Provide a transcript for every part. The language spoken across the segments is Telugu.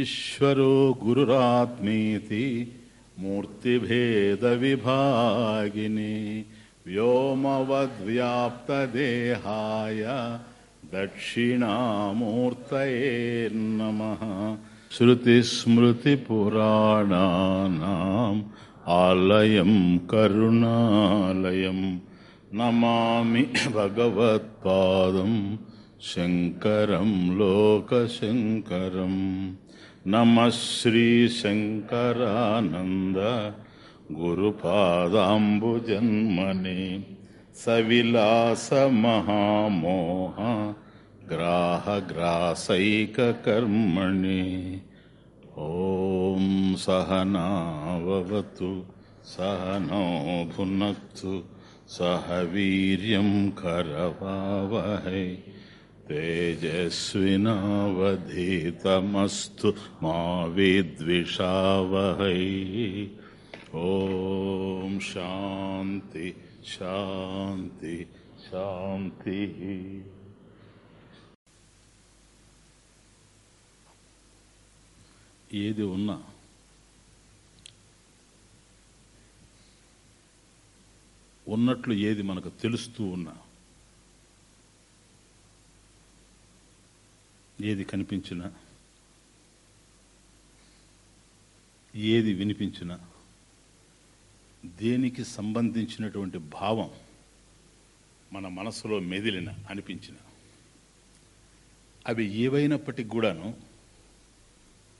ईश्वरो गुरुरात्मीति मूर्तिभेदविभागिनी व्योमवद्व्याप्तदेहाय दक्षिणामूर्तये नमः। श्रुतिस्मृतिपुराणानाम् आलयं करुणालयं नमामि भगवत्पादं शङ्करं लोकशङ्करम्। नमः श्रीशङ्करानन्द श्रीशङ्करानन्दगुरुपादाम्बुजन्मनि सविलासमहामोह ग्राहग्रासैककर्मणि। ॐ सहनावतु सहनो भुनक्तु सह वीर्यं करवावहै। తేజస్వినావధీతమస్తు మా విద్విషావహై. ఓం శాంతి శాంతి శాంతి. ఏది ఉన్నా ఉన్నట్లు ఏది మనకు తెలుస్తూ ఉన్నా ఏది కనిపించినా ఏది వినిపించినా దేనికి సంబంధించినటువంటి భావం మన మనసులో మెదిలిన అనిపించిన అవి ఏవైనప్పటికి కూడాను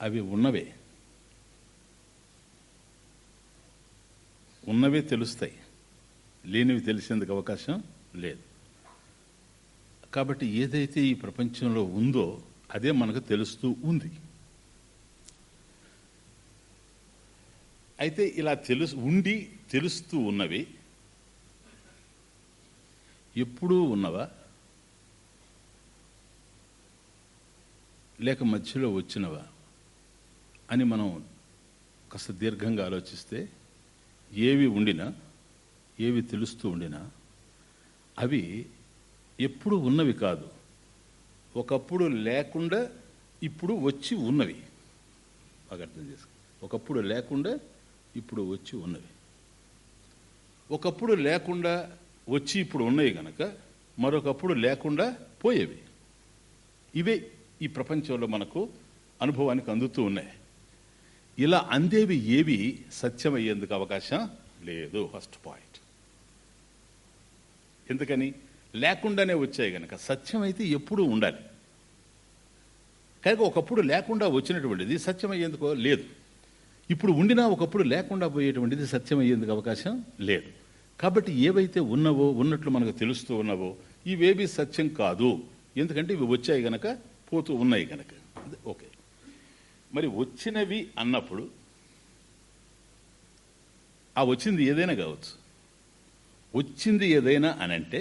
అవి ఉన్నవే. ఉన్నవే తెలుస్తాయి. లేనివి తెలిసేందుకు అవకాశం లేదు. కాబట్టి ఏదైతే ఈ ప్రపంచంలో ఉందో అదే మనకు తెలుస్తూ ఉంది. అయితే ఇలా తెలుసు ఉండి తెలుస్తూ ఉన్నవి ఎప్పుడూ ఉన్నవా? లేక మధ్యలో వచ్చినవా? అని మనం కాస్త దీర్ఘంగా ఆలోచిస్తే ఏవి ఉండినా ఏవి తెలుస్తూ ఉండినా అవి ఎప్పుడు ఉన్నవి కాదు. ఒకప్పుడు లేకుండా ఇప్పుడు వచ్చి ఉన్నవి. బాగా అర్థం చేసుకో. ఒకప్పుడు లేకుండా ఇప్పుడు వచ్చి ఉన్నవి. ఒకప్పుడు లేకుండా వచ్చి ఇప్పుడు ఉన్నాయి గనక మరొకప్పుడు లేకుండా పోయేవి. ఇవే ఈ ప్రపంచంలో మనకు అనుభవానికి అందుతూ ఉన్నాయి. ఇలా అందేవి ఏవి సత్యమయ్యేందుకు అవకాశం లేదు. First point. ఎందుకని? లేకుండానే వచ్చాయి గనక సత్యం అయితే ఎప్పుడూ ఉండాలి. కనుక ఒకప్పుడు లేకుండా వచ్చినటువంటిది సత్యం అయ్యేందుకు లేదు. ఇప్పుడు ఉండినా ఒకప్పుడు లేకుండా పోయేటువంటిది సత్యం అయ్యేందుకు అవకాశం లేదు. కాబట్టి ఏవైతే ఉన్నవో ఉన్నట్లు మనకు తెలుస్తూ ఉన్నవో ఇవేవి సత్యం కాదు. ఎందుకంటే ఇవి వచ్చాయి గనక పోతూ ఉన్నాయి గనక. ఓకే. మరి వచ్చినవి అన్నప్పుడు ఆ వచ్చింది ఏదైనా కావచ్చు. వచ్చింది ఏదైనా అని అంటే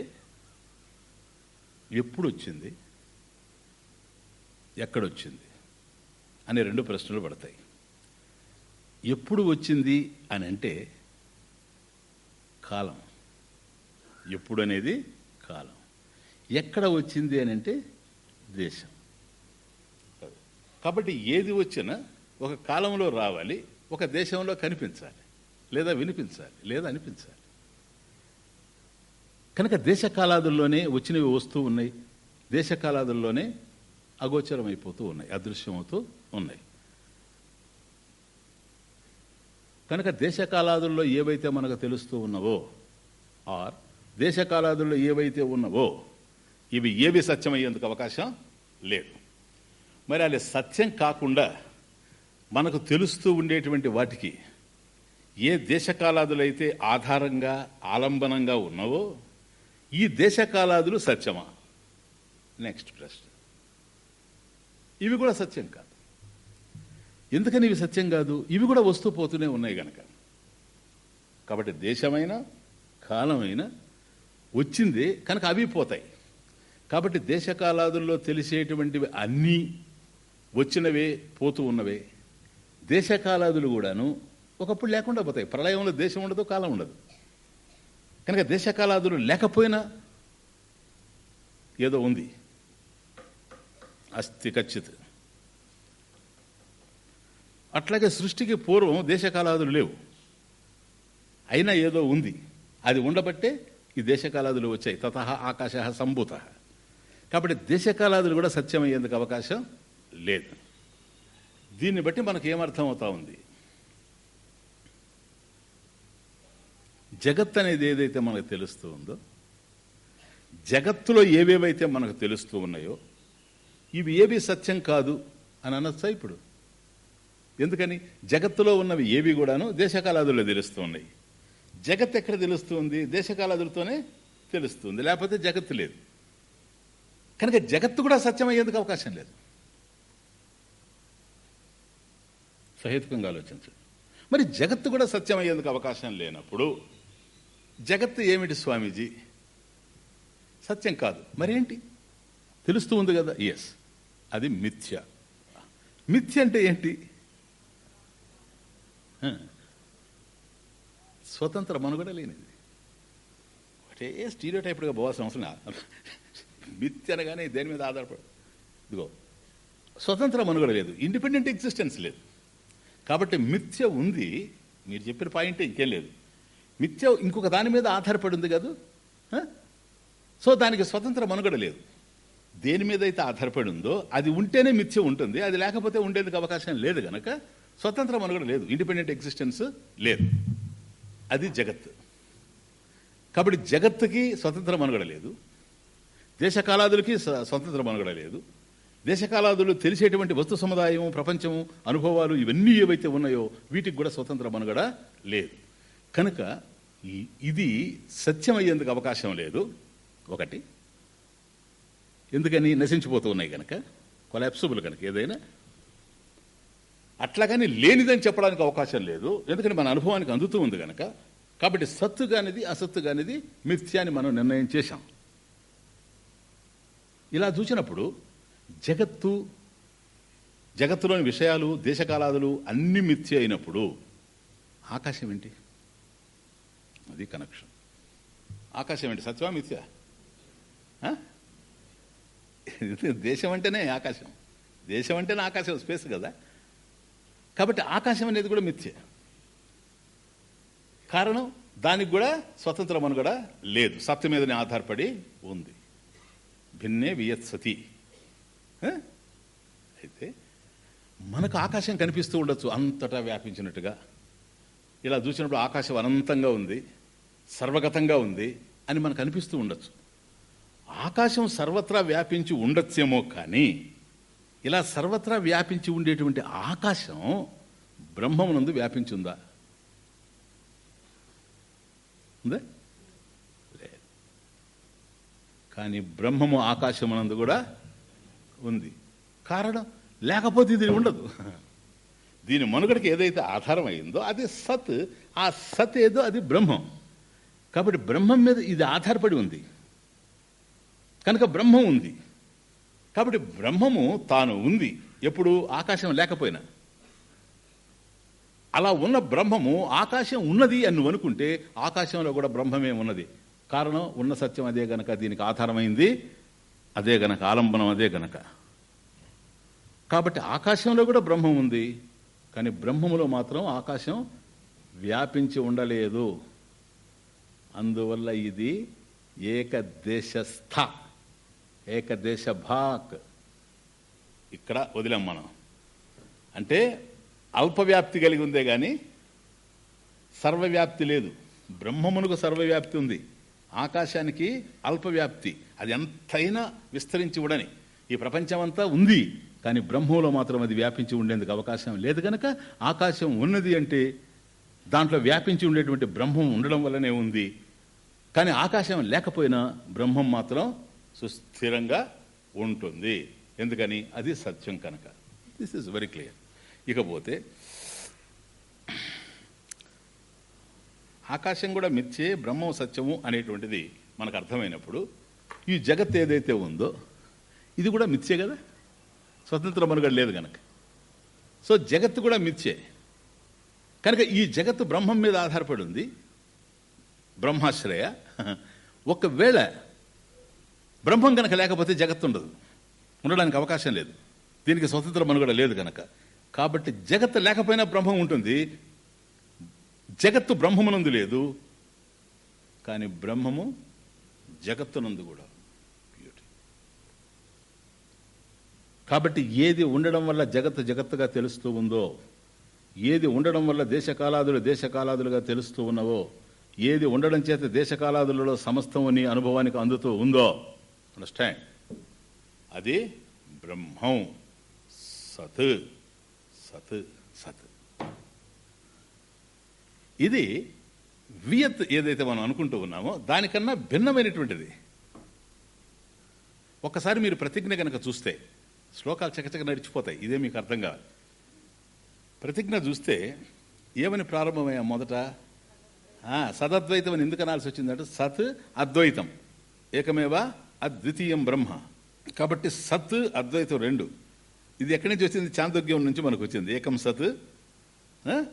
ఎప్పుడు వచ్చింది ఎక్కడొచ్చింది? అనే రెండు ప్రశ్నలు పడతాయి. ఎప్పుడు వచ్చింది అని అంటే కాలం. ఎప్పుడు అనేది కాలం. ఎక్కడ వచ్చింది అని అంటే దేశం. కాబట్టి ఏది వచ్చినా ఒక కాలంలో రావాలి ఒక దేశంలో కనిపించాలి లేదా వినిపించాలి లేదా అనిపించాలి. కనుక దేశకాలాదుల్లోనే వచ్చినవి వస్తూ ఉన్నాయి. దేశకాలాదుల్లోనే అగోచరం అయిపోతూ ఉన్నాయి అదృశ్యమవుతూ ఉన్నాయి. కనుక దేశకాలాదుల్లో ఏవైతే మనకు తెలుస్తూ ఉన్నవో ఆర్ దేశకాలాదుల్లో ఏవైతే ఉన్నవో ఇవి ఏవి సత్యమయ్యేందుకు అవకాశం లేదు. మరి అది సత్యం కాకుండా మనకు తెలుస్తూ ఉండేటువంటి వాటికి ఏ దేశకాలాదులైతే ఆధారంగా ఆలంబనంగా ఉన్నవో ఈ దేశకాలాదులు సత్యమా? నెక్స్ట్ ప్రశ్న ఇవి కూడా సత్యం కాదు. ఎందుకని ఇవి సత్యం కాదు? ఇవి కూడా వస్తూ పోతూనే ఉన్నాయి గనక. కాబట్టి దేశమైన కాలమైన వచ్చింది కనుక అవి పోతాయి. కాబట్టి దేశకాలాదుల్లో తెలిసేటువంటివి అన్నీ వచ్చినవే పోతూ ఉన్నవే. దేశకాలాదులు కూడాను ఒకప్పుడు లేకుండా పోతాయి. ప్రళయంలో దేశం ఉండదు కాలం ఉండదు. కనుక దేశకాలాదులు లేకపోయినా ఏదో ఉంది. అస్థి ఖచ్చిత్ అట్లాగే సృష్టికి పూర్వం దేశకాలాదులు లేవు. అయినా ఏదో ఉంది. అది ఉండబట్టే ఈ దేశకాలాదులు వచ్చాయి. తత ఆకాశ సంభూత. కాబట్టి దేశకాలాదులు కూడా సత్యమయ్యేందుకు అవకాశం లేదు. దీన్ని బట్టి మనకు ఏమర్థం అవుతా ఉంది? జగత్ అనేది ఏదైతే మనకు తెలుస్తూ ఉందో జగత్తులో ఏవేవైతే మనకు తెలుస్తూ ఉన్నాయో ఇవి ఏవి సత్యం కాదు అని అనొచ్చా ఇప్పుడు? ఎందుకని? జగత్తులో ఉన్నవి ఏవి కూడాను దేశకాలాదుల్లో తెలుస్తూ ఉన్నాయి. జగత్ ఎక్కడ తెలుస్తుంది? దేశకాలాదులతోనే తెలుస్తుంది. లేకపోతే జగత్తు లేదు. కనుక జగత్తు కూడా సత్యమయ్యేందుకు అవకాశం లేదు. సహేతుకంగా ఆలోచించండి. మరి జగత్తు కూడా సత్యమయ్యేందుకు అవకాశం లేనప్పుడు జగత్తు ఏమిటి స్వామీజీ? సత్యం కాదు. మరేంటి? తెలుస్తూ ఉంది కదా? ఎస్ అది మిథ్య. మిథ్య అంటే ఏంటి? స్వతంత్ర మనుగడ లేనిది. ఒకటే స్టీరియో టైప్గా పోవాల్సిన అవసరం మిథ్య అనగానే దేని మీద ఆధారపడు? ఇదిగో స్వతంత్ర మనుగడ లేదు. ఇండిపెండెంట్ ఎగ్జిస్టెన్స్ లేదు. కాబట్టి మిథ్య ఉంది. మీరు చెప్పిన పాయింట్ ఇంకేం లేదు. మిథ్య ఇంకొక దాని మీద ఆధారపడి ఉంది కదా సో దానికి స్వతంత్ర మనుగడ లేదు. దేని మీద అయితే ఆధారపడి ఉందో అది ఉంటేనే మిథ్య ఉంటుంది అది లేకపోతే ఉండేందుకు అవకాశం లేదు గనక స్వతంత్ర మనుగడ లేదు ఇండిపెండెంట్ ఎగ్జిస్టెన్స్ లేదు. అది జగత్. కాబట్టి జగత్తుకి స్వతంత్ర మనుగడ లేదు దేశకాలాదులకి స్వ- స్వతంత్ర మనుగడ లేదు దేశకాలాదులు తెలిసేటువంటి వస్తు సముదాయం ప్రపంచము అనుభవాలు ఇవన్నీ ఏవైతే ఉన్నాయో వీటికి కూడా స్వతంత్ర మనుగడ లేదు. కనుక ఇది సత్యమయ్యేందుకు అవకాశం లేదు. ఒకటి. ఎందుకని నశించిపోతూ ఉన్నాయి కనుక కొలాప్సబుల్ కనుక ఏదైనా? అట్లాగని లేనిదని చెప్పడానికి అవకాశం లేదు. ఎందుకని మన అనుభవానికి అందుతూ ఉంది కనుక కాబట్టి సత్తు కానిది అసత్తు కానిది మిథ్యాని మనం నిర్ణయం చేశాం. ఇలా చూసినప్పుడు జగత్తు జగత్తులోని విషయాలు దేశకాలాదులు అన్ని మిథ్య అయినప్పుడు ఆకాశం ఏంటి? అది కనెక్షన్ ఆకాశం ఏంటి? సత్యమా మిథ్య? ఆ? ఇది దేశం అంటేనే ఆకాశం. దేశం అంటేనే ఆకాశం స్పేస్ కదా. కాబట్టి ఆకాశం అనేది కూడా మిథ్య. కారణం దానికి కూడా స్వతంత్ర మనుగడ లేదు. సత్య మీదనే ఆధారపడి ఉంది. భిన్నే వియత్సతి. అయితే మనకు ఆకాశం కనిపిస్తూ ఉండొచ్చు అంతటా వ్యాపించినట్టుగా. ఇలా చూసినప్పుడు ఆకాశం అనంతంగా ఉంది. సర్వగతంగా ఉంది అని మనకు అనిపిస్తూ ఉండొచ్చు. ఆకాశం సర్వత్రా వ్యాపించి ఉండొచ్చేమో కానీ ఇలా సర్వత్రా వ్యాపించి ఉండేటువంటి ఆకాశం బ్రహ్మమునందు వ్యాపించిందా? ఉందా? ఉందా లేదు. కానీ బ్రహ్మము ఆకాశమునందు కూడా ఉంది. కారణం? లేకపోతే ఇది ఉండదు. దీని మనుగడకి ఏదైతే ఆధారం అయిందో అది సత్. ఆ సత్ ఏదో అది బ్రహ్మం. కాబట్టి బ్రహ్మం మీద ఇది ఆధారపడి ఉంది. కనుక బ్రహ్మం ఉంది. కాబట్టి బ్రహ్మము తాను ఉంది. ఎప్పుడు ఆకాశం లేకపోయినా. అలా ఉన్న బ్రహ్మము ఆకాశం ఉన్నది అని నువ్వు అనుకుంటే ఆకాశంలో కూడా బ్రహ్మమే ఉన్నది. కారణం ఉన్న సత్యం అదే గనక దీనికి ఆధారమైంది. అదే గనక ఆలంబనం అదే గనక. కాబట్టి ఆకాశంలో కూడా బ్రహ్మం ఉంది. కానీ బ్రహ్మములో మాత్రం ఆకాశం వ్యాపించి ఉండలేదు. అందువల్ల ఇది ఏకదేశస్థ ఏకదేశ భాక్ ఇక్కడ వదిలాం మనం. అంటే అల్పవ్యాప్తి కలిగి ఉందే కానీ సర్వవ్యాప్తి లేదు. బ్రహ్మమునకు సర్వవ్యాప్తి ఉంది. ఆకాశానికి అల్పవ్యాప్తి. అది ఎంతైనా విస్తరించి ఉడని. ఈ ప్రపంచమంతా ఉంది కానీ బ్రహ్మంలో మాత్రం అది వ్యాపించి ఉండేందుకు అవకాశం లేదు కనుక ఆకాశం ఉన్నది అంటే దాంట్లో వ్యాపించి ఉండేటువంటి బ్రహ్మం ఉండడం వల్లనే ఉంది. కానీ ఆకాశం లేకపోయినా బ్రహ్మం మాత్రం సుస్థిరంగా ఉంటుంది. ఎందుకని? అది సత్యం కనుక. దిస్ ఇస్ వెరీ క్లియర్ ఇకపోతే ఆకాశం కూడా మిథ్యే బ్రహ్మం సత్యము అనేటువంటిది మనకు అర్థమైనప్పుడు ఈ జగత్ ఏదైతే ఉందో ఇది కూడా మిథ్యే కదా? స్వతంత్ర మనుగడ లేదు కనుక సో జగత్తు కూడా మిథ్యే. కనుక ఈ జగత్తు బ్రహ్మం మీద ఆధారపడి ఉంది. బ్రహ్మాశ్రయ ఒకవేళ బ్రహ్మం కనుక లేకపోతే జగత్తుండదు ఉండడానికి అవకాశం లేదు. దీనికి స్వతంత్ర మనుగడ లేదు కనుక కాబట్టి జగత్తు లేకపోయినా బ్రహ్మం ఉంటుంది. జగత్తు బ్రహ్మమునందు లేదు. కానీ బ్రహ్మము జగత్తునందు కూడా కాబట్టి ఏది ఉండడం వల్ల జగత్తు జగత్తుగా తెలుస్తూ ఉందో ఏది ఉండడం వల్ల దేశకాలాదులు దేశకాలాదులుగా తెలుస్తూ ఉన్నవో ఏది ఉండడం చేత దేశకాలాదులలో సమస్తం నీ అనుభవానికి అందుతూ ఉందో అండర్స్టాండ్ అది బ్రహ్మం. సత్ సత్ సత్. ఇది వియత్ ఏదైతే మనం అనుకుంటూ ఉన్నామో దానికన్నా భిన్నమైనటువంటిది. ఒక్కసారి మీరు ప్రతిజ్ఞ కనుక చూస్తే శ్లోకాలు చకచక నడిచిపోతాయి. ఇదే మీకు అర్థం కావాలి. ప్రతిజ్ఞ చూస్తే ఏమని ప్రారంభమయ్యా మొదట? సదద్వైతం అని ఎందుకు అనాల్సి వచ్చిందంటే సత్ అద్వైతం. ఏకమేవా? అద్వితీయం బ్రహ్మ. కాబట్టి సత్ అద్వైతం రెండు. ఇది ఎక్కడి నుంచి వచ్చింది? చాందోగ్యం నుంచి మనకు వచ్చింది. ఏకం సత్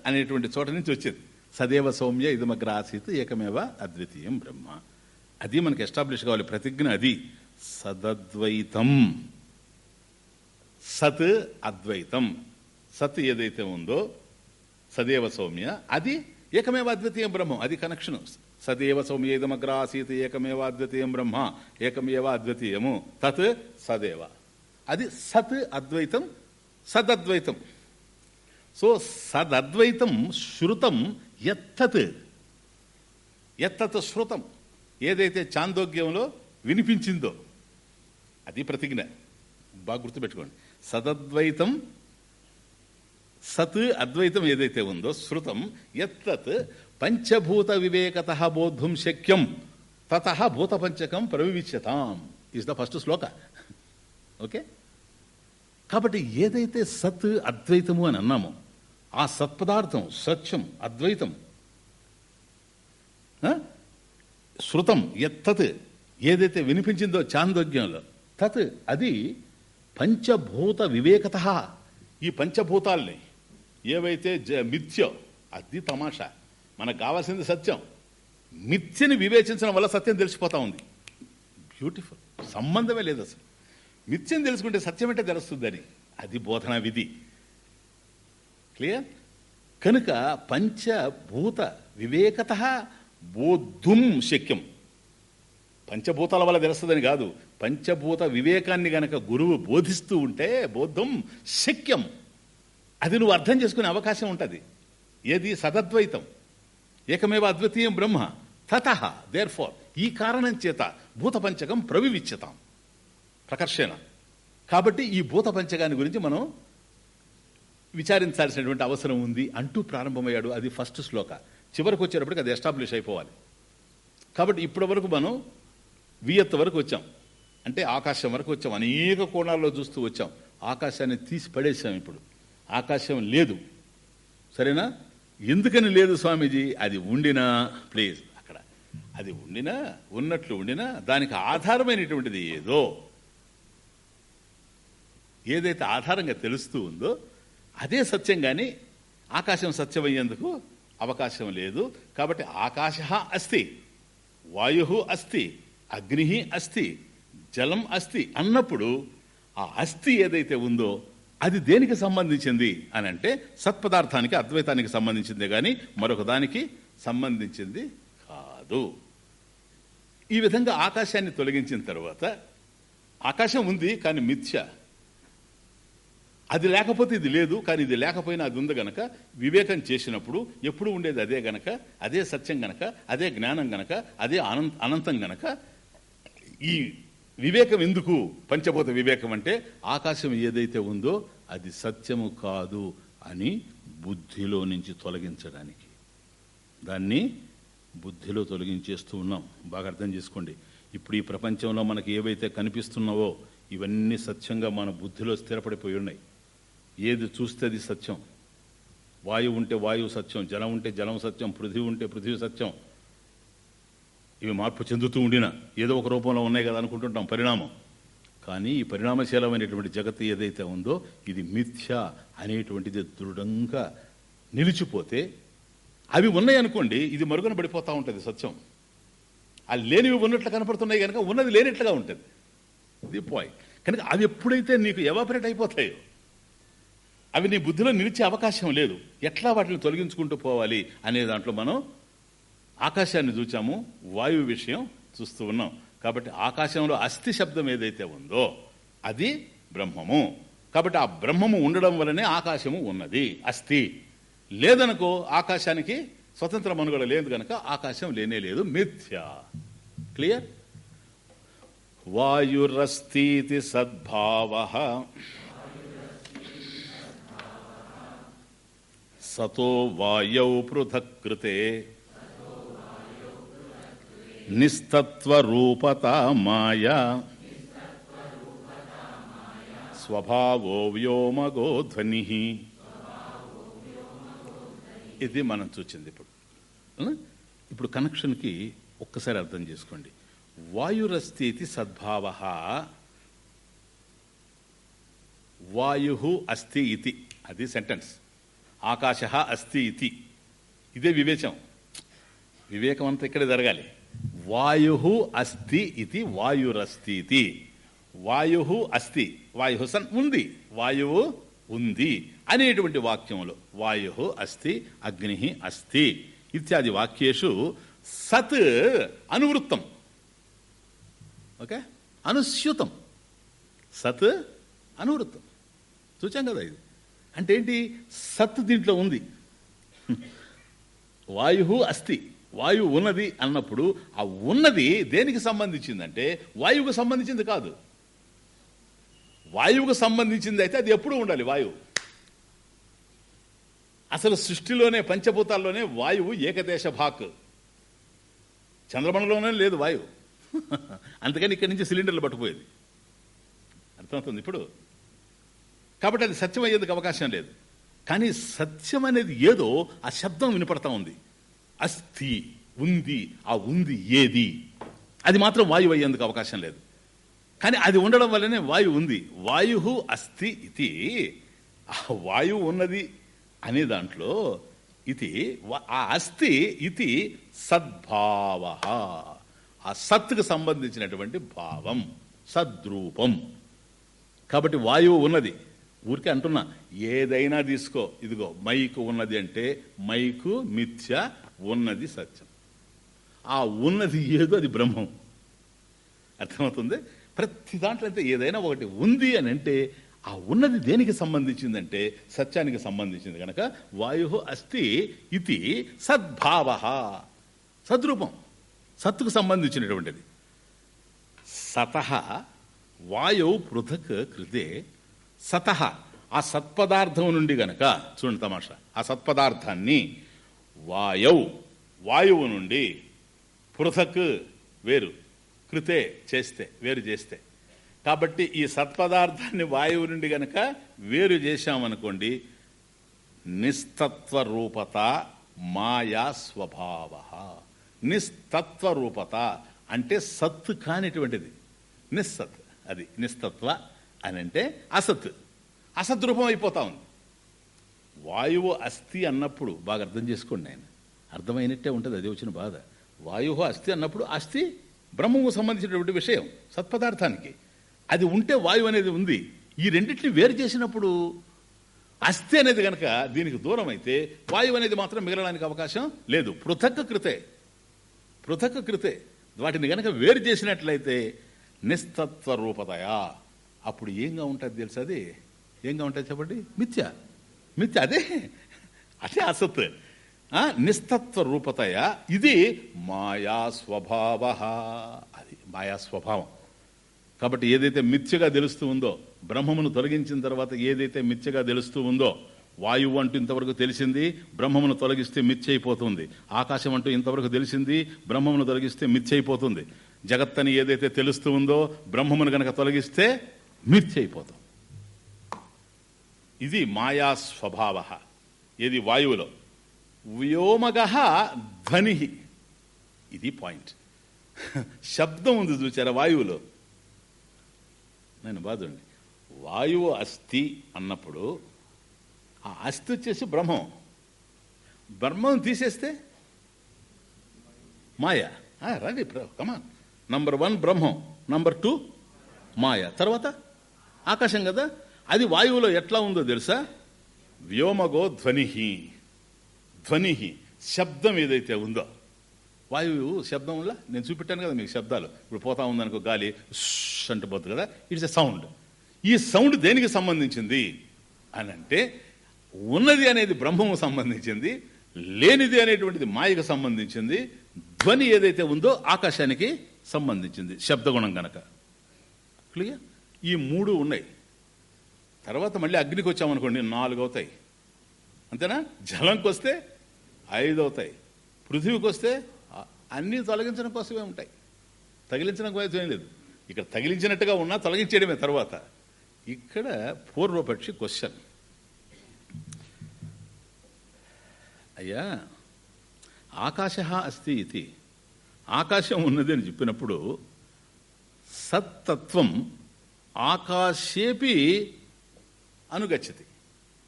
అనేటువంటి చోట నుంచి వచ్చింది. సదేవ సౌమ్య ఇదమగ్ర ఆసీత్ ఏకమేవ? అద్వితీయం బ్రహ్మ. అది మనకి ఎస్టాబ్లిష్ కావాలి. ప్రతిజ్ఞ అది. సదద్వైతం. సత్ అద్వైతం. సత్ ఏదైతే ఉందో సదేవ సౌమ్య అది ఏకమేవ అద్వితీయం బ్రహ్మం? అది కనెక్షన్ సదేవ సౌమ్య ఇదమగ్ర ఏకమేవ అద్వితీయం బ్రహ్మ. ఏకమేవ అద్వితీయము? తత్ సదేవ. అది సత్ అద్వైతం సదద్వైతం. సో సదద్వైతం శృతం ఎత్తత్ ఎత్తత్ శృతం. ఏదైతే చాందోగ్యంలో వినిపించిందో అది ప్రతిజ్ఞ. బాగా గుర్తుపెట్టుకోండి. సదద్వైతం సత్ అద్వైతం ఏదైతే ఉందో శృతం ఎత్తత్ పంచభూత వివేకత బోద్ధుం శక్యం. తత భూతపంచకం ప్రవివిచ్యతాం. ఇస్ ద ఫస్ట్ శ్లోక ఓకే కాబట్టి ఏదైతే సత్ అద్వైతము అని అన్నామో ఆ సత్పదార్థం సత్యం అద్వైతం ఆ? శృతం ఎత్తత్ ఏదైతే వినిపించిందో చాందోగ్యంలో తత్ అది పంచభూత వివేకత. ఈ పంచభూతాల్ని ఏవైతే జ- అది తమాషా. మనకు కావాల్సింది సత్యం. మిథ్యని వివేచించడం వల్ల సత్యం తెలిసిపోతా ఉంది. బ్యూటిఫుల్ సంబంధమే లేదు అసలు. మిథ్యం తెలుసుకుంటే సత్యం అంటే తెలుస్తుందని. అది బోధనా విధి. క్లియర్ కనుక పంచభూత వివేకత బోద్ధుం శక్యం. పంచభూతాల వల్ల తెలుస్తుందని కాదు. పంచభూత వివేకాన్ని గనక గురువు బోధిస్తూ ఉంటే బోద్ధం శక్యం. అది నువ్వు అర్థం చేసుకునే అవకాశం ఉంటుంది. ఏది సదద్వైతం. ఏకమేవ అద్వితీయం బ్రహ్మ. తత దేర్ ఫార్ ఈ కారణం చేత భూతపంచకం ప్రవివిచ్యతాం. ప్రకర్షణ. కాబట్టి ఈ భూతపంచకాన్ని గురించి మనం విచారించాల్సినటువంటి అవసరం ఉంది అంటూ ప్రారంభమయ్యాడు అది ఫస్ట్ శ్లోక. చివరికి వచ్చేటప్పటికి అది ఎస్టాబ్లిష్ అయిపోవాలి. కాబట్టి ఇప్పటి వరకు మనం వియత్ వరకు వచ్చాం. అంటే ఆకాశం వరకు వచ్చాం. అనేక కోణాల్లో చూస్తూ వచ్చాం. ఆకాశాన్ని తీసి పడేసాం ఇప్పుడు. ఆకాశం లేదు. సరేనా? ఎందుకని లేదు స్వామీజీ? అది ఉండినా ప్లీజ్ అక్కడ. అది ఉండినా ఉన్నట్లు ఉండినా దానికి ఆధారమైనటువంటిది ఏదో. ఏదైతే ఆధారంగా తెలుస్తూ ఉందో అదే సత్యం కానీ ఆకాశం సత్యమయ్యేందుకు అవకాశం లేదు. కాబట్టి ఆకాశ అస్తి వాయు అస్తి అగ్ని అస్తి జలం అస్తి అన్నప్పుడు ఆ అస్థి ఏదైతే ఉందో అది దేనికి సంబంధించింది అని అంటే సత్పదార్థానికి అద్వైతానికి సంబంధించిందే కానీ మరొక దానికి సంబంధించింది కాదు. ఈ విధంగా ఆకాశాన్ని తొలగించిన తర్వాత ఆకాశం ఉంది కానీ మిథ్య. అది లేకపోతే ఇది లేదు కానీ ఇది లేకపోయినా అది ఉంది గనక వివేకం చేసినప్పుడు ఎప్పుడు ఉండేది అదే గనక అదే సత్యం గనక అదే జ్ఞానం గనక అదే అనంత అనంతం గనక ఈ వివేకం ఎందుకు? పంచభూత వివేకం అంటే ఆకాశం ఏదైతే ఉందో అది సత్యము కాదు అని బుద్ధిలో నుంచి తొలగించడానికి. దాన్ని బుద్ధిలో తొలగించేస్తూ ఉన్నాం. బాగా అర్థం చేసుకోండి. ఇప్పుడు ఈ ప్రపంచంలో మనకి ఏవైతే కనిపిస్తున్నావో ఇవన్నీ సత్యంగా మన బుద్ధిలో స్థిరపడిపోయి ఉన్నాయి. ఏది చూస్తే అది సత్యం. వాయువు ఉంటే వాయువు సత్యం జలం ఉంటే జలం సత్యం పృథివీ ఉంటే పృథివీ సత్యం. ఇవి మార్పు చెందుతూ ఉండిన ఏదో ఒక రూపంలో ఉన్నాయి కదా అనుకుంటుంటాం పరిణామం. కానీ ఈ పరిణామశీలమైనటువంటి జగత్తు ఏదైతే ఉందో ఇది మిథ్య అనేటువంటిది దృఢంగా నిలిచిపోతే అవి ఉన్నాయి అనుకోండి ఇది మరుగున పడిపోతూ ఉంటుంది సత్యం. ఆ లేనివి ఉన్నట్లు కనపడుతున్నాయి కనుక ఉన్నది లేనట్లుగా ఉంటుంది. ఇది పాయింట్ కనుక అవి ఎప్పుడైతే నీకు ఎవాపరేట్ అయిపోతాయో అవి నీ బుద్ధిలో నిలిచే అవకాశం లేదు. ఎట్లా వాటిని తొలగించుకుంటూ పోవాలి అనే దాంట్లో మనం ఆకాశాన్ని చూచాము వాయువు విషయం చూస్తూ ఉన్నాం. కాబట్టి ఆకాశంలో అస్థి శబ్దం ఏదైతే ఉందో అది బ్రహ్మము. కాబట్టి ఆ బ్రహ్మము ఉండడం వలనే ఆకాశము ఉన్నది అస్థి. లేదనుకో ఆకాశానికి స్వతంత్ర మనుగడ లేదు గనక ఆకాశం లేనే లేదు. మిథ్య. క్లియర్? వాయురస్థీతి సద్భావ. సతో వాయౌ పృథక్ కృతే నిస్తత్వరూపత మాయా స్వభావో వ్యోమగో ధ్వని ఇది మనం చూచింది ఇప్పుడు. ఇప్పుడు కనెక్షన్కి ఒక్కసారి అర్థం చేసుకోండి. వాయురస్థితి సద్భావ వాయు అస్తి ఇది అది సెంటెన్స్ ఆకాశ అస్తి ఇది ఇదే వివేచం. వివేకం అంతా ఇక్కడే జరగాలి. వాయు అస్తి ఇది వాయురస్తి ఇది వాయు అస్తి వాయు సన్ ఉంది వాయువు ఉంది అనేటువంటి వాక్యములు. వాయు అస్తి అగ్ని అస్తి ఇత్యాది వాక్యేషు సత్ అనువృత్తం. ఓకే? అనుస్యూతం. సత్ అనువృత్తం. చూచాం కదా ఇది. అంటే ఏంటి సత్ దీంట్లో ఉంది. వాయు అస్థి. వాయువు ఉన్నది అన్నప్పుడు ఆ ఉన్నది దేనికి సంబంధించిందంటే వాయువుకు సంబంధించింది కాదు. వాయువుకు సంబంధించింది అయితే అది ఎప్పుడూ ఉండాలి వాయువు. అసలు సృష్టిలోనే పంచభూతాల్లోనే వాయువు ఏకదేశ భాక్. చంద్రమండలంలోనే లేదు వాయువు. అందుకని ఇక్కడి నుంచి సిలిండర్లు పట్టుకుపోయేది. అర్థమవుతుంది ఇప్పుడు? కాబట్టి అది సత్యం అయ్యేందుకు అవకాశం లేదు. కానీ సత్యం అనేది ఏదో ఆ శబ్దం వినపడతా ఉంది. అస్థి ఉంది. ఆ ఉంది ఏది? అది మాత్రం వాయువు అయ్యేందుకు అవకాశం లేదు. కానీ అది ఉండడం వల్లనే వాయువు ఉంది. వాయు అస్థి ఇది. ఆ వాయువు ఉన్నది అనే దాంట్లో ఇది ఆ అస్థి ఇది సద్భావ. ఆ సత్తుకు సంబంధించినటువంటి భావం సద్రూపం. కాబట్టి వాయువు ఉన్నది. ఊరికే అంటున్నా ఏదైనా తీసుకో. ఇదిగో మైకు ఉన్నది అంటే మైకు మిథ్య ఉన్నది సత్యం. ఆ ఉన్నది ఏదో అది బ్రహ్మం. అర్థమవుతుంది? ప్రతి దాంట్లో అయితే ఏదైనా ఒకటి ఉంది అని అంటే ఆ ఉన్నది దేనికి సంబంధించిందంటే సత్యానికి సంబంధించింది కనుక వాయు అస్థి ఇది సద్భావ. సద్రూపం. సత్తుకు సంబంధించినటువంటిది. సత వాయు పృథక్ కృతే. సత ఆ సత్పదార్థం నుండి గనక చూడండి తమాషా ఆ సత్పదార్థాన్ని వాయవు వాయువు నుండి పృథక్ వేరు కృతే చేస్తే వేరు చేస్తే. కాబట్టి ఈ సత్పదార్థాన్ని వాయువు నుండి గనక వేరు చేశామనుకోండి నిస్తత్వ రూపత మాయా స్వభావ. నిస్తత్వ రూపత అంటే సత్ కానిటువంటిది. నిస్సత్ అది నిస్తత్వ అని అంటే అసత్. అసత్ రూపం అయిపోతా ఉంది. వాయువు అస్థి అన్నప్పుడు బాగా అర్థం చేసుకోండి ఆయన అర్థమైనట్టే ఉంటుంది అది వచ్చిన బాధ. వాయువు అస్థి అన్నప్పుడు అస్థి బ్రహ్మకు సంబంధించినటువంటి విషయం సత్పదార్థానికి. అది ఉంటే వాయువు అనేది ఉంది. ఈ రెండింటిని వేరు చేసినప్పుడు అస్థి అనేది కనుక దీనికి దూరం అయితే వాయువు అనేది మాత్రం మిగలడానికి అవకాశం లేదు. పృథక్ కృతే. పృథక్ కృతే. వాటిని కనుక వేరు చేసినట్లయితే నిస్తత్వ రూపతయా. అప్పుడు ఏంగా ఉంటుంది తెలుసు అది? ఏంగా ఉంటుంది చెప్పండి? మిథ్య. మిథ్య అదే అదే అసత్ నిస్తత్వ రూపతయ ఇది మాయా స్వభావ. అది మాయా స్వభావం. కాబట్టి ఏదైతే మిథ్యగా తెలుస్తూ ఉందో బ్రహ్మమును తొలగించిన తర్వాత ఏదైతే మిథ్యగా తెలుస్తూ ఉందో వాయువు అంటూ ఇంతవరకు తెలిసింది బ్రహ్మమును తొలగిస్తే మిథ్య అయిపోతుంది ఆకాశం అంటూ ఇంతవరకు తెలిసింది బ్రహ్మమును తొలగిస్తే మిథ్య అయిపోతుంది జగత్తని ఏదైతే తెలుస్తూ ఉందో బ్రహ్మమును గనక తొలగిస్తే మిథ్య అయిపోతుంది ఇది మాయా స్వభావ. ఇది వాయువులో? వ్యోమగ ధ్వని. ఇది పాయింట్. శబ్దం ఉంది చూచారా వాయువులో? నేను బాధండి వాయువు అస్థి అన్నప్పుడు ఆ అస్థి వచ్చేసి బ్రహ్మం. బ్రహ్మం తీసేస్తే మాయ. ఆ, రండి కమాన్ నంబర్ వన్ బ్రహ్మం. నంబర్ టూ మాయ. తర్వాత ఆకాశం కదా? అది వాయువులో ఎట్లా ఉందో తెలుసా? వ్యోమగో ధ్వనిహి. ధ్వనిహి. శబ్దం ఏదైతే ఉందో. వాయువు శబ్దం వల్ల? నేను చూపెట్టాను కదా మీకు శబ్దాలు. ఇప్పుడు పోతా ఉందనుకో గాలి ష్ కదా. ఇట్స్ ఎ సౌండ్ ఈ సౌండ్ దేనికి సంబంధించింది? అని అంటే ఉన్నది అనేది బ్రహ్మము సంబంధించింది లేనిది అనేటువంటిది మాయకు సంబంధించింది ధ్వని ఏదైతే ఉందో ఆకాశానికి సంబంధించింది. శబ్దగుణం గనక. క్లియర్ ఈ మూడు ఉన్నాయి. తర్వాత మళ్ళీ అగ్నికి వచ్చామనుకోండి నాలుగు అవుతాయి అంతేనా? జలంకి వస్తే ఐదు అవుతాయి పృథివీకి వస్తే అన్నీ తొలగించడం కోసమే ఉంటాయి. తగిలించడం కోసం ఏం లేదు. ఇక్కడ తగిలించినట్టుగా ఉన్నా తొలగించేయడమే తర్వాత. ఇక్కడ పూర్వపక్షి క్వశ్చన్. అయ్యా ఆకాశ అస్తి ఇది. ఆకాశం ఉన్నది అని చెప్పినప్పుడు సత్తత్వం ఆకాశేపి అనుగచ్చతి.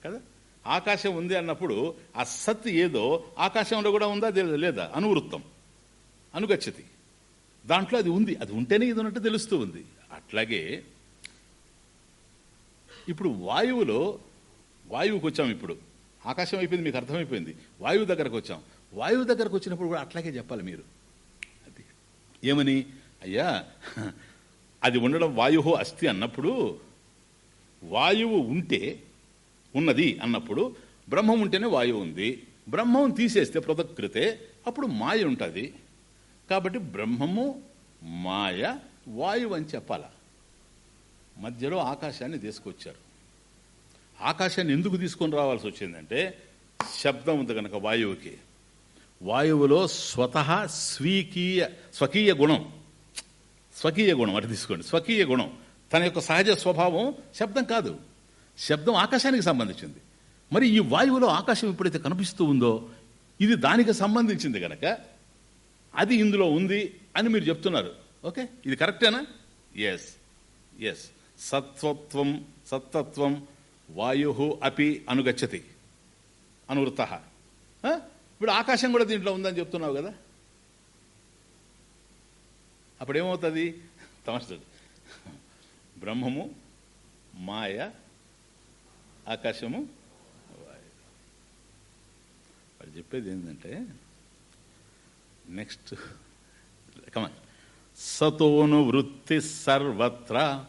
కదా? ఆకాశం ఉంది అన్నప్పుడు ఆ సత్ ఏదో ఆకాశంలో కూడా ఉందా లేదా? అనువృత్తం. అనుగచ్చతి. దాంట్లో అది ఉంది. అది ఉంటేనే ఇది ఉన్నట్టు తెలుస్తూ ఉంది. అట్లాగే ఇప్పుడు వాయువులో వాయువుకి వచ్చాం ఇప్పుడు. ఆకాశం అయిపోయింది మీకు అర్థమైపోయింది. వాయువు దగ్గరకు వచ్చాం. వాయువు దగ్గరకు వచ్చినప్పుడు కూడా అట్లాగే చెప్పాలి మీరు. అది. ఏమని? అయ్యా అది ఉండడం వాయు అస్థి అన్నప్పుడు వాయువు ఉంటే ఉన్నది అన్నప్పుడు బ్రహ్మం ఉంటేనే వాయువు ఉంది. బ్రహ్మం తీసేస్తే ప్రదకృతే అప్పుడు మాయ ఉంటుంది. కాబట్టి బ్రహ్మము మాయ వాయువు అని చెప్పాల. మధ్యలో ఆకాశాన్ని తీసుకొచ్చారు. ఆకాశాన్ని ఎందుకు తీసుకొని రావాల్సి వచ్చిందంటే శబ్దం ఉంది కనుక వాయువుకి. వాయువులో స్వతహా స్వీకీయ స్వకీయ గుణం. స్వకీయ గుణం అటు తీసుకోండి. స్వకీయ గుణం. తన యొక్క సహజ స్వభావం శబ్దం కాదు. శబ్దం ఆకాశానికి సంబంధించింది. మరి ఈ వాయువులో ఆకాశం ఎప్పుడైతే కనిపిస్తూ ఉందో ఇది దానికి సంబంధించింది కనుక అది ఇందులో ఉంది అని మీరు చెప్తున్నారు. ఓకే? ఇది కరెక్టేనా? ఎస్ ఎస్ సత్వత్వం సత్తత్వం వాయు అపి అనుగచ్చతి. అనువృత్త. ఇప్పుడు ఆకాశం కూడా దీంట్లో ఉందని చెప్తున్నావు కదా? అప్పుడు ఏమవుతుంది తమస్తుంది బ్రహ్మము మాయ ఆకాశము వాడు చెప్పేది ఏంటంటే నెక్స్ట్ కమన్ సతోను వృత్తి సర్వత్ర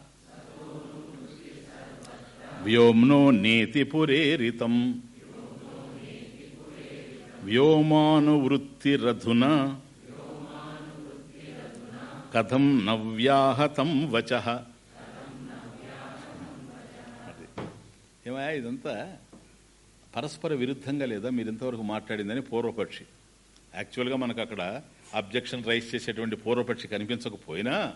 వ్యోమ్నో నేతి పురేరితం. వ్యోమానువృత్తిరధున కథం నవ్యాహతం వచ. ఏమయ్యా ఇదంతా పరస్పర విరుద్ధంగా లేదా? మీరు ఇంతవరకు మాట్లాడిందని పూర్వపక్షి. యాక్చువల్గా మనకు అక్కడ అబ్జెక్షన్ రైజ్ చేసేటువంటి పూర్వపక్షి కనిపించకపోయినా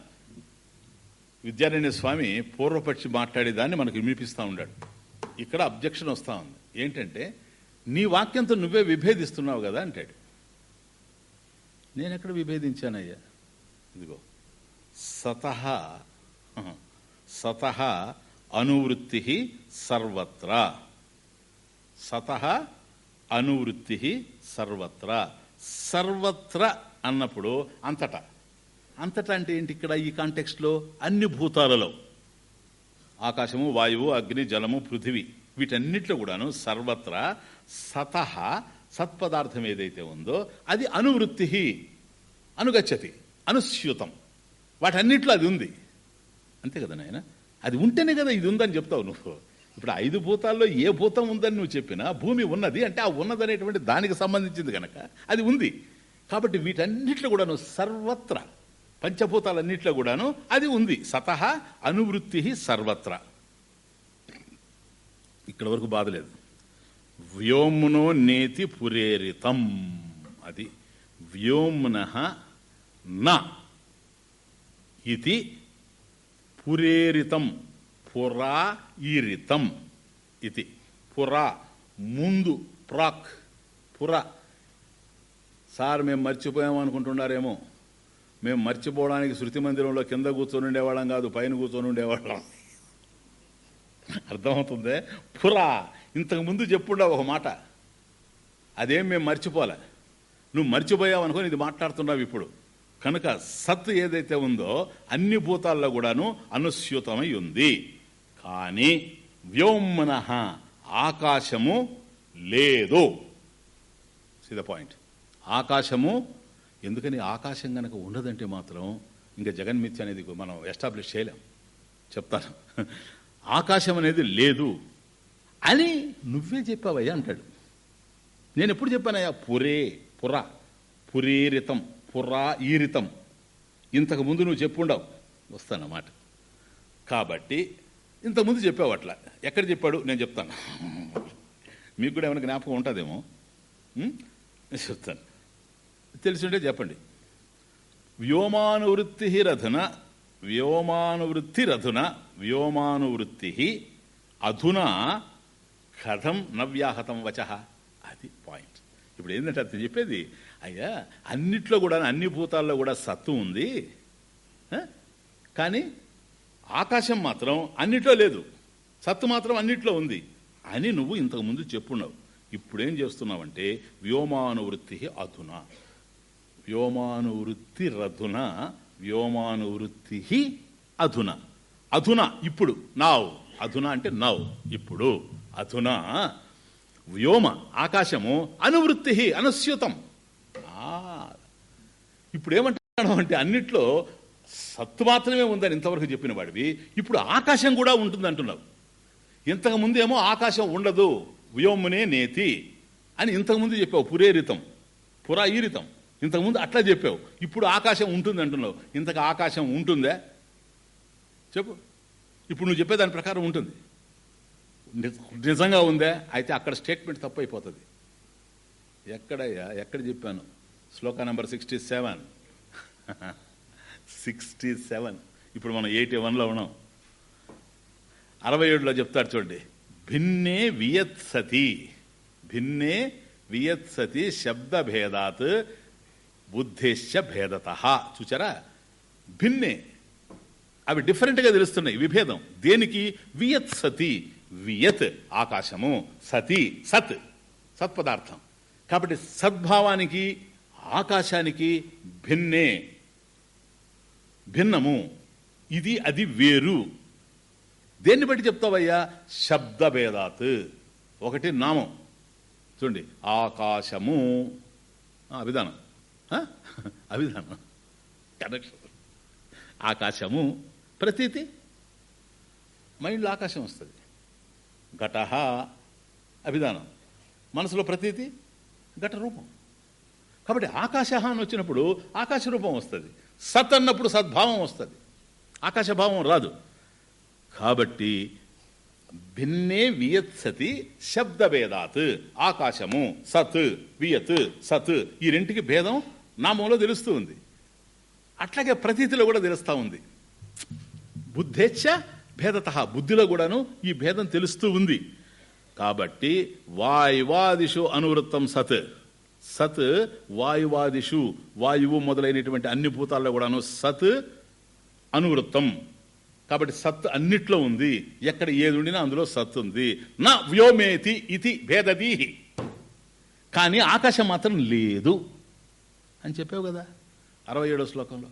విద్యారణ్య స్వామి పూర్వపక్షి మాట్లాడేదాన్ని మనకు వినిపిస్తూ ఉన్నాడు. ఇక్కడ అబ్జెక్షన్ వస్తూ ఉంది. ఏంటంటే నీ వాక్యంతో నువ్వే విభేదిస్తున్నావు కదా అంటాడు. నేను ఎక్కడ విభేదించానయ్యా? ఇదిగో. సతహ సతహ అనువృత్తి సర్వత్ర. సత అనువృత్తి సర్వత్ర. సర్వత్ర అన్నప్పుడు అంతటా. అంతటా అంటే ఏంటి ఇక్కడ ఈ కాంటెక్స్ట్లో? అన్ని భూతాలలో. ఆకాశము వాయువు అగ్ని జలము పృథివీ. వీటన్నిట్లో కూడాను సర్వత్రా సత సత్పదార్థం ఏదైతే ఉందో అది అనువృత్తి అనుగచ్చతి అనుస్యూతం. వాటన్నిట్లో అది ఉంది. అంతే కదా నాయన? అది ఉంటేనే కదా ఇది ఉందని చెప్తావు నువ్వు. ఇప్పుడు ఐదు భూతాల్లో ఏ భూతం ఉందని నువ్వు చెప్పినా భూమి ఉన్నది అంటే ఆ ఉన్నదనేటువంటి దానికి సంబంధించింది కనుక అది ఉంది. కాబట్టి వీటన్నిట్లో కూడాను సర్వత్ర పంచభూతాలన్నింటిలో కూడాను అది ఉంది. సతహ అనువృత్తి సర్వత్ర. ఇక్కడ వరకు బాధలేదు వ్యోమ్నో నేతి పురేరితం. అది వ్యోమ్న నా. ఇది పురేరితం పురా ఈరితం ఇది. పురా ముందు ప్రాక్ పుర. సార్ మేము మర్చిపోయామనుకుంటున్నారేమో మేము మర్చిపోవడానికి శృతి మందిరంలో కింద కూర్చొని ఉండేవాళ్ళం కాదు పైన కూర్చొని ఉండేవాళ్ళం. అర్థమవుతుంది? పురా ఇంతకు ముందు చెప్పుండవు ఒక మాట. అదేం మేము మర్చిపోలే. నువ్వు మర్చిపోయావు అనుకొని ఇది మాట్లాడుతున్నావు ఇప్పుడు. కనుక సత్ ఏదైతే ఉందో అన్ని భూతాల్లో కూడాను అనుస్యూతమై ఉంది. కానీ వ్యోమన ఆకాశము లేదు. సి ద పాయింట్ ఆకాశము ఎందుకని ఆకాశం కనుక ఉండదంటే మాత్రం ఇంకా జగన్మిత్య అనేది మనం ఎస్టాబ్లిష్ చేయలేం. చెప్తాను. ఆకాశం అనేది లేదు అని నువ్వే చెప్పావయ్యా అంటాడు. నేను ఎప్పుడు చెప్పానయ్యా? పురే పుర పురీరితం. పుర్రా ఈరితం. ఇంతకు ముందు నువ్వు చెప్పుండవు. వస్తానన్నమాట. కాబట్టి ఇంతకుముందు చెప్పావు అట్లా. ఎక్కడ చెప్పాడు? నేను చెప్తాను. మీకు కూడా ఏమైనా జ్ఞాపకం ఉంటుందేమో? చెప్తాను తెలిసి చెప్తాను. తెలిసింటే చెప్పండి. వ్యోమానువృత్తి రధున వ్యోమానువృత్తి రధున వ్యోమానువృత్తి అధునా కథం నవ్యాహతం వచ. అది పాయింట్. ఇప్పుడు ఏంటంటే అతను చెప్పేది? అయ్యా అన్నిట్లో కూడా అన్ని భూతాల్లో కూడా సత్తు ఉంది. కానీ ఆకాశం మాత్రం అన్నిట్లో లేదు. సత్తు మాత్రం అన్నిట్లో ఉంది. అని నువ్వు ఇంతకుముందు చెప్పున్నావు. ఇప్పుడేం చేస్తున్నావంటే వ్యోమానువృత్తి అధున. వ్యోమానువృత్తి రధున వ్యోమానువృత్తి అధున. అధున ఇప్పుడు నావ్. అధున అంటే నవ్ ఇప్పుడు అధున. వ్యోమ ఆకాశము అనువృత్తి అనుస్యూతం. ఇప్పుడు ఏమంటున్నాడు అంటే అన్నిట్లో సత్తు మాత్రమే ఉందని ఇంతవరకు చెప్పిన వాడివి. ఇప్పుడు ఆకాశం కూడా ఉంటుంది అంటున్నావు. ఇంతకు ముందేమో ఆకాశం ఉండదు. వ్యోమునే నేతి అని ఇంతకుముందు చెప్పావు. పురేరితం పురా ఈరితం ఇంతకుముందు అట్లా చెప్పావు. ఇప్పుడు ఆకాశం ఉంటుంది అంటున్నావు. ఇంతకు ఆకాశం ఉంటుందా? చెప్పు. ఇప్పుడు నువ్వు చెప్పే దాని ప్రకారం ఉంటుంది. నిజంగా ఉందా? అయితే అక్కడ స్టేట్మెంట్ తప్పు అయిపోతుంది. ఎక్కడయ్యా? ఎక్కడ చెప్పాను? శ్లోక number sixty seven. Sixty seven. ఇప్పుడు మనం ఎయిటీ వన్లో ఉన్నాం. అరవై ఏడులో చెప్తాడు చూడండి. భిన్నే వియత్సతి. భిన్నే వియత్సతి శబ్దభేదాత్ బుద్ధిశ్చ భేదత. చూచారా? భిన్నే. అవి డిఫరెంట్గా తెలుస్తున్నాయి. విభేదం. దేనికి? వియత్ సతి వియత్ ఆకాశము. సతి. సత్. సత్పదార్థం. కాబట్టి సద్భావానికి ఆకాశానికి భిన్నే భిన్నము. ఇది అది వేరు. దేన్ని బట్టి చెప్తావయ్యా? శబ్దభేదాత్. ఒకటి నామం. చూడండి ఆకాశము. అభిధానం అభిధానం కనెక్షన్ ఆకాశము ప్రతీతి. మైండ్లో ఆకాశం వస్తుంది. ఘట అభిధానం. మనసులో ప్రతీతి ఘట రూపం కాబట్టి ఆకాశ అని వచ్చినప్పుడు ఆకాశ రూపం వస్తుంది. సత్ అన్నప్పుడు సద్భావం వస్తుంది. ఆకాశభావం రాదు. కాబట్టి భిన్నే వియత్సతి శబ్దభేదాత్. ఆకాశము సత్ వియత్ సత్ ఈ రెంటికి భేదం నామంలో తెలుస్తూ ఉంది. అట్లాగే ప్రతీతిలో కూడా తెలుస్తూ ఉంది. బుద్ధేచ్ఛ భేదత బుద్ధిలో కూడాను ఈ భేదం తెలుస్తూ ఉంది. కాబట్టి వాయువాదిషు అనువృత్తం సత్. సత్ వాయువాదిషు వాయువు మొదలైనటువంటి అన్ని భూతాల్లో కూడాను సత్ అనువృత్తం. కాబట్టి సత్ అన్నిట్లో ఉంది. ఎక్కడ ఏది ఉండినా అందులో సత్ ఉంది. నా వ్యోమేతి ఇది భేదదీహి. కానీ ఆకాశం మాత్రం లేదు అని చెప్పావు కదా అరవై ఏడో శ్లోకంలో.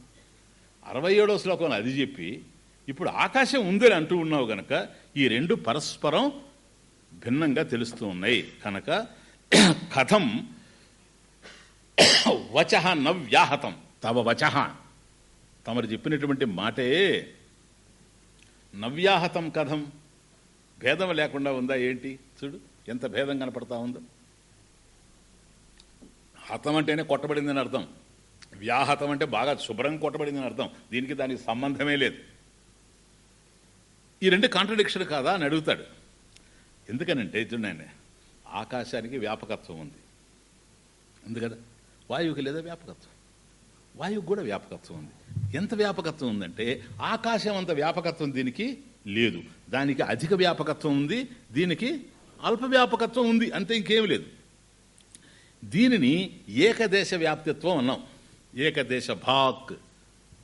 అరవై ఏడో శ్లోకంలో అది చెప్పి ఇప్పుడు ఆకాశం ఉందని అంటూ ఉన్నావు గనక ఈ రెండు పరస్పరం భిన్నంగా తెలుస్తూ ఉన్నాయి. కనుక కథం వచ నవ్యాహతం తవ వచ. తమరు చెప్పినటువంటి మాటే నవ్యాహతం కథం. భేదం లేకుండా ఉందా ఏంటి? చూడు ఎంత భేదం కనపడతా ఉందో. హతం అంటేనే కొట్టబడిందని అర్థం. వ్యాహతం అంటే బాగా శుభ్రంగా కొట్టబడిందని అర్థం. దీనికి దానికి సంబంధమే లేదు. ఈ రెండు కాంట్రడిక్షన్ కాదా అని అడుగుతాడు. ఎందుకనంటే చూడండి ఆకాశానికి వ్యాపకత్వం ఉంది. ఉంది కదా వాయువుకి లేదా వ్యాపకత్వం? వాయువు కూడా వ్యాపకత్వం ఉంది. ఎంత వ్యాపకత్వం ఉందంటే ఆకాశం అంత వ్యాపకత్వం దీనికి లేదు. దానికి అధిక వ్యాపకత్వం ఉంది దీనికి అల్ప వ్యాపకత్వం ఉంది అంతే ఇంకేం లేదు. దీనిని ఏకదేశ వ్యాప్తిత్వం అన్నాం. ఏకదేశ భాక్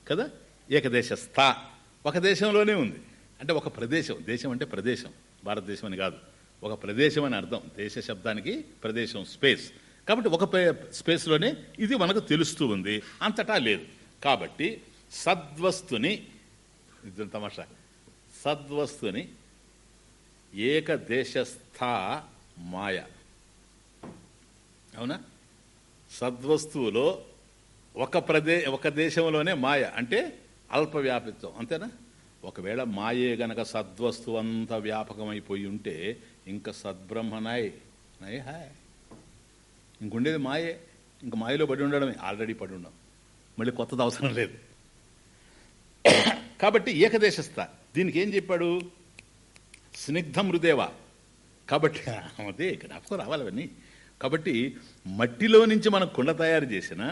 కదా? ఏకదేశ స్థా. ఒక దేశంలోనే ఉంది. అంటే ఒక ప్రదేశం. దేశం అంటే ప్రదేశం. భారతదేశం అని కాదు. ఒక ప్రదేశం అని అర్థం. దేశ శబ్దానికి ప్రదేశం స్పేస్. కాబట్టి ఒక స్పేస్లోనే ఇది మనకు తెలుస్తూ ఉంది. అంతటా లేదు. కాబట్టి సద్వస్తుని ఇది తమాషా? సద్వస్తుని ఏకదేశస్థ మాయ. అవునా? సద్వస్తువులో ఒక ప్రదే ఒక దేశంలోనే మాయ అంటే అల్ప వ్యాపిత్వం అంతేనా? ఒకవేళ మాయే గనక సద్వస్తువు అంత వ్యాపకమైపోయి ఉంటే ఇంకా సద్బ్రహ్మనాయ్ నయ్ హాయ్ ఇంకుండేది మాయే ఇంక మాయలో పడి ఉండడమే ఆల్రెడీ పడి ఉండడం మళ్ళీ కొత్తది అవసరం లేదు. కాబట్టి ఏకదేశస్థ దీనికి ఏం చెప్పాడు? స్నిగ్ధం హృదేవ కాబట్టి అదే జ్ఞాపకం రావాలి అవన్నీ. కాబట్టి మట్టిలో నుంచి మనం కుండ తయారు చేసిన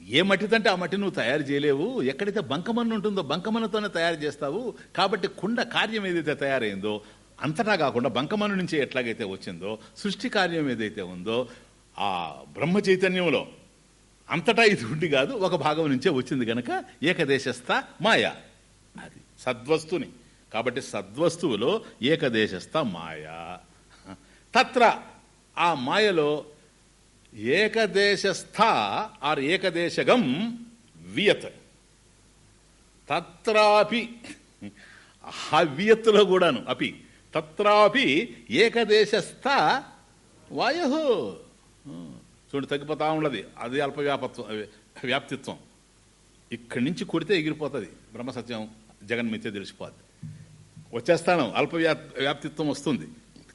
ఏ మట్టిదంటే ఆ మట్టి నువ్వు తయారు చేయలేవు ఎక్కడైతే బంకమన్ను ఉంటుందో బంకమన్నుతోనే తయారు చేస్తావు కాబట్టి కుండ కార్యం ఏదైతే తయారైందో అంతటా కాకుండా బంకమన్ను నుంచి ఎట్లాగైతే వచ్చిందో సృష్టి కార్యం ఏదైతే ఉందో ఆ బ్రహ్మ చైతన్యంలో అంతటా ఇది ఉండి కాదు ఒక భాగం నుంచే వచ్చింది గనక ఏకదేశస్థ మాయ. అది సద్వస్తుని. కాబట్టి సద్వస్తువులో ఏకదేశస్థ మాయ. తత్ర ఆ మాయలో ఏకదేశస్థ ఆర్ ఏకదేశగం వియత్. తత్రాపి ఆ వియత్తులో కూడాను అపి. తత్రాపి ఏకదేశస్థ వాయు. చూడు తగ్గిపోతా ఉండదు అది అల్ప వ్యాపత్వం వ్యాప్తిత్వం. ఇక్కడి నుంచి కొడితే ఎగిరిపోతుంది. బ్రహ్మసత్యం జగన్మితే తెలిసిపోద్ది. వచ్చేస్తాను అల్ప వ్యాప్తిత్వం వస్తుంది.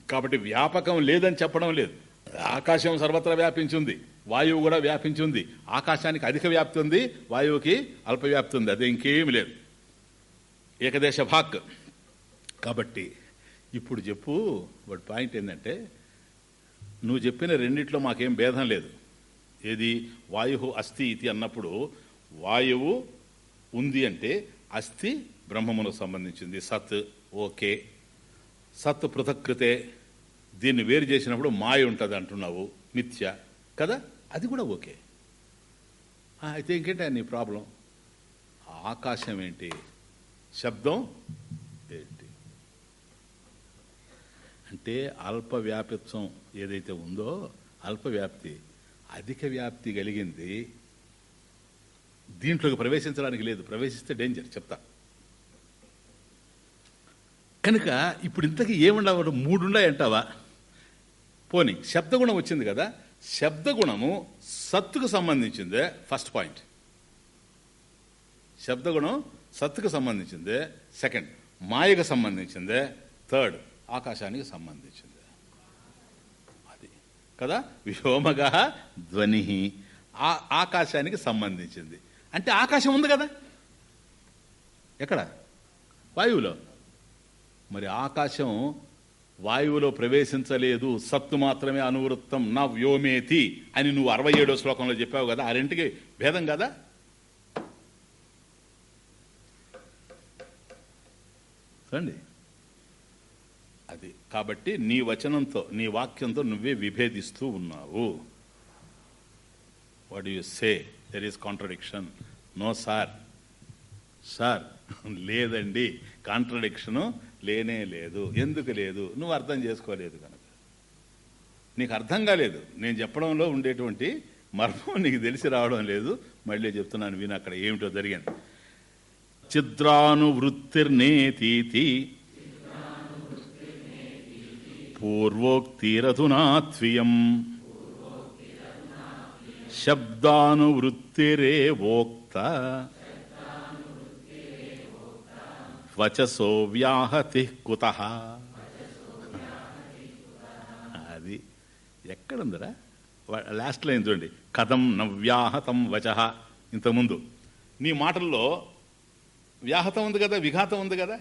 కాబట్టి వ్యాపకం లేదని చెప్పడం లేదు. ఆకాశం సర్వత్రా వ్యాపించింది. వాయువు కూడా వ్యాపించింది. ఆకాశానికి అధిక వ్యాప్తి ఉంది వాయువుకి అల్ప వ్యాప్తి ఉంది. అది ఇంకేమి లేదు. ఏకదేశ భాక్. కాబట్టి ఇప్పుడు చెప్పు వాడి పాయింట్ ఏంటంటే నువ్వు చెప్పిన రెండిట్లో మాకేం భేదం లేదు. ఏది? వాయు అస్థి ఇది అన్నప్పుడు వాయువు ఉంది అంటే అస్థి బ్రహ్మమునకు సంబంధించింది. సత్ ఓకే. సత్ పృథకృతే దీన్ని వేరు చేసినప్పుడు మాయ ఉంటుంది అంటున్నావు. మిథ్య. కదా? అది కూడా ఓకే. అయితే ఇంకేంటి నీ ప్రాబ్లం? ఆకాశం ఏంటి? శబ్దం ఏంటి అంటే అల్ప వ్యాపిత్వం ఏదైతే ఉందో అల్ప వ్యాప్తి అధిక వ్యాప్తి కలిగింది దీంట్లోకి ప్రవేశించడానికి లేదు. ప్రవేశిస్తే డేంజర్ చెప్తా. కనుక ఇప్పుడు ఇంతకీ ఏముండవు? మూడుండాయంటావా పోనీ శబ్దగుణం వచ్చింది కదా. శబ్దగుణము సత్తుకు సంబంధించిందే ఫస్ట్ పాయింట్ శబ్దగుణం సత్తుకు సంబంధించిందే సెకండ్ మాయకు సంబంధించిందే థర్డ్ ఆకాశానికి సంబంధించింది. అది. కదా? వ్యోమగ ధ్వని ఆకాశానికి సంబంధించింది. అంటే ఆకాశం ఉంది కదా? ఎక్కడ? వాయువులో. మరి ఆకాశం వాయువులో ప్రవేశించలేదు. సత్తు మాత్రమే అనువృత్తం. నా వ్యోమేతి అని నువ్వు అరవై ఏడో శ్లోకంలో చెప్పావు కదా? ఆ రెంటికి భేదం కదా? చూడండి. కాబట్టి నీ వచనంతో నీ వాక్యంతో నువ్వే విభేదిస్తూ ఉన్నావు. What you say there is contradiction no sir sir లేదండి. కాంట్రడిక్షను లేనే లేదు. ఎందుకు లేదు? నువ్వు అర్థం చేసుకోలేదు కనుక. నీకు అర్థం కాలేదు నేను చెప్పడంలో ఉండేటువంటి మర్మం నీకు తెలిసి రావడం లేదు. మళ్ళీ చెప్తున్నాను విని అక్కడ ఏమిటో జరిగింది. చిద్రానువృత్తిర్నేతీతి పూర్వోక్తిరధునాత్వియం శబ్దానువృత్తిరేవోక్త వచసో వ్యాహతి కుత అది ఎక్కడుందిరా? లాస్ట్ లైన్ చూడండి. కథం నవ్యాహతం వచ. ఇంతకుముందు. నీ మాటల్లో వ్యాహతం ఉంది కదా విఘాతం ఉంది కదా?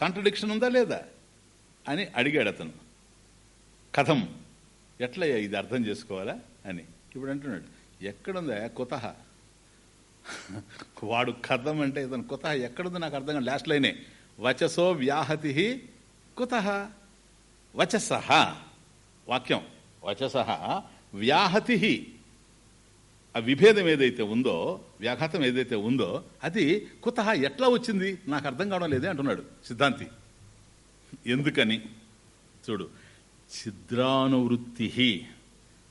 కాంట్రడిక్షన్ ఉందా లేదా? అని అడిగాడు అతను. కథం. ఎట్లయ్యా ఇది అర్థం చేసుకోవాలా అని. ఇప్పుడు అంటున్నాడు ఎక్కడుందా? కుత వాడు కథం అంటే ఇతను కుత ఎక్కడుంది నాకు అర్థం కాదు. లాస్ట్ లైనే వచసో వ్యాహతి కుత వచస వాక్యం వచస వ్యాహతి ఆ విభేదం ఏదైతే ఉందో వ్యాఘాతం ఏదైతే ఉందో అది కుత ఎట్లా వచ్చింది? నాకు అర్థం కావడం లేదే అంటున్నాడు సిద్ధాంతి. ఎందుకని? చూడు ఛిద్రానువృత్తి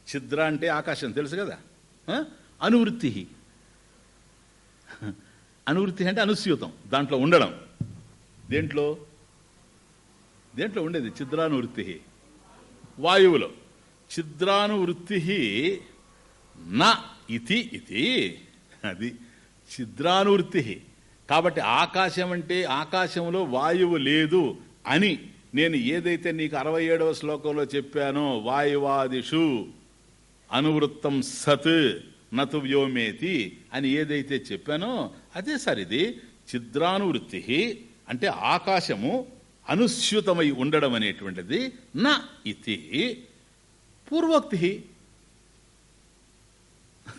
ఛిద్ర అంటే ఆకాశం తెలుసు కదా? అనువృత్తి. అనువృత్తి అంటే అనుస్యూతం దాంట్లో ఉండడం. దేంట్లో? దేంట్లో ఉండేది? ఛిద్రానువృత్తి వాయువులో. ఛిద్రానువృత్తి నా ఇతి ఇది అది ఛిద్రానువృత్తి కాబట్టి ఆకాశం అంటే ఆకాశంలో వాయువు లేదు అని నేను ఏదైతే నీకు అరవై ఏడవ శ్లోకంలో చెప్పానో వాయువాదిషు అనువృత్తం సత్ నతు వ్యోమేతి అని ఏదైతే చెప్పానో అదే సరిది చిద్రానువృత్తి. అంటే ఆకాశము అనుస్యూతమై ఉండడం అనేటువంటిది నా ఇతి. పూర్వోక్తి.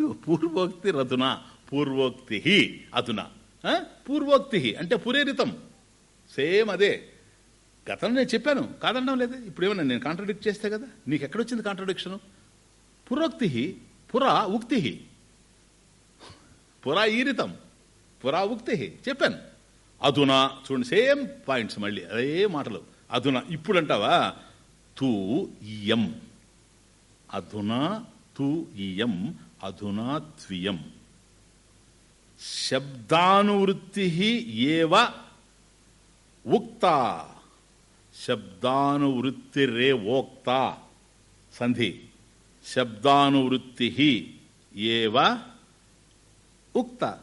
పూర్వోక్తి రతున. పూర్వోక్తి అతున. పూర్వోక్తి. అంటే పురేరితం. సేమ్ అదే. గతంలో నేను చెప్పాను కాదనడం లేదు. ఇప్పుడు ఏమన్నా నేను కాంట్రడిక్ట్ చేస్తే కదా నీకు ఎక్కడొచ్చింది కాంట్రడిక్షను పురోక్తి పురా ఉక్తి పురా ఈరితం పురా ఉక్తి చెప్పాను. అధునా చూడండి సేమ్ పాయింట్స్ మళ్ళీ అదే మాటలు. అధునా ఇప్పుడు అంటావా తూ ఇయం. అధునా తూ ఇయం. అధునా త్వియం. శబ్దానువృత్తి ఏవ ఉక్త. శబ్దానువృత్తిరే ఓక్త సంధి. శబ్దానువృత్తి ఏవ ఉక్త.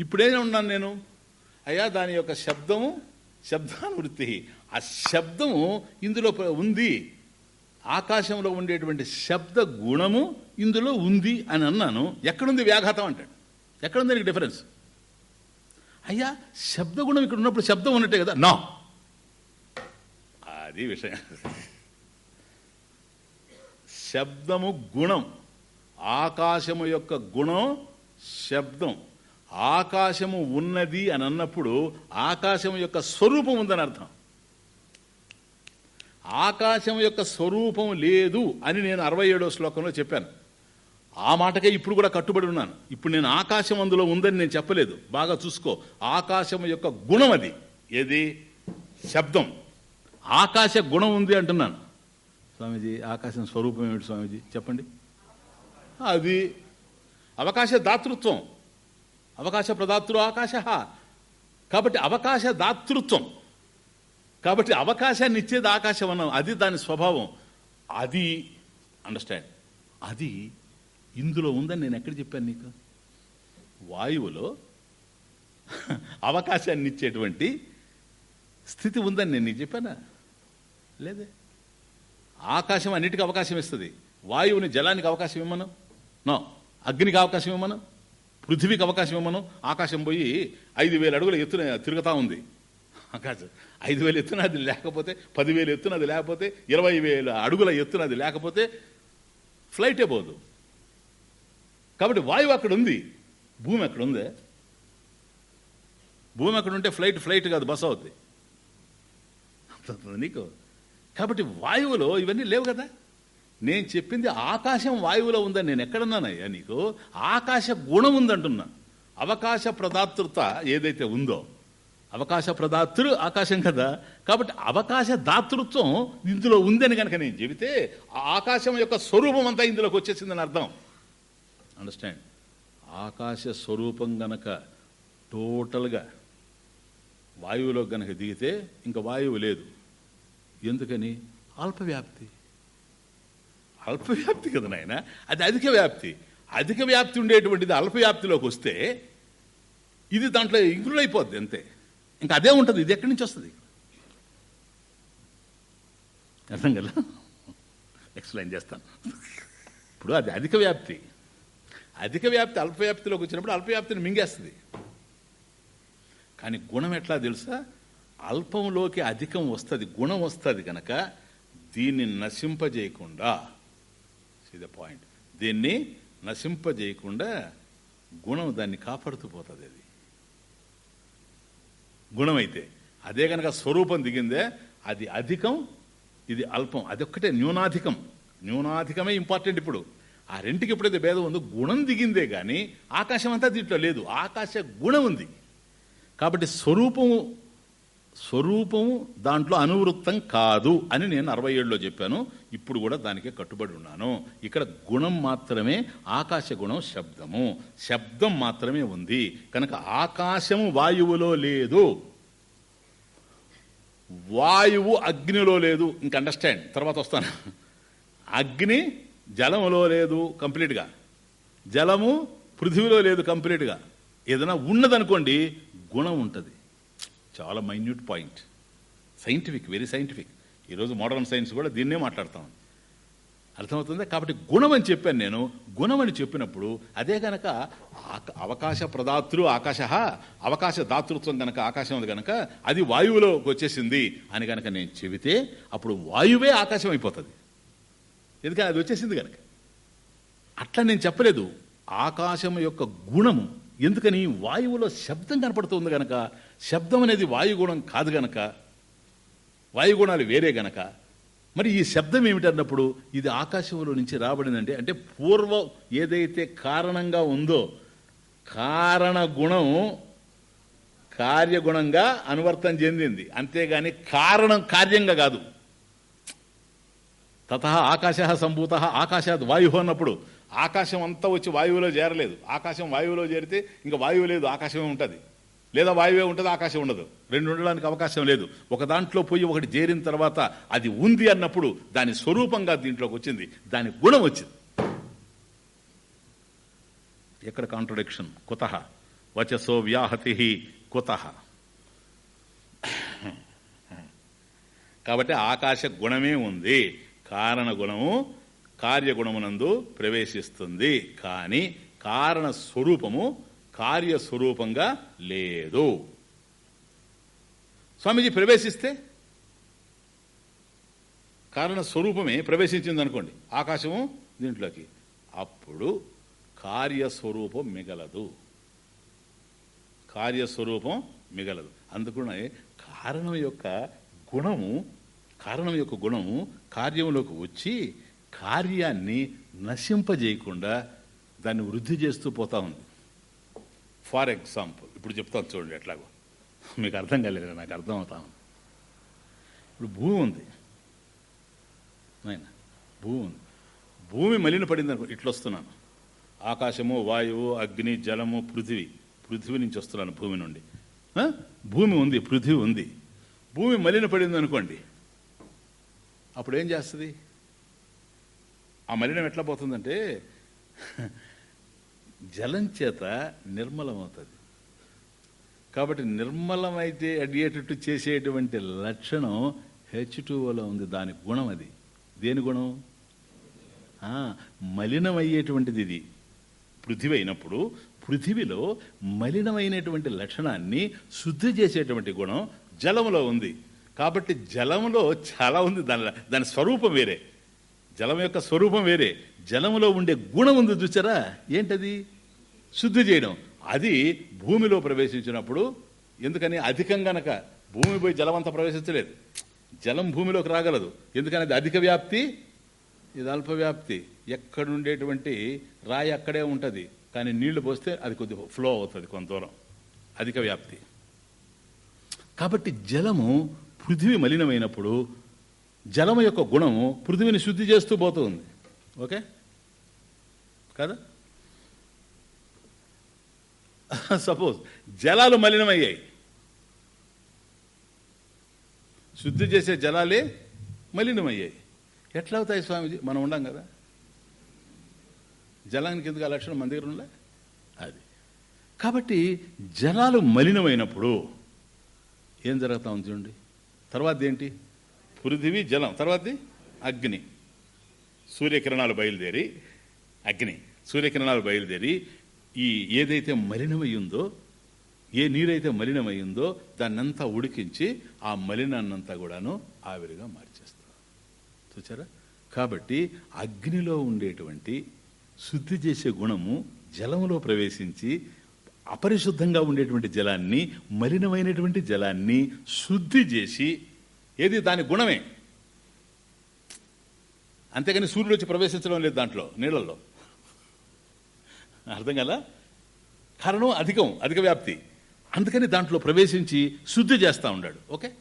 ఇప్పుడేం ఉన్నాను నేను? అయ్యా దాని యొక్క శబ్దము శబ్దానువృత్తి ఆ శబ్దము ఇందులో ఉంది. ఆకాశంలో ఉండేటువంటి శబ్ద గుణము ఇందులో ఉంది అని అన్నాను. ఎక్కడుంది వ్యాఘాతం అంటాడు. ఎక్కడుంది నీకు డిఫరెన్స్? అయ్యా శబ్దగుణం ఇక్కడ ఉన్నప్పుడు శబ్దం ఉన్నట్టే కదా? నా. అది విషయం. శబ్దము గుణం. ఆకాశము యొక్క గుణం శబ్దం. ఆకాశము ఉన్నది అని అన్నప్పుడు ఆకాశం యొక్క స్వరూపం ఉందని అర్థం. ఆకాశం యొక్క స్వరూపం లేదు అని నేను అరవై ఏడో శ్లోకంలో చెప్పాను. ఆ మాటకే ఇప్పుడు కూడా కట్టుబడి ఉన్నాను. ఇప్పుడు నేను ఆకాశం అందులో ఉందని నేను చెప్పలేదు. బాగా చూసుకో. ఆకాశం యొక్క గుణం అది. ఏది? శబ్దం. ఆకాశ గుణం ఉంది అంటున్నాను. స్వామీజీ ఆకాశం స్వరూపం ఏమిటి స్వామీజీ? చెప్పండి. అది అవకాశ దాతృత్వం. అవకాశ ప్రదాతృ ఆకాశ. కాబట్టి అవకాశ దాతృత్వం. కాబట్టి అవకాశాన్ని ఇచ్చేది ఆకాశం అన్నాం అది దాని స్వభావం. అది అండర్స్టాండ్ అది ఇందులో ఉందని నేను ఎక్కడ చెప్పాను నీకు? వాయువులో అవకాశాన్ని ఇచ్చేటువంటి స్థితి ఉందని నేను నీకు చెప్పానా? లేదే? ఆకాశం అన్నిటికీ అవకాశం ఇస్తుంది. వాయువుని జలానికి అవకాశం ఇవ్వమను నో. అగ్నికి అవకాశం ఇవ్వమను పృథివీకి అవకాశం ఇవ్వమను ఆకాశం పోయి ఐదు వేల అడుగుల ఎత్తున తిరుగుతూ ఉంది. ఆకాశం. ఐదు వేల ఎత్తున అది లేకపోతే పదివేల ఎత్తున అది లేకపోతే ఇరవై వేల అడుగుల ఎత్తున అది లేకపోతే ఫ్లైటే పోదు. కాబట్టి వాయువు అక్కడ ఉంది. భూమి అక్కడ ఉందే? భూమి అక్కడ ఉంటే ఫ్లైట్ ఫ్లైట్ కాదు బస్ అవుతుంది నీకు? కాబట్టి వాయువులో ఇవన్నీ లేవు కదా? నేను చెప్పింది ఆకాశం వాయువులో ఉందని నేను ఎక్కడన్నానయ్యా నీకు? ఆకాశ గుణం ఉందంటున్నా. అవకాశ ప్రదాతృత ఏదైతే ఉందో. అవకాశ ప్రదాతృ ఆకాశం కదా. కాబట్టి అవకాశ దాతృత్వం ఇందులో ఉందని కనుక నేను చెబితే ఆకాశం యొక్క స్వరూపం అంతా ఇందులోకి వచ్చేసిందని అర్థం. అండర్స్టాండ్ ఆకాశ స్వరూపం గనక టోటల్గా వాయువులో గనక దిగితే ఇంకా వాయువు లేదు. ఎందుకని? అల్పవ్యాప్తి. అల్పవ్యాప్తి కదా నాయన? అది అధిక వ్యాప్తి. అధిక వ్యాప్తి ఉండేటువంటిది అల్పవ్యాప్తిలోకి వస్తే ఇది దాంట్లో ఇంక్లూడ్ అయిపోద్ది అంతే. ఇంకా అదే ఉంటుంది ఇది ఎక్కడి నుంచి వస్తుంది? అర్థం కదా? ఎక్స్ప్లెయిన్ చేస్తాను. ఇప్పుడు అది అధిక వ్యాప్తి. అధిక వ్యాప్తి అల్పవ్యాప్తిలోకి వచ్చినప్పుడు అల్పవ్యాప్తిని మింగేస్తుంది. కానీ గుణం ఎట్లా తెలుసా? అల్పంలోకి అధికం వస్తుంది గుణం వస్తుంది కనుక దీన్ని నశింపజేయకుండా. ద పాయింట్ దీన్ని నశింపజేయకుండా గుణం దాన్ని కాపాడుతూ పోతుంది అది. గుణం అయితే అదే కనుక స్వరూపం దిగిందే అది అధికం ఇది అల్పం. అదొక్కటే న్యూనాధికం. న్యూనాధికమే ఇంపార్టెంట్ ఇప్పుడు. ఆ రెంటికి ఎప్పుడైతే భేదం ఉందో గుణం దిగిందే కానీ ఆకాశం అంతా దీంట్లో లేదు. ఆకాశ గుణం ఉంది. కాబట్టి స్వరూపము స్వరూపము దాంట్లో అనువృత్తం కాదు అని నేను అరవై ఏడులో చెప్పాను. ఇప్పుడు కూడా దానికే కట్టుబడి ఉన్నాను. ఇక్కడ గుణం మాత్రమే ఆకాశ గుణం శబ్దము. శబ్దం మాత్రమే ఉంది. కనుక ఆకాశము వాయువులో లేదు. వాయువు అగ్నిలో లేదు. ఇంక అండర్స్టాండ్ తర్వాత వస్తాను. అగ్ని జలములో లేదు కంప్లీట్గా. జలము పృథివీలో లేదు కంప్లీట్గా. ఏదైనా ఉన్నదనుకోండి గుణం ఉంటుంది. చాలా minute point scientific very scientific ఈరోజు మోడర్న్ సైన్స్ కూడా దీన్నే మాట్లాడతాం అర్థమవుతుంది? కాబట్టి గుణం అని చెప్పాను నేను. గుణం అని చెప్పినప్పుడు అదే గనక అవకాశ ప్రదాతృ ఆకాశ అవకాశ దాతృత్వం గనక ఆకాశం ఉంది గనక అది వాయువులోకి వచ్చేసింది అని గనక నేను చెబితే అప్పుడు వాయువే ఆకాశం అయిపోతుంది. ఎందుకని? అది వచ్చేసింది గనక. అట్లా నేను చెప్పలేదు. ఆకాశం యొక్క గుణము ఎందుకని వాయువులో శబ్దం కనపడుతుంది గనక శబ్దం అనేది వాయుగుణం కాదు గనక వాయుగుణాలు వేరే గనక. మరి ఈ శబ్దం ఏమిటన్నప్పుడు ఇది ఆకాశంలో నుంచి రాబడిందంటే అంటే పూర్వం ఏదైతే కారణంగా ఉందో కారణ గుణం కార్యగుణంగా అనువర్తం చెందింది. అంతేగాని కారణం కార్యంగా కాదు. తత ఆకాశ సంభూత ఆకాశాత్ వాయు అన్నప్పుడు ఆకాశం అంతా వచ్చి వాయువులో చేరలేదు. ఆకాశం వాయువులో చేరితే ఇంకా వాయువు లేదు ఆకాశమే ఉంటుంది. లేదా వాయువే ఉంటుంది ఆకాశం ఉండదు. రెండు ఉండడానికి అవకాశం లేదు. ఒక దాంట్లో పోయి ఒకటి చేరిన తర్వాత అది ఉంది అన్నప్పుడు దాని స్వరూపంగా దీంట్లోకి వచ్చింది. దాని గుణం వచ్చింది. ఎక్కడ కాంట్రడిక్షన్ కుత వచసో వ్యాహతి కుత కాబట్టి ఆకాశ గుణమే ఉంది. కారణ గుణము కార్యగుణమునందు ప్రవేశిస్తుంది. కానీ కారణ స్వరూపము కార్యస్వరూపంగా లేదు. స్వామీజీ ప్రవేశిస్తే? కారణ స్వరూపమే ప్రవేశించింది అనుకోండి ఆకాశము దీంట్లోకి. అప్పుడు కార్యస్వరూపం మిగలదు. కార్యస్వరూపం మిగలదు. అందుకనే కారణం యొక్క గుణము కారణం యొక్క గుణము కార్యంలోకి వచ్చి కార్యాన్ని నశింపజేయకుండా దాన్ని వృద్ధి చేస్తూ పోతా ఉంది. ఫార్ ఎగ్జాంపుల్ ఇప్పుడు చెప్తాను చూడండి ఎట్లాగో. మీకు అర్థం కాలేదు నాకు అర్థం అవుతా ఉంది. ఇప్పుడు భూమి ఉంది. నాయన భూమి ఉంది. భూమి మలిన పడింది అనుకో ఇట్లా వస్తున్నాను. ఆకాశము వాయువు అగ్ని జలము పృథివీ. పృథివీ నుంచి వస్తున్నాను భూమి నుండి. భూమి ఉంది పృథివీ ఉంది. భూమి మలిన పడింది అనుకోండి అప్పుడు ఏం చేస్తుంది? ఆ మలినం ఎట్లా పోతుందంటే జలం చేత నిర్మలమవుతుంది. కాబట్టి నిర్మలమైతే అడిగేటట్టు చేసేటువంటి లక్షణం హెచ్ టూఓలో ఉంది. దాని గుణం అది. దేని గుణం? మలినమయ్యేటువంటిది ఇది. పృథివీ అయినప్పుడు పృథివిలో మలినమైనటువంటి లక్షణాన్ని శుద్ధి చేసేటువంటి గుణం జలములో ఉంది. కాబట్టి జలములో చాలా ఉంది. దాని దాని స్వరూపం వేరే. జలం యొక్క స్వరూపం వేరే. జలములో ఉండే గుణం ఉంది చూసారా ఏంటది? శుద్ధి చేయడం. అది భూమిలో ప్రవేశించినప్పుడు ఎందుకని? అధికం గనక. భూమి పోయి జలం అంతా ప్రవేశించలేదు. జలం భూమిలోకి రాగలదు. ఎందుకని? అది అధిక వ్యాప్తి? ఇది అల్ప వ్యాప్తి. ఎక్కడుండేటువంటి రాయి అక్కడే ఉంటుంది. కానీ నీళ్ళు పోస్తే అది కొద్ది ఫ్లో అవుతుంది కొంత దూరం. అధిక వ్యాప్తి. కాబట్టి జలము పృథివీ మలినమైనప్పుడు జలము యొక్క గుణము పృథివిని శుద్ధి చేస్తూ పోతుంది. ఓకే? కదా? సపోజ్ జలాలు మలినమయ్యాయి. శుద్ధి చేసే జలాలే మలినమయ్యాయి. ఎట్లా అవుతాయి స్వామిజీ? మనం ఉండం కదా. జలానికి ఎందుకు ఆ లక్షణం మన దగ్గర ఉండే అది. కాబట్టి జలాలు మలినమైనప్పుడు ఏం జరుగుతా ఉంది చూడండి. తర్వాత ఏంటి? పృథివీ జలం. తర్వాతది అగ్ని. సూర్యకిరణాలు బయలుదేరి అగ్ని. సూర్యకిరణాలు బయలుదేరి ఈ ఏదైతే మలినమయ్యిందో ఏ నీరైతే మలినమయ్యిందో దాన్నంతా ఉడికించి ఆ మలినాన్నంతా కూడాను ఆవిరిగా మార్చేస్తారు. చూచారా? కాబట్టి అగ్నిలో ఉండేటువంటి శుద్ధి చేసే గుణము జలములో ప్రవేశించి అపరిశుద్ధంగా ఉండేటువంటి జలాన్ని మలినమైనటువంటి జలాన్ని శుద్ధి చేసి ఏది దాని గుణమే? అంతేగాని సూర్యుడు వచ్చి ప్రవేశించడం లేదు దాంట్లో నీళ్ళల్లో. అర్థం కదా కారణం అధికం అధిక వ్యాప్తి. అందుకని దాంట్లో ప్రవేశించి శుద్ధి చేస్తూ ఉన్నాడు ఓకే?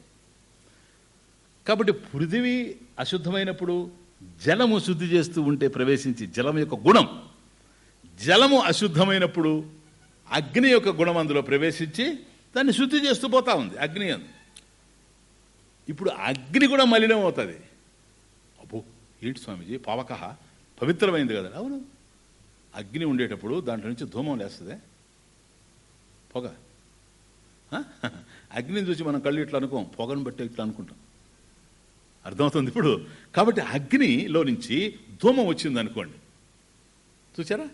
కాబట్టి పృథివీ అశుద్ధమైనప్పుడు జలము శుద్ధి చేస్తూ ఉంటే ప్రవేశించి జలం యొక్క గుణం. జలము అశుద్ధమైనప్పుడు అగ్ని యొక్క గుణం అందులో ప్రవేశించి దాన్ని శుద్ధి చేస్తూ పోతా ఉంది అగ్ని అందు. ఇప్పుడు అగ్ని కూడా మలినం అవుతుంది. అబ్బో ఏంటి స్వామీజీ? పావక పవిత్రమైంది కదా. అవును. అగ్ని ఉండేటప్పుడు దాంట్లో నుంచి ధూమం లేస్తుంది. పొగ. అగ్నిని చూసి మనం కళ్ళు ఇట్లా అనుకోం. పొగను బట్టి ఇట్లా అనుకుంటాం. అర్థమవుతుంది ఇప్పుడు? కాబట్టి అగ్నిలో నుంచి ధూమం వచ్చింది అనుకోండి. చూసారా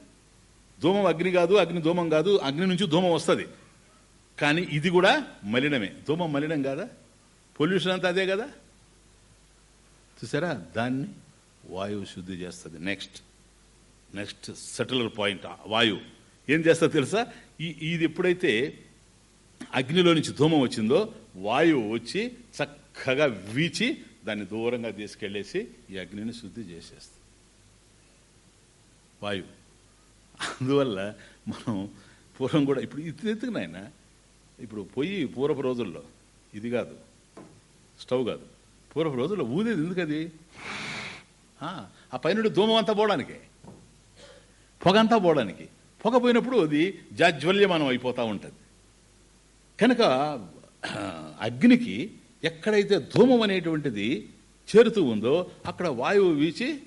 ధూమం అగ్ని కాదు అగ్ని ధూమం కాదు అగ్ని నుంచి ధూమం వస్తుంది. కానీ ఇది కూడా మలినమే. ధూమం మలినం కాదా? పొల్యూషన్ అంతా అదే కదా? చూసారా? దాన్ని వాయువు శుద్ధి చేస్తుంది. నెక్స్ట్ నెక్స్ట్ సెటిలర్ పాయింట్ వాయువు. ఏం చేస్తా తెలుసా? ఈ ఇది ఎప్పుడైతే అగ్నిలో నుంచి ధూమం వచ్చిందో వాయువు వచ్చి చక్కగా వీచి దాన్ని దూరంగా తీసుకెళ్ళేసి ఈ అగ్నిని శుద్ధి చేసేస్తుంది. వాయువు. అందువల్ల మనం పూర్వం కూడా ఇప్పుడు ఇది ఎందుకు నాయన. ఇప్పుడు పొయ్యి పూర్వపు రోజుల్లో ఇది కాదు. స్టవ్ కాదు. పూర్వపు రోజుల్లో ఊదేది ఎందుకు అది ఆ, ఆ పైనుండి ధూమం అంతా పోవడానికి. పొగ అంతా పోవడానికి. పొగ పోయినప్పుడు అది జాజ్వల్యమానం అయిపోతూ ఉంటుంది. కనుక అగ్నికి ఎక్కడైతే ధూమం అనేటువంటిది చేరుతూ ఉందో అక్కడ వాయువు వీచి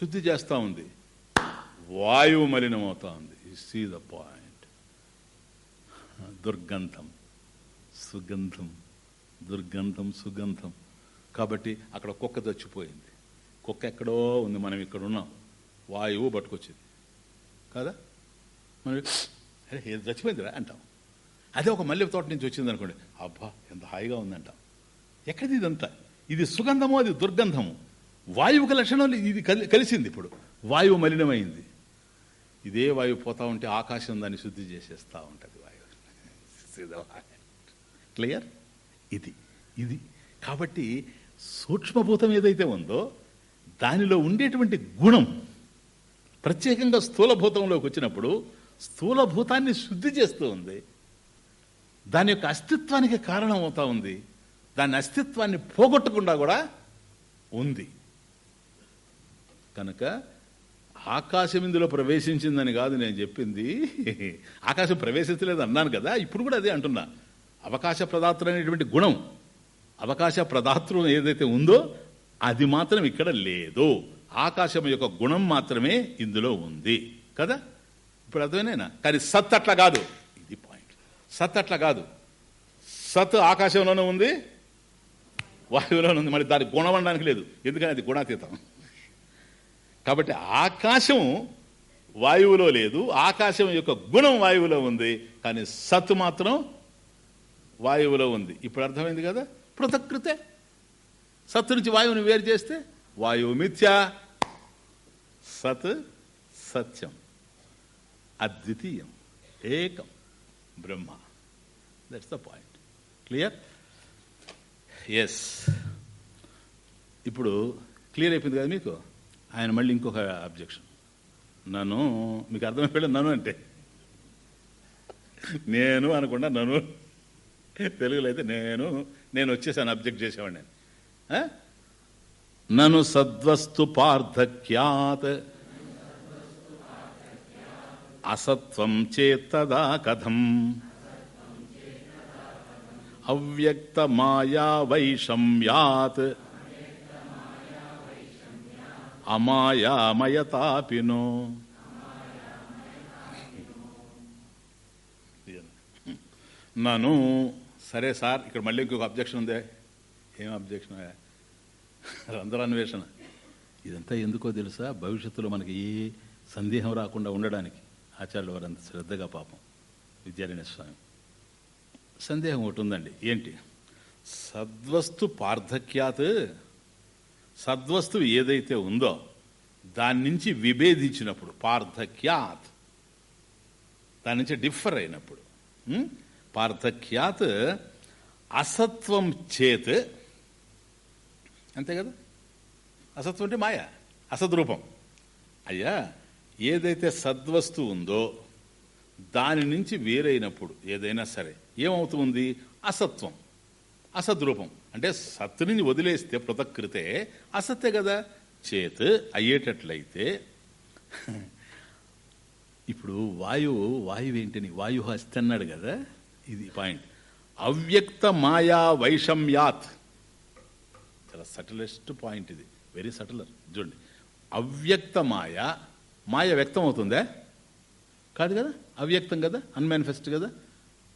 శుద్ధి చేస్తూ ఉంది. వాయువు మలినమవుతా ఉంది. సీ ద పాయింట్ దుర్గంధం సుగంధం. దుర్గంధం సుగంధం. కాబట్టి అక్కడ కుక్క చచ్చిపోయింది. కుక్క ఎక్కడో ఉంది మనం ఇక్కడ ఉన్నాం. వాయువు పట్టుకొచ్చింది. కదా? మనం అరే ఏది చచ్చిపోయిందిరా అంటాం. అదే ఒక మల్లె తోట నుంచి వచ్చింది అనుకోండి. అబ్బా ఎంత హాయిగా ఉందంటాం ఎక్కడిది ఇదంతా? ఇది సుగంధము అది దుర్గంధము? వాయువుకి లక్షణం ఇది కలి- కలిసింది ఇప్పుడు. వాయువు మలినమైంది. ఇదే వాయువు పోతా ఉంటే ఆకాశం దాన్ని శుద్ధి చేసేస్తూ ఉంటుంది వాయువు. క్లియర్ ఇది ఇది. కాబట్టి సూక్ష్మభూతం ఏదైతే ఉందో దానిలో ఉండేటువంటి గుణం ప్రత్యేకంగా స్థూలభూతంలోకి వచ్చినప్పుడు స్థూలభూతాన్ని శుద్ధి చేస్తూ ఉంది. దాని యొక్క అస్తిత్వానికి కారణం అవుతా ఉంది. దాని అస్తిత్వాన్ని పోగొట్టకుండా కూడా ఉంది. కనుక ఆకాశం ఇందులో ప్రవేశించిందని కాదు నేను చెప్పింది. ఆకాశం ప్రవేశించలేదు అన్నాను కదా ఇప్పుడు కూడా అదే అంటున్నా. అవకాశ ప్రదాతృ అనేటువంటి గుణం అవకాశ ప్రదాతృ ఏదైతే ఉందో అది మాత్రం ఇక్కడ లేదు. ఆకాశం యొక్క గుణం మాత్రమే ఇందులో ఉంది. కదా? ఇప్పుడు అర్థమేనా కానీ సత్ అట్లా కాదు. ఇది పాయింట్. సత్ అట్లా కాదు. సత్ ఆకాశంలోనే ఉంది వాయువులోనే ఉంది. మరి దాని గుణం అనడానికి లేదు. ఎందుకని? అది గుణాతీతం. కాబట్టి ఆకాశం వాయువులో లేదు ఆకాశం యొక్క గుణం వాయువులో ఉంది. కానీ సత్ మాత్రం వాయువులో ఉంది. ఇప్పుడు అర్థమైంది కదా? పృథకృతే సత్తు నుంచి వాయువుని వేరు చేస్తే వాయువు మిథ్య. సత్ సత్యం. అద్వితీయం. ఏకం. బ్రహ్మ. That's the point clear yes ఇప్పుడు క్లియర్ అయిపోయింది కదా మీకు? ఆయన మళ్ళీ ఇంకొక అబ్జెక్షన్ నన్ను మీకు అర్థమైపోయాడు నన్ను అంటే? నేను అనకుండా నన్ను తెలుగులో అయితే నేను నేను వచ్చేసాను అబ్జెక్ట్ చేసేవాడిని నేను? నను సద్వస్తు పార్థక్యాత్. అసత్వం చేత్తదా కథం. అవ్యక్త మాయా వైషమ్యాత్. అమాయామయతాపినో. నన్ను సరే సార్ ఇక్కడ మళ్ళీ ఇంకొక అబ్జెక్షన్ ఉందే. ఏం అబ్జెక్షన్ రంధ్రాన్వేషణ. ఇదంతా ఎందుకో తెలుసా? భవిష్యత్తులో మనకి ఏ సందేహం రాకుండా ఉండడానికి ఆచార్యులు వారంత శ్రద్ధగా పాపం. విద్యారాయణ స్వామి. సందేహం ఒకటి ఉందండి. ఏంటి? సద్వస్తు పార్థక్యాత్ సద్వస్తు ఏదైతే ఉందో దాని నుంచి విభేదించినప్పుడు పార్థక్యాత్ దాని నుంచి డిఫర్ అయినప్పుడు పార్థక్యాత్ అసత్వం చేత్. అంతే కదా? అసత్వం అంటే మాయ అసద్రూపం. అయ్యా ఏదైతే సద్వస్తు ఉందో దాని నుంచి వేరైనప్పుడు ఏదైనా సరే ఏమవుతుంది? అసత్వం. అసద్రూపం. అంటే సత్తుని వదిలేస్తే పృథకృతే అసత్తే కదా? చేత్ అయ్యేటట్లయితే. ఇప్పుడు వాయువు వాయువు ఏంటని? వాయు అస్తి అన్నాడు కదా? ఇది పాయింట్. అవ్యక్త మాయా వైషమ్యాత్. చాలా సటిలెస్ట్ పాయింట్ ఇది. వెరీ సటిలర్ చూడండి. అవ్యక్త మాయ మాయ వ్యక్తం అవుతుందా? కాదు కదా? అవ్యక్తం కదా? అన్మానిఫెస్ట్ కదా?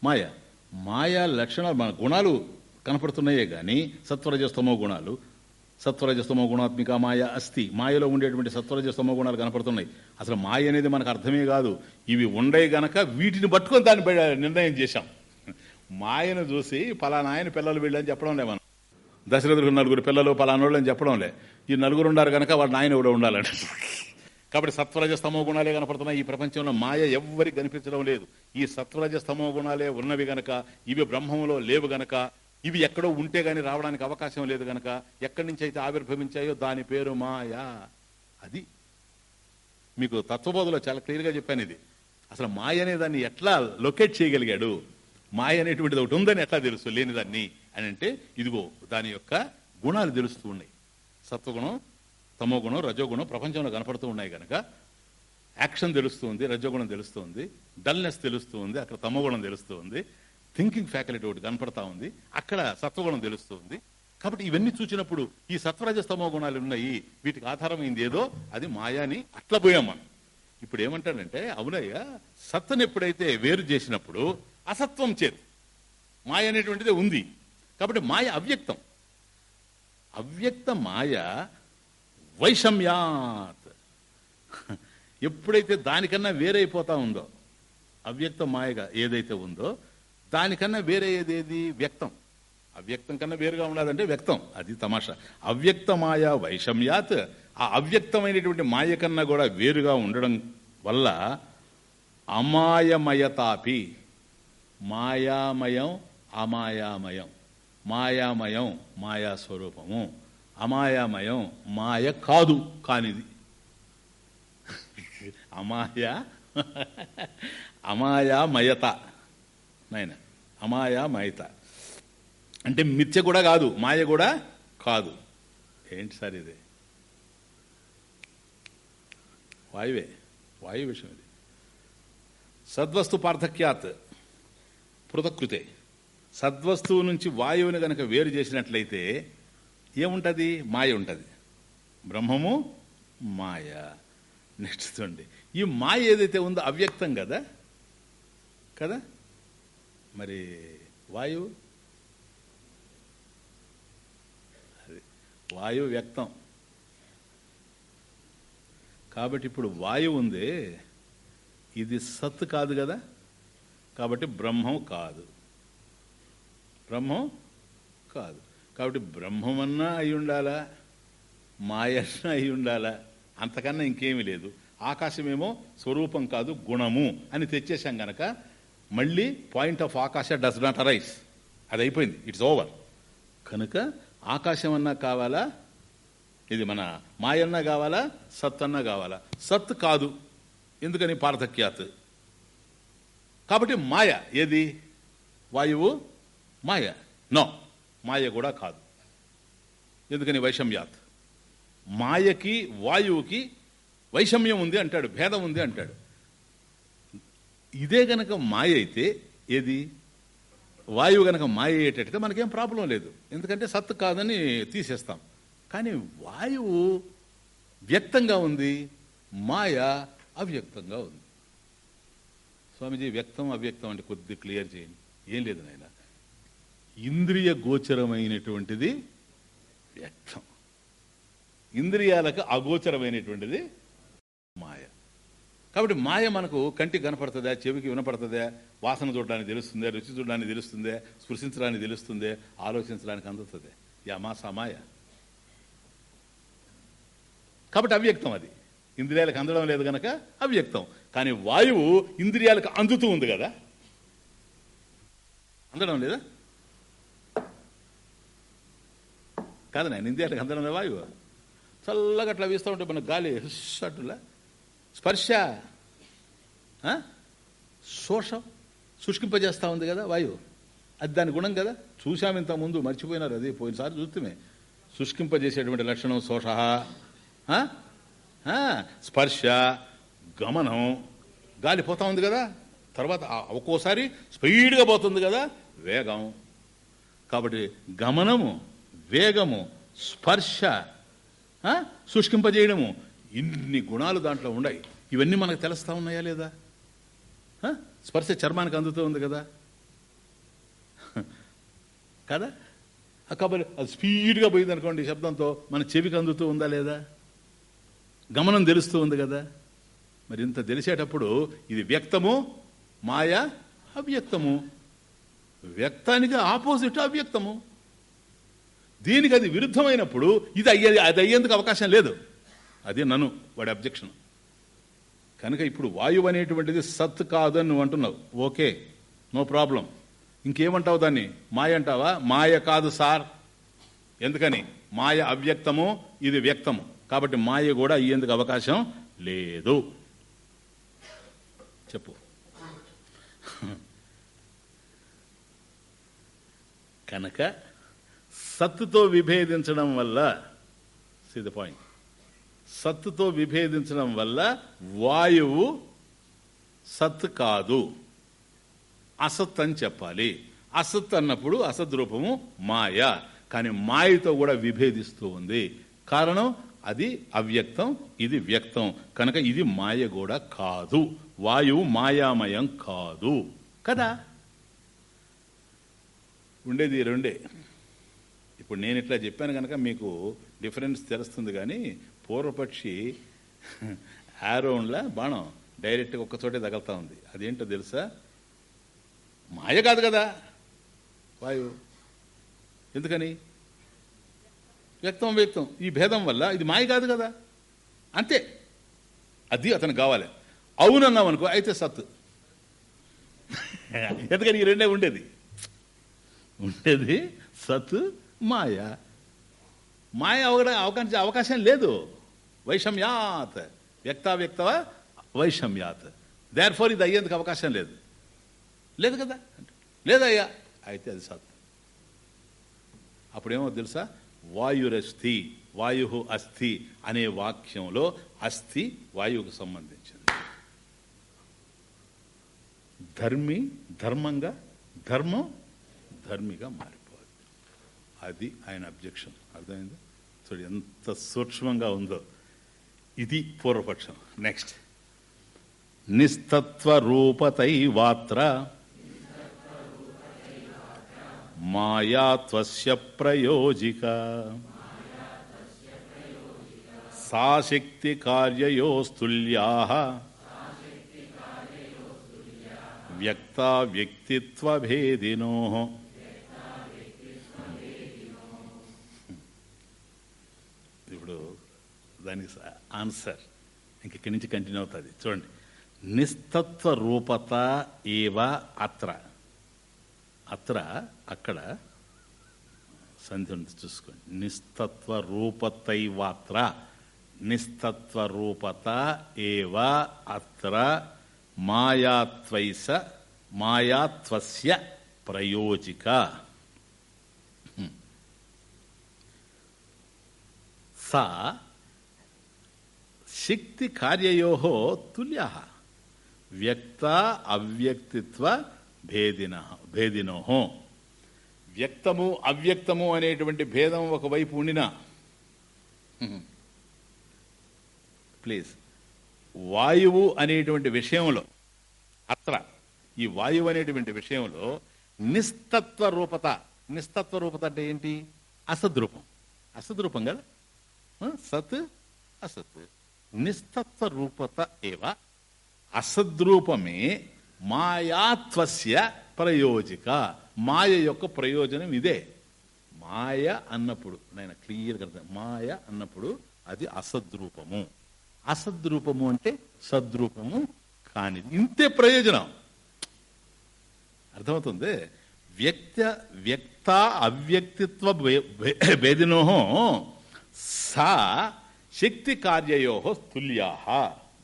మాయ. మాయా లక్షణాలు మన గుణాలు కనపడుతున్నాయే కానీ సత్వరజస్తమో గుణాలు సత్వరజస్తమో గుణాత్మిక మాయ అస్థి మాయలో ఉండేటువంటి సత్వరజస్తమో గుణాలు కనపడుతున్నాయి. అసలు మాయ అనేది మనకు అర్థమే కాదు. ఇవి ఉండే గనక వీటిని పట్టుకొని దాన్ని నిర్ణయం చేశాం. మాయను చూసి పలానా ఆయన పిల్లలు వీళ్ళని చెప్పడం లే మనం. దశరథుడికి నలుగురు పిల్లలు పలానోళ్ళు అని చెప్పడం లే. ఈ నలుగురు ఉన్నారు కనుక వాడు నాయన కూడా ఉండాలంట. కాబట్టి సత్వరజ స్తమో గుణాలే కనపడుతున్నాయి. ఈ ప్రపంచంలో మాయ ఎవ్వరికి కనిపించడం లేదు. ఈ సత్వరజ స్తమో గుణాలే ఉన్నవి గనక ఇవి బ్రహ్మంలో లేవు గనక ఇవి ఎక్కడో ఉంటే గాని రావడానికి అవకాశం లేదు గనక ఎక్కడి నుంచి అయితే ఆవిర్భవించాయో దాని పేరు మాయా. అది మీకు తత్వబోధలో చాలా క్లియర్గా చెప్పాను ఇది. అసలు మాయ అనే దాన్ని ఎట్లా లొకేట్ చేయగలిగాడు? మాయ అనేటువంటిది ఒకటి ఉందని ఎట్లా తెలుసు? లేని దాన్ని అని అంటే ఇదిగో దాని యొక్క గుణాలు తెలుస్తూ ఉన్నాయి. సత్వగుణం తమోగుణం రజోగుణం ప్రపంచంలో కనపడుతూ ఉన్నాయి కనుక యాక్షన్ తెలుస్తుంది రజోగుణం తెలుస్తుంది డల్నెస్ తెలుస్తూ ఉంది అక్కడ తమోగుణం తెలుస్తుంది థింకింగ్ ఫ్యాకల్టీ ఒకటి కనపడతా ఉంది అక్కడ సత్వగుణం తెలుస్తుంది. కాబట్టి ఇవన్నీ చూసినప్పుడు ఈ సత్వరజస్తమో గుణాలు ఉన్నాయి వీటికి ఆధారమైంది ఏదో అది మాయాని అట్లా పోయాం మనం. ఇప్పుడు ఏమంటాడంటే అవునయ్య సత్తను ఎప్పుడైతే వేరు చేసినప్పుడు అసత్వం చేరు మాయ అనేటువంటిది ఉంది. కాబట్టి మాయ అవ్యక్తం. అవ్యక్త మాయ వైషమ్యాత్. ఎప్పుడైతే దానికన్నా వేరైపోతా ఉందో అవ్యక్త మాయగా ఏదైతే ఉందో దానికన్నా వేరే ఏదేది వ్యక్తం. అవ్యక్తం కన్నా వేరుగా ఉన్నదంటే వ్యక్తం. అది తమాషా. అవ్యక్త మాయ వైషమ్యాత్ ఆ అవ్యక్తమైనటువంటి మాయ కన్నా కూడా వేరుగా ఉండడం వల్ల అమాయమయతాపి మాయామయం అమాయామయం. మాయామయం మాయా స్వరూపము. అమాయామయం మాయ కాదు కానిది. అమాయ అమాయామయత. నాయన అమాయామయత. అంటే మిథ్య కూడా కాదు మాయ కూడా కాదు. ఏంటి సార్ ఇది? వాయువే వాయు విషయం ఇది. సద్వస్తు పార్థక్యాత్. పృథకృతే సద్వస్తువు నుంచి వాయువుని గనక వేరు చేసినట్లయితే ఏముంటది? మాయ ఉంటుంది. బ్రహ్మము మాయ. నెక్స్ట్ చూడండి. ఈ మాయ ఏదైతే ఉందో అవ్యక్తం కదా? కదా? మరి వాయువు? వాయువు వ్యక్తం. కాబట్టి ఇప్పుడు వాయువు ఉంది ఇది సత్ కాదు కదా? కాబట్టి బ్రహ్మం కాదు. బ్రహ్మం కాదు. కాబట్టి బ్రహ్మమన్నా అయి ఉండాలా? మాయన్నా అయి ఉండాలా? అంతకన్నా ఇంకేమీ లేదు. ఆకాశమేమో స్వరూపం కాదు గుణము అని తెచ్చేసాం గనక మళ్ళీ పాయింట్ ఆఫ్ ఆకాశ డస్ నాట్ అరైస్ అది అయిపోయింది ఇట్స్ ఓవర్. కనుక ఆకాశం అన్నా కావాలా? ఇది మన మాయన్నా కావాలా? సత్ అన్నా కావాలా? సత్ కాదు. ఎందుకని పార్థక్యాత్? కాబట్టి మాయ ఏది? వాయువు? మాయ. నో. మాయ కూడా కాదు. ఎందుకని? వైషమ్యాత్. మాయకి వాయువుకి వైషమ్యం ఉంది అంటాడు భేదం ఉంది అంటాడు. ఇదే గనక మాయ అయితే ఏది? వాయువు గనక మాయ అయ్యేటట్టుగా మనకేం ప్రాబ్లం లేదు. ఎందుకంటే సత్తు కాదని తీసేస్తాం. కానీ వాయువు వ్యక్తంగా ఉంది మాయ అవ్యక్తంగా ఉంది. స్వామీజీ వ్యక్తం అవ్యక్తం అంటే కొద్ది క్లియర్ చేయండి. ఏం లేదు నాయన. ఇంద్రియ గోచరమైనటువంటిది వ్యక్తం. ఇంద్రియాలకు అగోచరమైనటువంటిది మాయ. కాబట్టి మాయ మనకు కంటికి కనపడుతుందా చెవికి వినపడుతుందా వాసన చూడడానికి తెలుస్తుందే రుచి చూడడానికి తెలుస్తుందే స్పృశించడానికి తెలుస్తుందే ఆలోచించడానికి అందుతుంది? యా మాస మాయ. కాబట్టి అవ్యక్తం అది. ఇంద్రియాలకు అందడం లేదు గనక అవ్యక్తం. కానీ వాయువు ఇంద్రియాలకు అందుతూ ఉంది కదా? అందడం లేదా? కాదు నేను ఇంద్రియాలకు అందడం లేదా వాయువు? చల్లగా అట్లా వీస్తూ ఉంటే మన గాలి హుష్ స్పర్శ ఆ? శోషం శుష్కింపజేస్తూ ఉంది కదా వాయువు. అది దాని గుణం కదా? చూశాము ఇంత ముందు మర్చిపోయినారు అది పోయినసారి చూస్తే శుష్కింపజేసేటువంటి లక్షణం శోష ఆ, స్పర్శ గమనం. గాలి పోతా ఉంది కదా? తర్వాత ఒక్కోసారి స్పీడ్గా పోతుంది కదా? వేగం. కాబట్టి గమనము వేగము స్పర్శ ఆ? శుష్కింపజేయడము ఇన్ని గుణాలు దాంట్లో ఉన్నాయి ఇవన్నీ మనకు తెలుస్తూ ఉన్నాయా లేదా? స్పర్శ చర్మానికి అందుతూ ఉంది కదా? కదా? కాబట్టి అది స్పీడ్గా పోయింది అనుకోండి శబ్దంతో మన చెవికి అందుతూ ఉందా లేదా? గమనం తెలుస్తూ ఉంది కదా. మరి ఇంత తెలిసేటప్పుడు ఇది వ్యక్తము మాయ అవ్యక్తము. వ్యక్తానికి ఆపోజిట్ అవ్యక్తము. దీనికి అది విరుద్ధమైనప్పుడు ఇది అయ్యే అది అయ్యేందుకు అవకాశం లేదు. అది నన్ను వాడి అబ్జెక్షన్. కనుక ఇప్పుడు వాయువు అనేటువంటిది సత్ కాదని నువ్వు అంటున్నావు. Okay no problem. ఇంకేమంటావు దాన్ని? మాయ అంటావా? మాయ కాదు సార్. ఎందుకని? మాయ అవ్యక్తము ఇది వ్యక్తము. కాబట్టి మాయ కూడా అయ్యేందుకు అవకాశం లేదు. చెప్పు. కనుక సత్తుతో విభేదించడం వల్ల సి ద పాయింట్ సత్తుతో విభేదించడం వల్ల వాయువు సత్ కాదు. అసత్ అని చెప్పాలి. అసత్ అన్నప్పుడు అసద్ రూపము మాయ. కానీ మాయతో కూడా విభేదిస్తూ ఉంది. కారణం అది అవ్యక్తం ఇది వ్యక్తం. కనుక ఇది మాయ కూడా కాదు. వాయువు మాయామయం కాదు. కదా? ఉండేది రెండే. ఇప్పుడు నేను ఇట్లా చెప్పాను కనుక మీకు డిఫరెన్స్ తెలుస్తుంది కానీ పూర్వపక్షి ఆరోన్లా బాణం డైరెక్ట్గా ఒక్కచోటే తగలుతా ఉంది. అదేంటో తెలుసా? మాయ కాదు కదా? వాయువు. ఎందుకని? వ్యక్తం వ్యక్తం. ఈ భేదం వల్ల ఇది మాయ కాదు కదా? అంతే. అది అతనికి కావాలి. అవునన్నాం అనుకో అయితే సత్ ఎందుకని ఈ రెండే ఉండేది? ఉండేది సత్ మాయ. మాయ అవగడ అవకాశ అవకాశం లేదు. వైషమ్యాత్. వ్యక్తావ్యక్తవ వైషమ్యాత్. దేర్ ఫోర్ ఇది అయ్యేందుకు అవకాశం లేదు. లేదు కదా? లేదయ్యా అయితే అది సత్ అప్పుడేమో తెలుసా? వాయురస్థి వాయు అస్థి అనే వాక్యంలో అస్థి వాయువుకు సంబంధించింది. ధర్మి ధర్మంగా ధర్మం ధర్మిగా మారిపోదు. అది ఆయన అబ్జెక్షన్. అర్థమైంది? చూడు ఎంత సూక్ష్మంగా ఉందో. ఇది పూర్వపక్షం. నెక్స్ట్. నిస్తత్వ రూపతై మాయా మాయాత్వస్య ప్రయోజిక. సా శక్తి కార్యయోస్తుల్యా. వ్యక్త వ్యక్తిత్వ భేదినో. ఇప్పుడు దానికి ఆన్సర్. ఇంక ఇక్కడి నుంచి కంటిన్యూ అవుతుంది. చూడండి. నిస్తత్వ రూపత ఏవ అత్ర. అత్ర అక్కడ సంధి ఉంది చూసుకోండి. నిస్తత్వ రూపతైవాత్ర. నిస్తత్వ రూపత ఏవ అత్ర మాయాత్వైస మాయాత్వస్య ప్రయోజిక. సా శక్తి కార్యయో తుల్య. వ్యక్త అవ్యక్తిత్వ భేదిన భేదినోహో వ్యక్తము అవ్యక్తము అనేటువంటి భేదం ఒకవైపు ఉండినా ప్లీజ్. వాయువు అనేటువంటి విషయంలో అత్ర ఈ వాయువు అనేటువంటి విషయంలో నిస్తత్వ రూపత నిస్తత్వ రూపత అంటే ఏంటి? అసద్రూపం. అసద్రూపం కదా? సత్ అసత్. నిస్తత్వ రూపత ఏవ? అసద్రూపమే మాయాత్వస్య ప్రయోజిక. మాయ యొక్క ప్రయోజనం ఇదే. మాయ అన్నప్పుడు నేను క్లియర్గా అర్థం మాయ అన్నప్పుడు అది అసద్రూపము. అసద్రూపము అంటే సద్రూపము కానిది. ఇంతే ప్రయోజనం. అర్థమవుతుంది? వ్యక్త వ్యక్త అవ్యక్తిత్వ భేదినో సా శక్తి కార్యయో తుల్యా.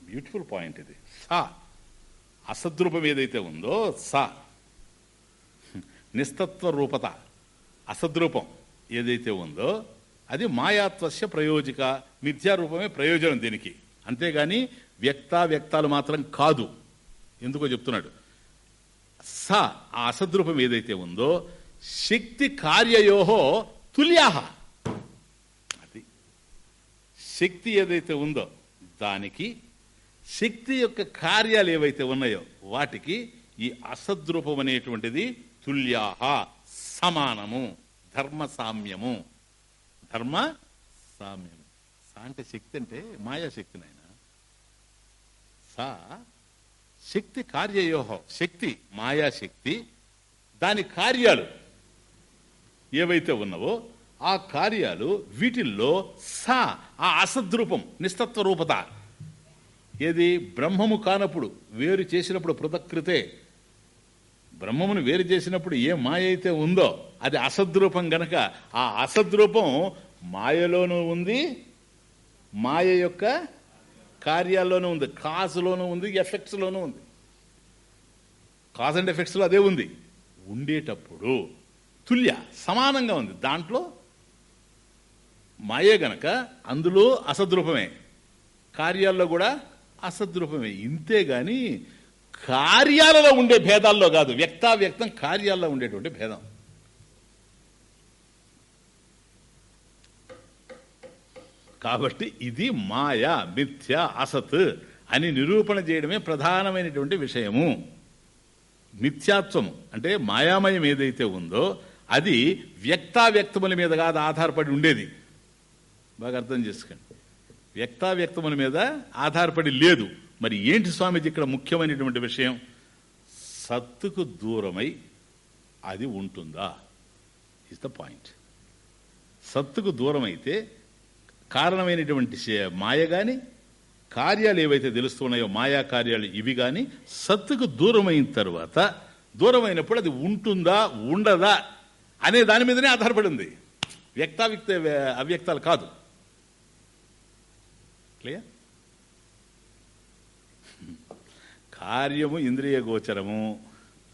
బ్యూటిఫుల్ పాయింట్ ఇది. సా. అసద్రూపం ఏదైతే ఉందో స. నిస్తత్వ రూపత. అసద్రూపం ఏదైతే ఉందో అది మాయాత్వస్య ప్రయోజిక. మిథ్యారూపమే ప్రయోజనం దీనికి. అంతేగాని వ్యక్త వ్యక్తాలు మాత్రం కాదు. ఎందుకో చెప్తున్నాడు. స ఆ అసద్రూపం ఏదైతే ఉందో శక్తి కార్యయోహో తుల్యాహ. శక్తి ఏదైతే ఉందో దానికి శక్తి యొక్క కార్యాలు ఏవైతే ఉన్నాయో వాటికి ఈ అసద్రూపం అనేటువంటిది తుల్యాహ సమానము ధర్మ సామ్యము ధర్మ సామ్యము సా అంటే శక్తి అంటే మాయాశక్తి నాయన. సా శక్తి కార్యయోహ శక్తి మాయాశక్తి దాని కార్యాలు ఏవైతే ఉన్నావో ఆ కార్యాలు వీటిల్లో సా ఆ అసద్రూపం నిస్తత్వ రూపత ఏది బ్రహ్మము కానప్పుడు వేరు చేసినప్పుడు పృథకృతే బ్రహ్మమును వేరు చేసినప్పుడు ఏ మాయ అయితే ఉందో అది అసద్రూపం గనక ఆ అసద్రూపం మాయలోనూ ఉంది మాయ యొక్క కార్యాల్లోనూ ఉంది కాజులోనూ ఉంది ఎఫెక్ట్స్లోనూ ఉంది. కాజ్ అండ్ ఎఫెక్ట్స్లో అదే ఉంది. ఉండేటప్పుడు తుల్య సమానంగా ఉంది. దాంట్లో మాయే గనక అందులో అసద్రూపమే. కార్యాల్లో కూడా అసద్రూపమే. ఇంతే గాని కార్యాలలో ఉండే భేదాల్లో కాదు. వ్యక్తావ్యక్తం కార్యాల్లో ఉండేటువంటి భేదం. కాబట్టి ఇది మాయ మిథ్య అసత్ అని నిరూపణ చేయడమే ప్రధానమైనటువంటి విషయము. మిథ్యాత్వము. అంటే మాయామయం ఏదైతే ఉందో అది వ్యక్తావ్యక్తముల మీద కాదు ఆధారపడి ఉండేది. బాగా అర్థం చేసుకోండి. వ్యక్తావ్యక్తముల మీద ఆధారపడి లేదు. మరి ఏంటి స్వామీజీ ఇక్కడ ముఖ్యమైనటువంటి విషయం? సత్తుకు దూరమై అది ఉంటుందా? ఇస్ ద పాయింట్ సత్తుకు దూరమైతే కారణమైనటువంటి మాయ కానీ కార్యాలు ఏవైతే తెలుస్తున్నాయో మాయా కార్యాలు ఇవి కానీ సత్తుకు దూరమైన తర్వాత దూరమైనప్పుడు అది ఉంటుందా ఉండదా అనే దాని మీదనే ఆధారపడి ఉంది. వ్యక్తావ్యక్త అవ్యక్తాలు కాదు. క్లియర్ కార్యము ఇంద్రియ గోచరము.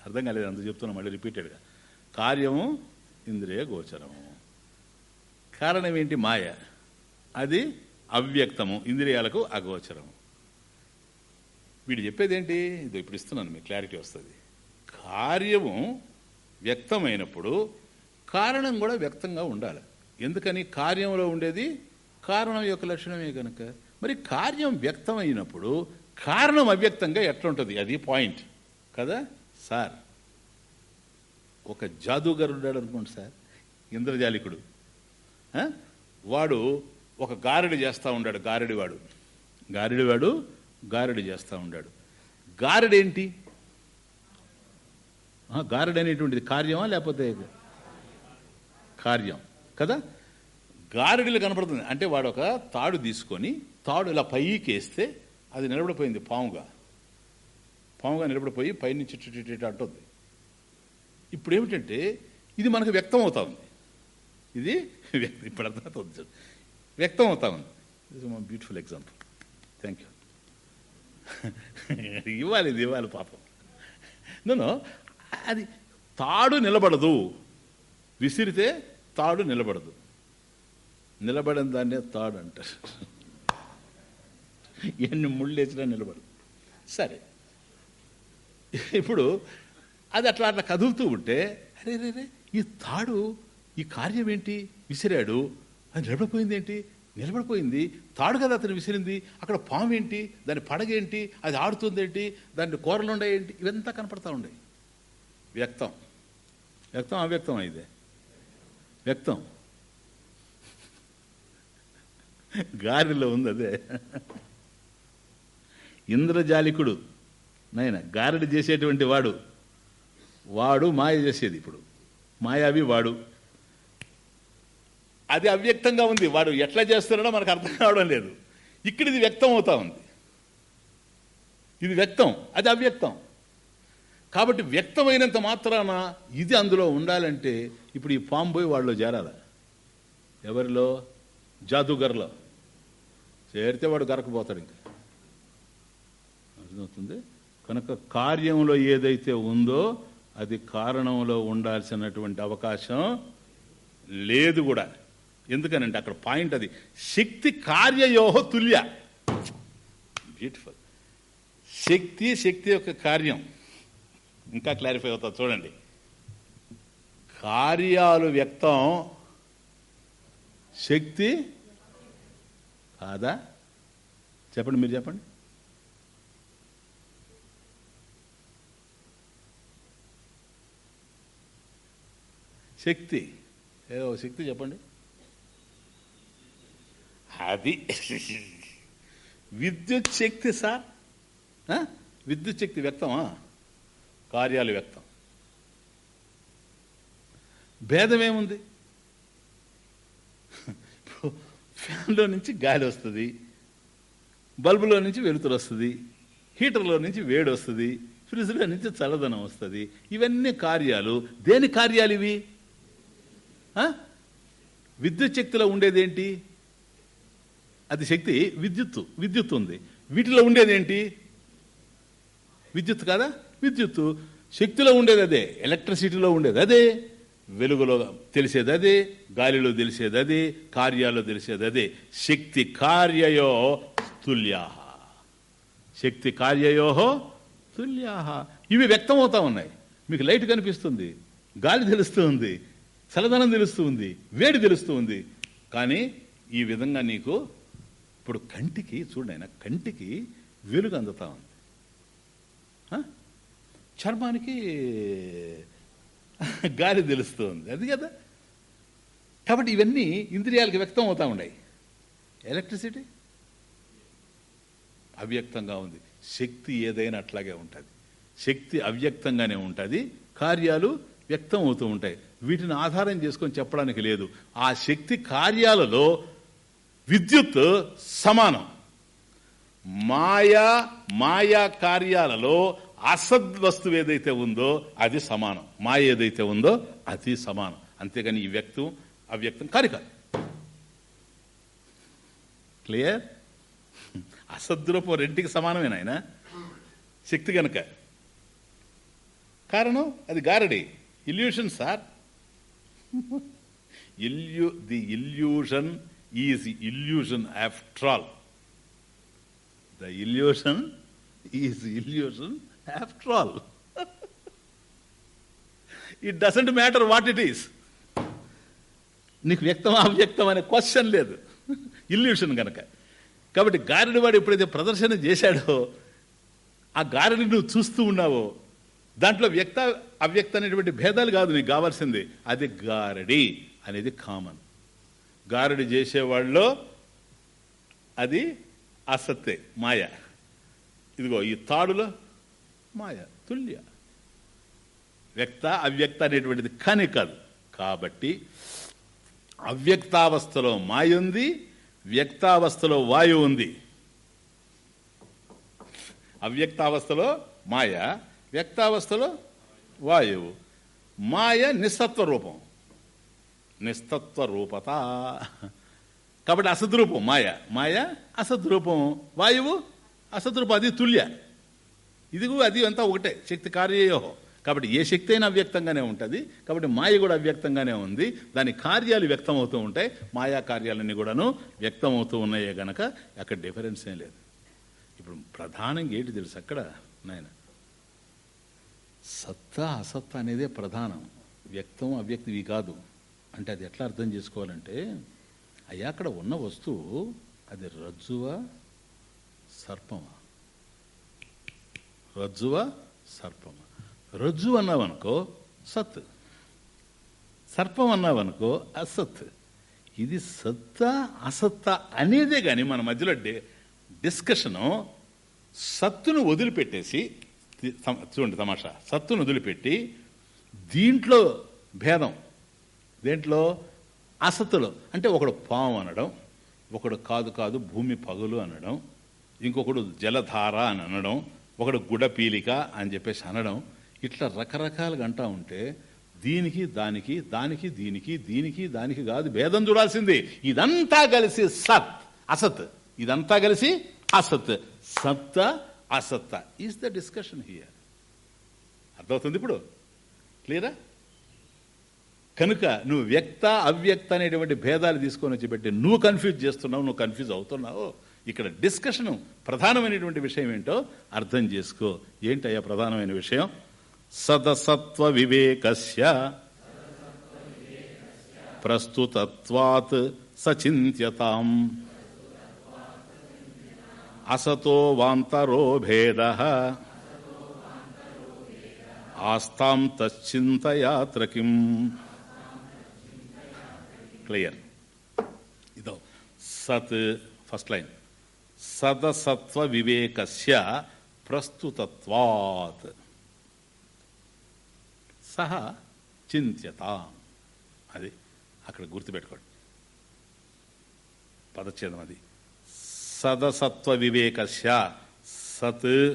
అర్థం కాలేదు అంత చెప్తున్నా మళ్ళీ రిపీటెడ్గా కార్యము ఇంద్రియ గోచరము. కారణం ఏంటి? మాయ. అది అవ్యక్తము ఇంద్రియాలకు అగోచరము. వీడు చెప్పేది ఏంటి ఇది ఇప్పుడు ఇస్తున్నాను మీకు క్లారిటీ వస్తుంది. కార్యము వ్యక్తమైనప్పుడు కారణం కూడా వ్యక్తంగా ఉండాలి. ఎందుకని? కార్యంలో ఉండేది కారణం యొక్క లక్షణమే కనుక. మరి కార్యం వ్యక్తమైనప్పుడు కారణం అవ్యక్తంగా ఎట్లుంటుంది? అది పాయింట్ కదా? సార్ ఒక జాదూగారు ఉన్నాడు అనుకోండి సార్ ఇంద్రజాలికుడు. వాడు ఒక గారెడు చేస్తూ ఉన్నాడు గారెడివాడు. గారెడివాడు గారడి చేస్తూ ఉన్నాడు గారడేంటి? ఆ, అనేటువంటిది కార్యమా లేకపోతే కార్యం? కదా? గారెడులు కనపడుతుంది. అంటే వాడు ఒక తాడు తీసుకొని తాడు ఇలా పైకి వేస్తే అది నిలబడిపోయింది పాముగా. పాముగా నిలబడిపోయి పైనుంచి ఇటు ఇటు ఇటు అంటుంది. ఇప్పుడు ఏమిటంటే ఇది మనకు వ్యక్తం అవుతా ఉంది ఇది వ్యక్తం ఇప్పుడు అర్థమవుతుంది వ్యక్తం అవుతా ఉంది బ్యూటిఫుల్ ఎగ్జాంపుల్ థ్యాంక్ యూ ఇవ్వాలి ఇది ఇవ్వాలి పాపం. నేను అది తాడు నిలబడదు. విసిరితే తాడు నిలబడదు. నిలబడిన దాన్నే తాడు అంటారు. ఎన్ని ముళ్ళు వేసినా సరే. ఇప్పుడు అది అట్లా అట్లా కదులుతూ ఉంటే అరే రే రే ఈ తాడు ఈ కార్యం ఏంటి? విసిరాడు. అది నిలబడిపోయింది ఏంటి? నిలబడిపోయింది. తాడు కదా అతను విసిరింది. అక్కడ పాము ఏంటి? దాని పడగేంటి అది ఆడుతుంది ఏంటి? దాని కూరలు ఉండే ఏంటి? ఇవంతా కనపడతా ఉండే వ్యక్తం. వ్యక్తం అవ్యక్తం అయితే. వ్యక్తం. గారిలో ఉంది అదే. ఇంద్రజాలికుడు. నాయన గారడి చేసేటువంటి వాడు. వాడు మాయ చేసేది ఇప్పుడు. మాయావి వాడు. అది అవ్యక్తంగా ఉంది. వాడు ఎట్లా చేస్తున్నాడో మనకు అర్థం కావడం లేదు. ఇక్కడ ఇది వ్యక్తం అవుతా ఉంది. ఇది వ్యక్తం. అది అవ్యక్తం. కాబట్టి వ్యక్తమైనంత మాత్రాన ఇది అందులో ఉండాలంటే ఇప్పుడు ఈ పాము పోయి వాళ్ళలో చేరాల. ఎవరిలో? జాదుగర్లో. చేరితే వాడు గరకపోతాడు ఇంకా. అర్థమవుతుంది. కనుక కార్యంలో ఏదైతే ఉందో అది కారణంలో ఉండాల్సినటువంటి అవకాశం లేదు కూడా. ఎందుకనంటే అక్కడ పాయింట్ అది. శక్తి కార్యయోహ తుల్య. బ్యూటిఫుల్ శక్తి శక్తి యొక్క కార్యం. ఇంకా క్లారిఫై అవుతా చూడండి. కార్యాలు వ్యక్తం శక్తి కాదా? చెప్పండి మీరు చెప్పండి. శక్తి. ఏదో శక్తి చెప్పండి. అది విద్యుత్ శక్తి సార్? విద్యుత్ శక్తి వ్యక్తమా? కార్యాలు వ్యక్తం. భేదం ఏముంది ఫ్యాన్లో నుంచి గాలి వస్తుంది. బల్బులో నుంచి వెలుతురు వస్తుంది. హీటర్లో నుంచి వేడి వస్తుంది. ఫ్రిడ్జ్లో నుంచి చల్లదనం వస్తుంది. ఇవన్నీ కార్యాలు. దేని కార్యాలు ఇవి? విద్యుత్ శక్తిలో ఉండేదేంటి? అది శక్తి విద్యుత్తు విద్యుత్ ఉంది. వీటిలో ఉండేదేంటి? విద్యుత్ కాదా? విద్యుత్తు. శక్తిలో ఉండేది అదే ఎలక్ట్రిసిటీలో ఉండేది అదే వెలుగులో తెలిసేది అదే గాలిలో తెలిసేది అదే కార్యాలో తెలిసేది అదే. శక్తి కార్యయో తుల్యా శక్తి కార్యయోహో తుల్యా ఇవి వ్యక్తమవుతా ఉన్నాయి. మీకు లైట్ కనిపిస్తుంది గాలి తెలుస్తూ ఉంది. చల్లదనం తెలుస్తూ ఉంది వేడి తెలుస్తూ ఉంది. కానీ ఈ విధంగా నీకు ఇప్పుడు కంటికి చూడండి కంటికి వెలుగు అందుతా ఉంది. ఆ? చర్మానికి గాలి తెలుస్తూ ఉంది. అది కదా? కాబట్టి ఇవన్నీ ఇంద్రియాలకు వ్యక్తం అవుతా ఉన్నాయి. ఎలక్ట్రిసిటీ అవ్యక్తంగా ఉంది. శక్తి ఏదైనా అట్లాగే ఉంటుంది. శక్తి అవ్యక్తంగానే ఉంటుంది. కార్యాలు వ్యక్తం అవుతూ ఉంటాయి. వీటిని ఆధారం చేసుకొని చెప్పడానికి లేదు. ఆ శక్తి కార్యాలలో విద్యుత్ సమానం. మాయా మాయా కార్యాలలో అసద్ వస్తువు ఏదైతే ఉందో అది సమానం. మాయ ఏదైతే ఉందో అది సమానం. అంతేగాని ఈ వ్యక్తం అవ్యక్తం కాదు క్లియర్? అసద్రూపం రెంటికి సమానమేనా ఆయన? శక్తి గనక. కారణం? అది గారడి. Illusion sir illu the illusion is illusion after all the illusion is illusion after all it doesn't matter what it is నీకు వ్యక్తం అవ్యక్తం అనే క్వశ్చన్ లేదు. ఇల్యూషన్ కనుక. కాబట్టి గారిడి వాడు ఎప్పుడైతే ప్రదర్శన చేశాడో ఆ గారిని నువ్వు చూస్తూ ఉన్నావో దాంట్లో వ్యక్త అవ్యక్త అనేటువంటి భేదాలు కాదు నీకు కావాల్సింది. అది గారడి అనేది కామన్ గారడి చేసేవాళ్ళలో అది అసత్తే మాయ. ఇదిగో ఈ తాడులో మాయ తుల్య. వ్యక్త అవ్యక్త అనేటువంటిది కానీ కాదు. కాబట్టి అవ్యక్తావస్థలో మాయ ఉంది వ్యక్తావస్థలో వాయువు ఉంది. అవ్యక్తావస్థలో మాయ వ్యక్తావస్థలో వాయువు మాయ నిస్తత్వ రూపం. నిస్తత్వ రూపత. కాబట్టి అసద్రూపం మాయ. మాయ అసద్రూపం. వాయువు అసద్రూపం అది తుల్య. ఇదిగో అది అంతా ఒకటే శక్తి కార్యయోహం. కాబట్టి ఏ శక్తి అయినా అవ్యక్తంగానే ఉంటుంది. కాబట్టి మాయ కూడా అవ్యక్తంగానే ఉంది. దాని కార్యాలు వ్యక్తం అవుతూ ఉంటాయి. మాయా కార్యాలన్నీ కూడాను వ్యక్తం అవుతూ ఉన్నాయే గనక అక్కడ డిఫరెన్స్ ఏం లేదు. ఇప్పుడు ప్రధానంగా ఏంటి తెలుసు అక్కడ నాయన? సత్తా అసత్త అనేదే ప్రధానం. వ్యక్తం అవ్యక్తివి కాదు. అంటే అది ఎట్లా అర్థం చేసుకోవాలంటే అయ్యా అక్కడ ఉన్న వస్తువు అది రజ్జువా సర్పమా? రజ్జువా సర్పమా? రజ్జు అన్నావనుకో సత్. సర్పం అన్నావనుకో అసత్. ఇది సత్తా అసత్తా అనేదే కానీ మన మధ్యలో డి డిస్కషను సత్తును వదిలిపెట్టేసి చూడండి తమాషా. సత్తును వదిలిపెట్టి దీంట్లో భేదం. దేంట్లో? అసత్తులో. అంటే ఒకడు పాము అనడం ఒకడు కాదు కాదు భూమి పగులు అనడం ఇంకొకడు జలధార అని అనడం ఒకడు గుడపీలిక అని చెప్పేసి అనడం ఇట్లా రకరకాలుగా అంటా ఉంటే దీనికి దానికి దానికి దీనికి దీనికి దానికి కాదు భేదం చూడాల్సింది. ఇదంతా కలిసి సత్ అసత్. ఇదంతా కలిసి అసత్. సత్త అసత్త. ఈస్ ద డిస్కషన్ హియర్ అర్థమవుతుంది ఇప్పుడు? క్లియరా కనుక నువ్వు వ్యక్త అవ్యక్త అనేటువంటి భేదాలు తీసుకొని వచ్చి పెట్టి నువ్వు కన్ఫ్యూజ్ చేస్తున్నావు నువ్వు కన్ఫ్యూజ్ అవుతున్నావు. ఇక్కడ డిస్కషన్ ప్రధానమైనటువంటి విషయం ఏంటో అర్థం చేసుకో. ఏంటయ్యా ప్రధానమైన విషయం? సదసత్వ వివేకస్య. ప్రస్తుతత్వాత్ సచింత్యతాం. అసతో వాంతరో భేద. ఆస్తాం తశ్చింతయాత్ర కిం క్లియర్. ఇదో సత్ ఫస్ట్ లైన్. సదసత్వ వివేకస్య ప్రస్తుతత్వాత్. సహ చింత్యత. అది అక్కడ గుర్తుపెట్టుకోండి. పదచ్ఛేదం అది. సదసత్వ వివేకస్య సత్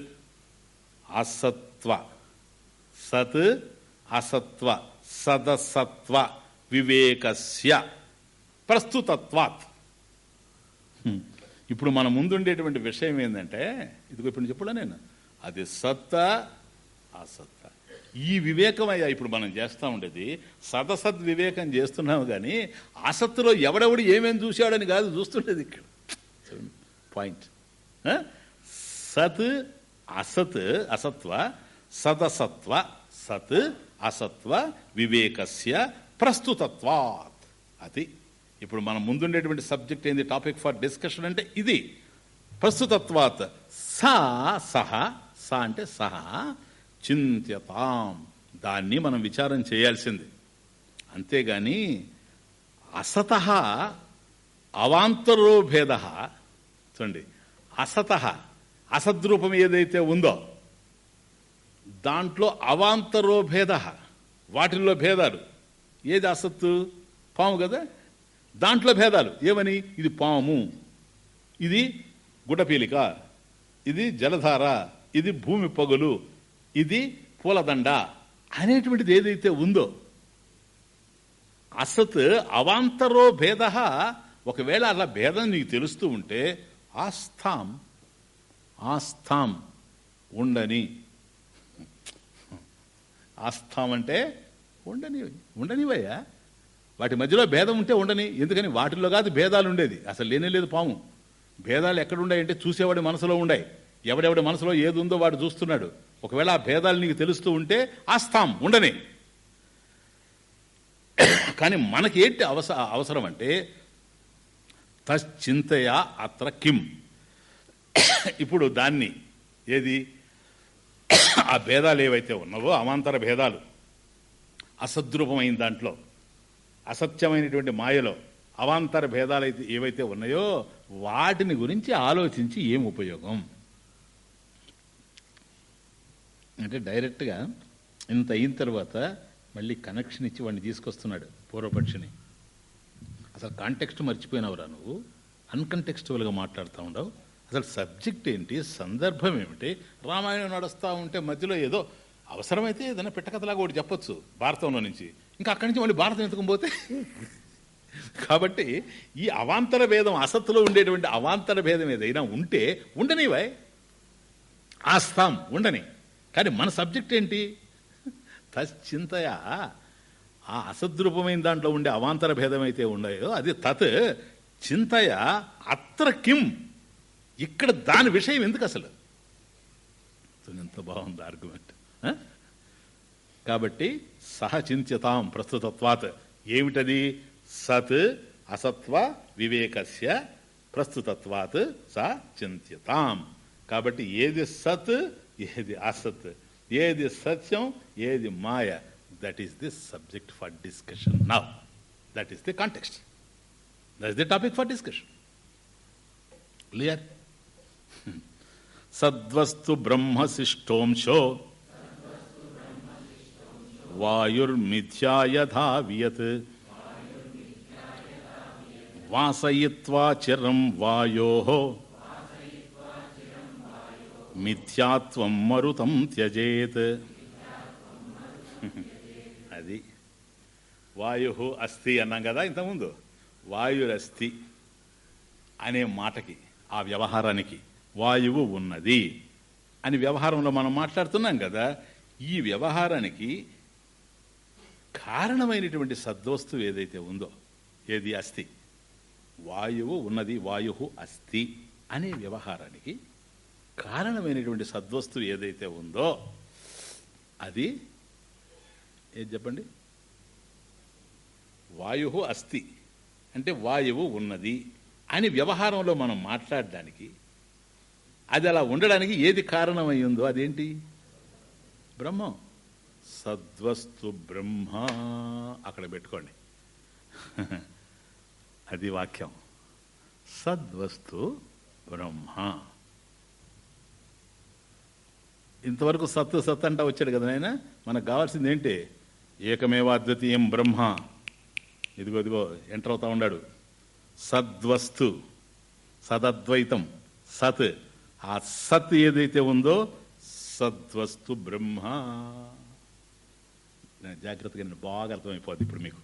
అసత్వ. సత్ అసత్వ సదసత్వ వివేకస్య ప్రస్తుతత్వాత్. ఇప్పుడు మన ముందుండేటువంటి విషయం ఏంటంటే ఇదిగో ఇప్పుడు చెప్పుడా నేను. అది సత్త అసత్త. ఈ వివేకం అయ్యా ఇప్పుడు మనం చేస్తూ ఉండేది. సదసద్ వివేకం చేస్తున్నాము కానీ అసత్తులో ఎవడెవడు ఏమేమి చూశాడని కాదు చూస్తుండేది ఇక్కడ. పాయింట్ సత్ అసత్ అసత్వ సదసత్వ సత్ అసత్వ వివేకస్య ప్రస్తుతత్వాత్ అది. ఇప్పుడు మనం ముందుండేటువంటి సబ్జెక్ట్ ఏంది? టాపిక్ ఫర్ డిస్కషన్ అంటే ఇది. ప్రస్తుతత్వాత్ సా సహ సా అంటే సహ చింత్యతాం. దాన్ని మనం విచారం చేయాల్సింది. అంతేగాని అసత అవాంతరో భేద చూడండి. అసత అసద్రూపం ఏదైతే ఉందో దాంట్లో అవాంతరో భేద వాటిల్లో భేదాలు. ఏది అసత్తు? పాము కదా? దాంట్లో భేదాలు. ఏమని? ఇది పాము. ఇది గుడపీలిక ఇది జలధార. ఇది భూమి పొగలు. ఇది పూలదండ. అనేటువంటిది ఏదైతే ఉందో అసత్ అవాంతరో భేద ఒకవేళ అలా భేదం నీకు తెలుస్తూ ఉంటే ఆస్థాం ఆస్థాం ఉండని. ఆస్థాం అంటే ఉండని ఉండనివయ్యా. వాటి మధ్యలో భేదం ఉంటే ఉండని ఎందుకని వాటిల్లో కాదు భేదాలు ఉండేది. అసలు లేనే లేదు పాము. భేదాలు ఎక్కడున్నాయంటే చూసేవాడి మనసులో ఉన్నాయి. ఎవడెవడి మనసులో ఏది ఉందో వాడు చూస్తున్నాడు. ఒకవేళ ఆ భేదాలు నీకు తెలుస్తూ ఉంటే ఆస్థాం ఉండని. కానీ మనకి ఏంటి అవస అవసరం అంటే తశ్చింతయా అత్ర కిం. ఇప్పుడు దాన్ని ఏది? ఆ భేదాలు ఏవైతే ఉన్నావో అవాంతర భేదాలు అసద్రూపమైన దాంట్లో అసత్యమైనటువంటి మాయలో అవాంతర భేదాలు అయితే ఏవైతే ఉన్నాయో వాటిని గురించి ఆలోచించి ఏం ఉపయోగం? అంటే డైరెక్ట్గా ఇంత అయిన తర్వాత మళ్ళీ కనెక్షన్ ఇచ్చి వాడిని తీసుకొస్తున్నాడు పూర్వపక్షిని. అసలు కాంటెక్స్ట్ మర్చిపోయినావురా నువ్వు? అన్కంటెక్స్టువల్గా మాట్లాడుతూ ఉండవు. అసలు సబ్జెక్ట్ ఏంటి? సందర్భం ఏమిటి? రామాయణం నడుస్తూ ఉంటే మధ్యలో ఏదో అవసరమైతే ఏదైనా పిట్టకథలాగా ఒకటి చెప్పొచ్చు భారతంలో నుంచి. ఇంకా అక్కడి నుంచి మళ్ళీ భారతం ఎత్తుకుని పోతే? కాబట్టి ఈ అవాంతర భేదం అసత్తులో ఉండేటువంటి అవాంతర భేదం ఏదైనా ఉంటే ఉండనివై. ఆస్తాం ఉండని. కానీ మన సబ్జెక్ట్ ఏంటి? తశ్చింతయా ఆ అసద్రూపమైన దాంట్లో ఉండే అవాంతర భేదమైతే ఉన్నాయో అది తత్ చింతయ అత్ర కిం. ఇక్కడ దాని విషయం ఎందుకు అసలు ఎంత బాగుంది ఆర్గ్యుమెంట్ కాబట్టి సహచింత్యతాం ప్రస్తుతత్వాత్. ఏమిటది? సత్ అసత్వ వివేకస్య ప్రస్తుతత్వాత్ స చింత్యతాం. కాబట్టి ఏది సత్ ఏది అసత్. ఏది సత్యం ఏది మాయ. That is the subject for discussion now that is the context that is the topic for discussion clear సద్వస్తు బ్రహ్మశిష్టోంశో వాయుర్మిథ్యాయథా వియత్ వాసయిత్వా చిరం వాయో మిథ్యాత్వం మరుతం త్యజేత్ అది వాయు అస్థి అన్నాం కదా ఇంతకుముందు? వాయురస్థి అనే మాటకి ఆ వ్యవహారానికి వాయువు ఉన్నది అని వ్యవహారంలో మనం మాట్లాడుతున్నాం కదా ఈ వ్యవహారానికి కారణమైనటువంటి సద్వస్తువు ఏదైతే ఉందో ఏది అస్థి? వాయువు ఉన్నది వాయు అస్థి అనే వ్యవహారానికి కారణమైనటువంటి సద్వస్తువు ఏదైతే ఉందో అది ఏది చెప్పండి? వాయు అస్థి. అంటే వాయువు ఉన్నది అని వ్యవహారంలో మనం మాట్లాడడానికి అది అలా ఉండడానికి ఏది కారణమయ్యిందో అదేంటి? బ్రహ్మం. సద్వస్తు బ్రహ్మ. అక్కడ పెట్టుకోండి. అది వాక్యం. సద్వస్తు బ్రహ్మ. ఇంతవరకు సత్తు సత్ అంటా వచ్చాడు కదా నాయన? మనకు కావాల్సింది ఏంటి ఏకమేవాద్వితీయం బ్రహ్మ. ఇదిగో ఇదిగో ఎంటర్ అవుతా ఉన్నాడు. సద్వస్తు సదద్వైతం సత్. ఆ సత్ ఏదైతే ఉందో సద్వస్తు బ్రహ్మ. జాగ్రత్తగా నేను బాగా అర్థమైపోద్ది ఇప్పుడు మీకు.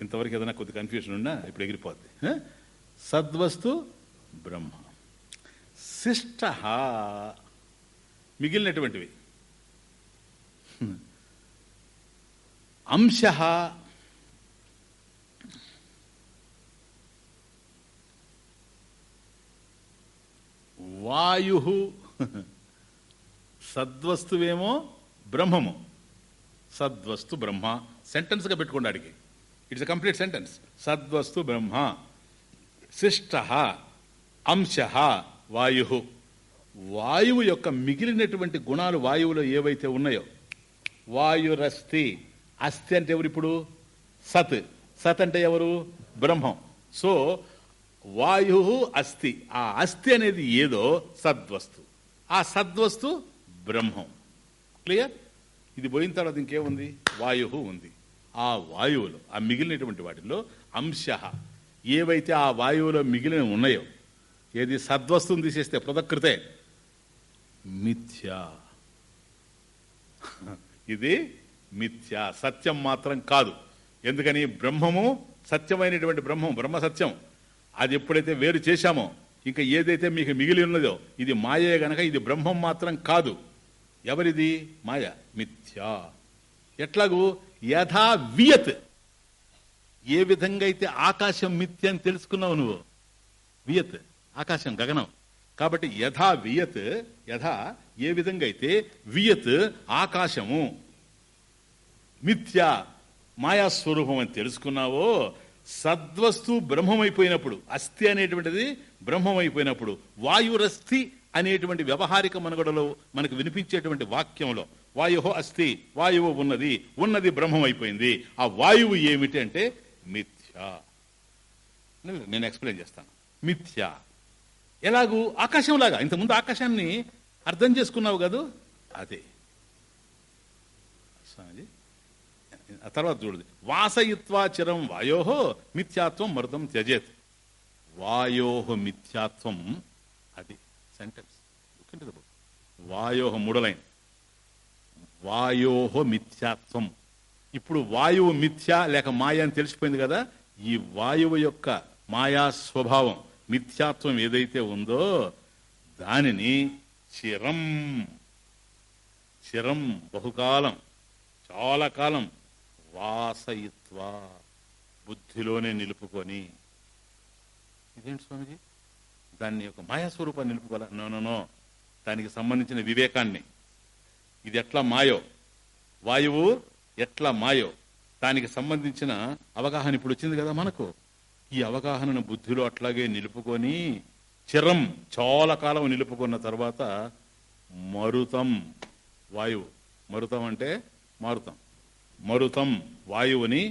ఇంతవరకు ఏదైనా కొద్ది కన్ఫ్యూషన్ ఉన్నా ఇప్పుడు ఎగిరిపోద్ది. సద్వస్తు బ్రహ్మ. శిష్ట. మిగిలినటువంటివి. అంశ. వాయు సద్వస్తువేమో బ్రహ్మము. సద్వస్తు బ్రహ్మ. సెంటెన్స్గా పెట్టుకోండి అడిగి ఇట్స్ అ కంప్లీట్ సెంటెన్స్ సద్వస్తు బ్రహ్మ. శిష్ట అంశ వాయు వాయువు యొక్క మిగిలినటువంటి గుణాలు వాయువులో ఏవైతే ఉన్నాయో వాయురస్తి అస్థి అంటే ఎవరు ఇప్పుడు? సత్. సత్ అంటే ఎవరు? బ్రహ్మం. సో వాయు అస్థి. ఆ అస్థి అనేది ఏదో సద్వస్తు. ఆ సద్వస్తు బ్రహ్మం. క్లియర్? ఇది పోయిన తర్వాత ఇంకేముంది? వాయువు ఉంది. ఆ వాయువులో ఆ మిగిలినటువంటి వాటిలో అంశ. ఏవైతే ఆ వాయువులో మిగిలిన ఉన్నాయో ఏది సద్వస్తుని తీసేస్తే పృథకృతే మిథ్యా. ఇది మిథ్య. సత్యం మాత్రం కాదు. ఎందుకని? బ్రహ్మము సత్యమైనటువంటి బ్రహ్మం బ్రహ్మ సత్యం అది ఎప్పుడైతే వేరు చేశామో ఇంకా ఏదైతే మీకు మిగిలి ఉన్నదో ఇది మాయే గనక ఇది బ్రహ్మం మాత్రం కాదు. ఎవరిది? మాయ. మిథ్యా. ఎట్లాగూ? యథా వియత్. ఏ విధంగా అయితే ఆకాశం మిథ్య అని తెలుసుకున్నావు నువ్వు? వియత్. ఆకాశం గగనం. కాబట్టి యథా వియత్ యథా ఏ విధంగా అయితే వియత్ ఆకాశము మిథ్య మాయాస్వరూపం అని తెలుసుకున్నావో సద్వస్తు బ్రహ్మమైపోయినప్పుడు అస్థి అనేటువంటిది బ్రహ్మమైపోయినప్పుడు వాయురస్థి అనేటువంటి వ్యవహారిక మనుగడలో మనకు వినిపించేటువంటి వాక్యంలో వాయు అస్థి వాయువు ఉన్నది ఉన్నది బ్రహ్మమైపోయింది. ఆ వాయువు ఏమిటి అంటే మిథ్య. నేను ఎక్స్ప్లెయిన్ చేస్తాను. మిథ్య. ఎలాగూ ఆకాశంలాగా ఇంతకుముందు ఆకాశాన్ని అర్థం చేసుకున్నావు కాదు? అదే. స్వామిజీ ఆ తర్వాత చూడదు వాసయిత్వా చిరం వాయోహో మిథ్యాత్వం మృతం త్యజేత్. వాయోహ మిథ్యాత్వం అది సెంటెన్స్ వాయోహ మూడలైన్ వాయోహ మిథ్యాత్వం. ఇప్పుడు వాయువు మిథ్య లేక మాయ అని తెలిసిపోయింది కదా ఈ వాయువు యొక్క మాయా స్వభావం మిథ్యాత్వం ఏదైతే ఉందో దానిని చిరం. చిరం బహుకాలం చాలా కాలం వాసయిత్వ బుద్ధిలోనే నిలుపుకొని. ఇదేంటి స్వామిజీ? దాన్ని ఒక మాయాస్వరూపాన్ని నిలుపుకోవాలా? నో. దానికి సంబంధించిన వివేకాన్ని. ఇది ఎట్లా మాయో? వాయువు ఎట్లా మాయో? దానికి సంబంధించిన అవగాహన ఇప్పుడు వచ్చింది కదా మనకు. ఈ అవగాహనను బుద్ధిలో అట్లాగే నిలుపుకొని చిరం చాలా కాలం నిలుపుకున్న తర్వాత మరుతం. వాయువు. మరుతం అంటే మారుతం. మరుతం వాయువుని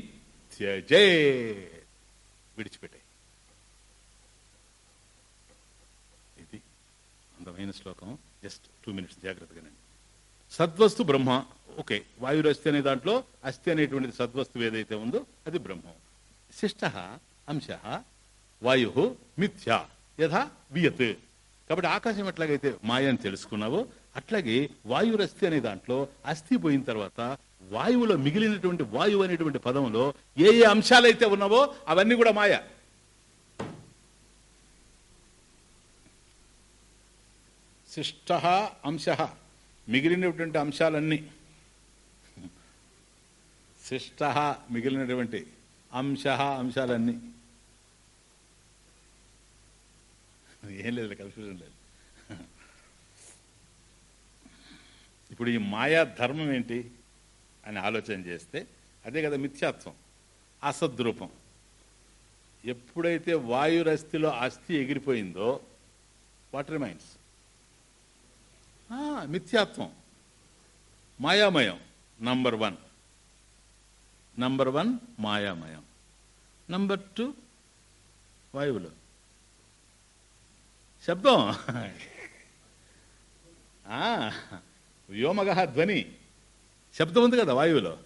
త్యజే. విడిచిపెట్టాయి ఇది అందమైన శ్లోకం. జస్ట్ టూ మినిట్స్ జాగ్రత్తగానండి సద్వస్తు బ్రహ్మ. ఓకే వాయురస్తి అనే దాంట్లో అస్థి అనేటువంటిది సద్వస్తు ఏదైతే ఉందో అది బ్రహ్మం. శిష్ట అంశ వాయు మిథ్య యథా వియత్. కాబట్టి ఆకాశం ఎట్లాగైతే మాయ అని తెలుసుకున్నావో అట్లాగే వాయురస్థి అనే దాంట్లో అస్థి పోయిన తర్వాత వాయువులో మిగిలినటువంటి వాయువు అనేటువంటి పదంలో ఏ ఏ అంశాలైతే ఉన్నావో అవన్నీ కూడా మాయ. శిష్ట అంశ మిగిలినటువంటి అంశాలన్నీ. శిష్ట మిగిలినటువంటి అంశ అంశాలన్నీ. ఏం లేదు కన్ఫ్యూజన్ లేదు. ఇప్పుడు ఈ మాయా ధర్మం ఏంటి అని ఆలోచన చేస్తే అదే కదా మిథ్యాత్వం అసద్రూపం. ఎప్పుడైతే వాయురస్థిలో అస్థి ఎగిరిపోయిందో వాట్ రిమైన్స్ మిథ్యాత్వం. మాయామయం నంబర్ వన్ నంబర్ వన్ మాయామయం. నంబర్ టూ వాయువులు. శబ్దం. వ్యోమగహ ధ్వని. శబ్దం ఉంది కదా వాయువులో?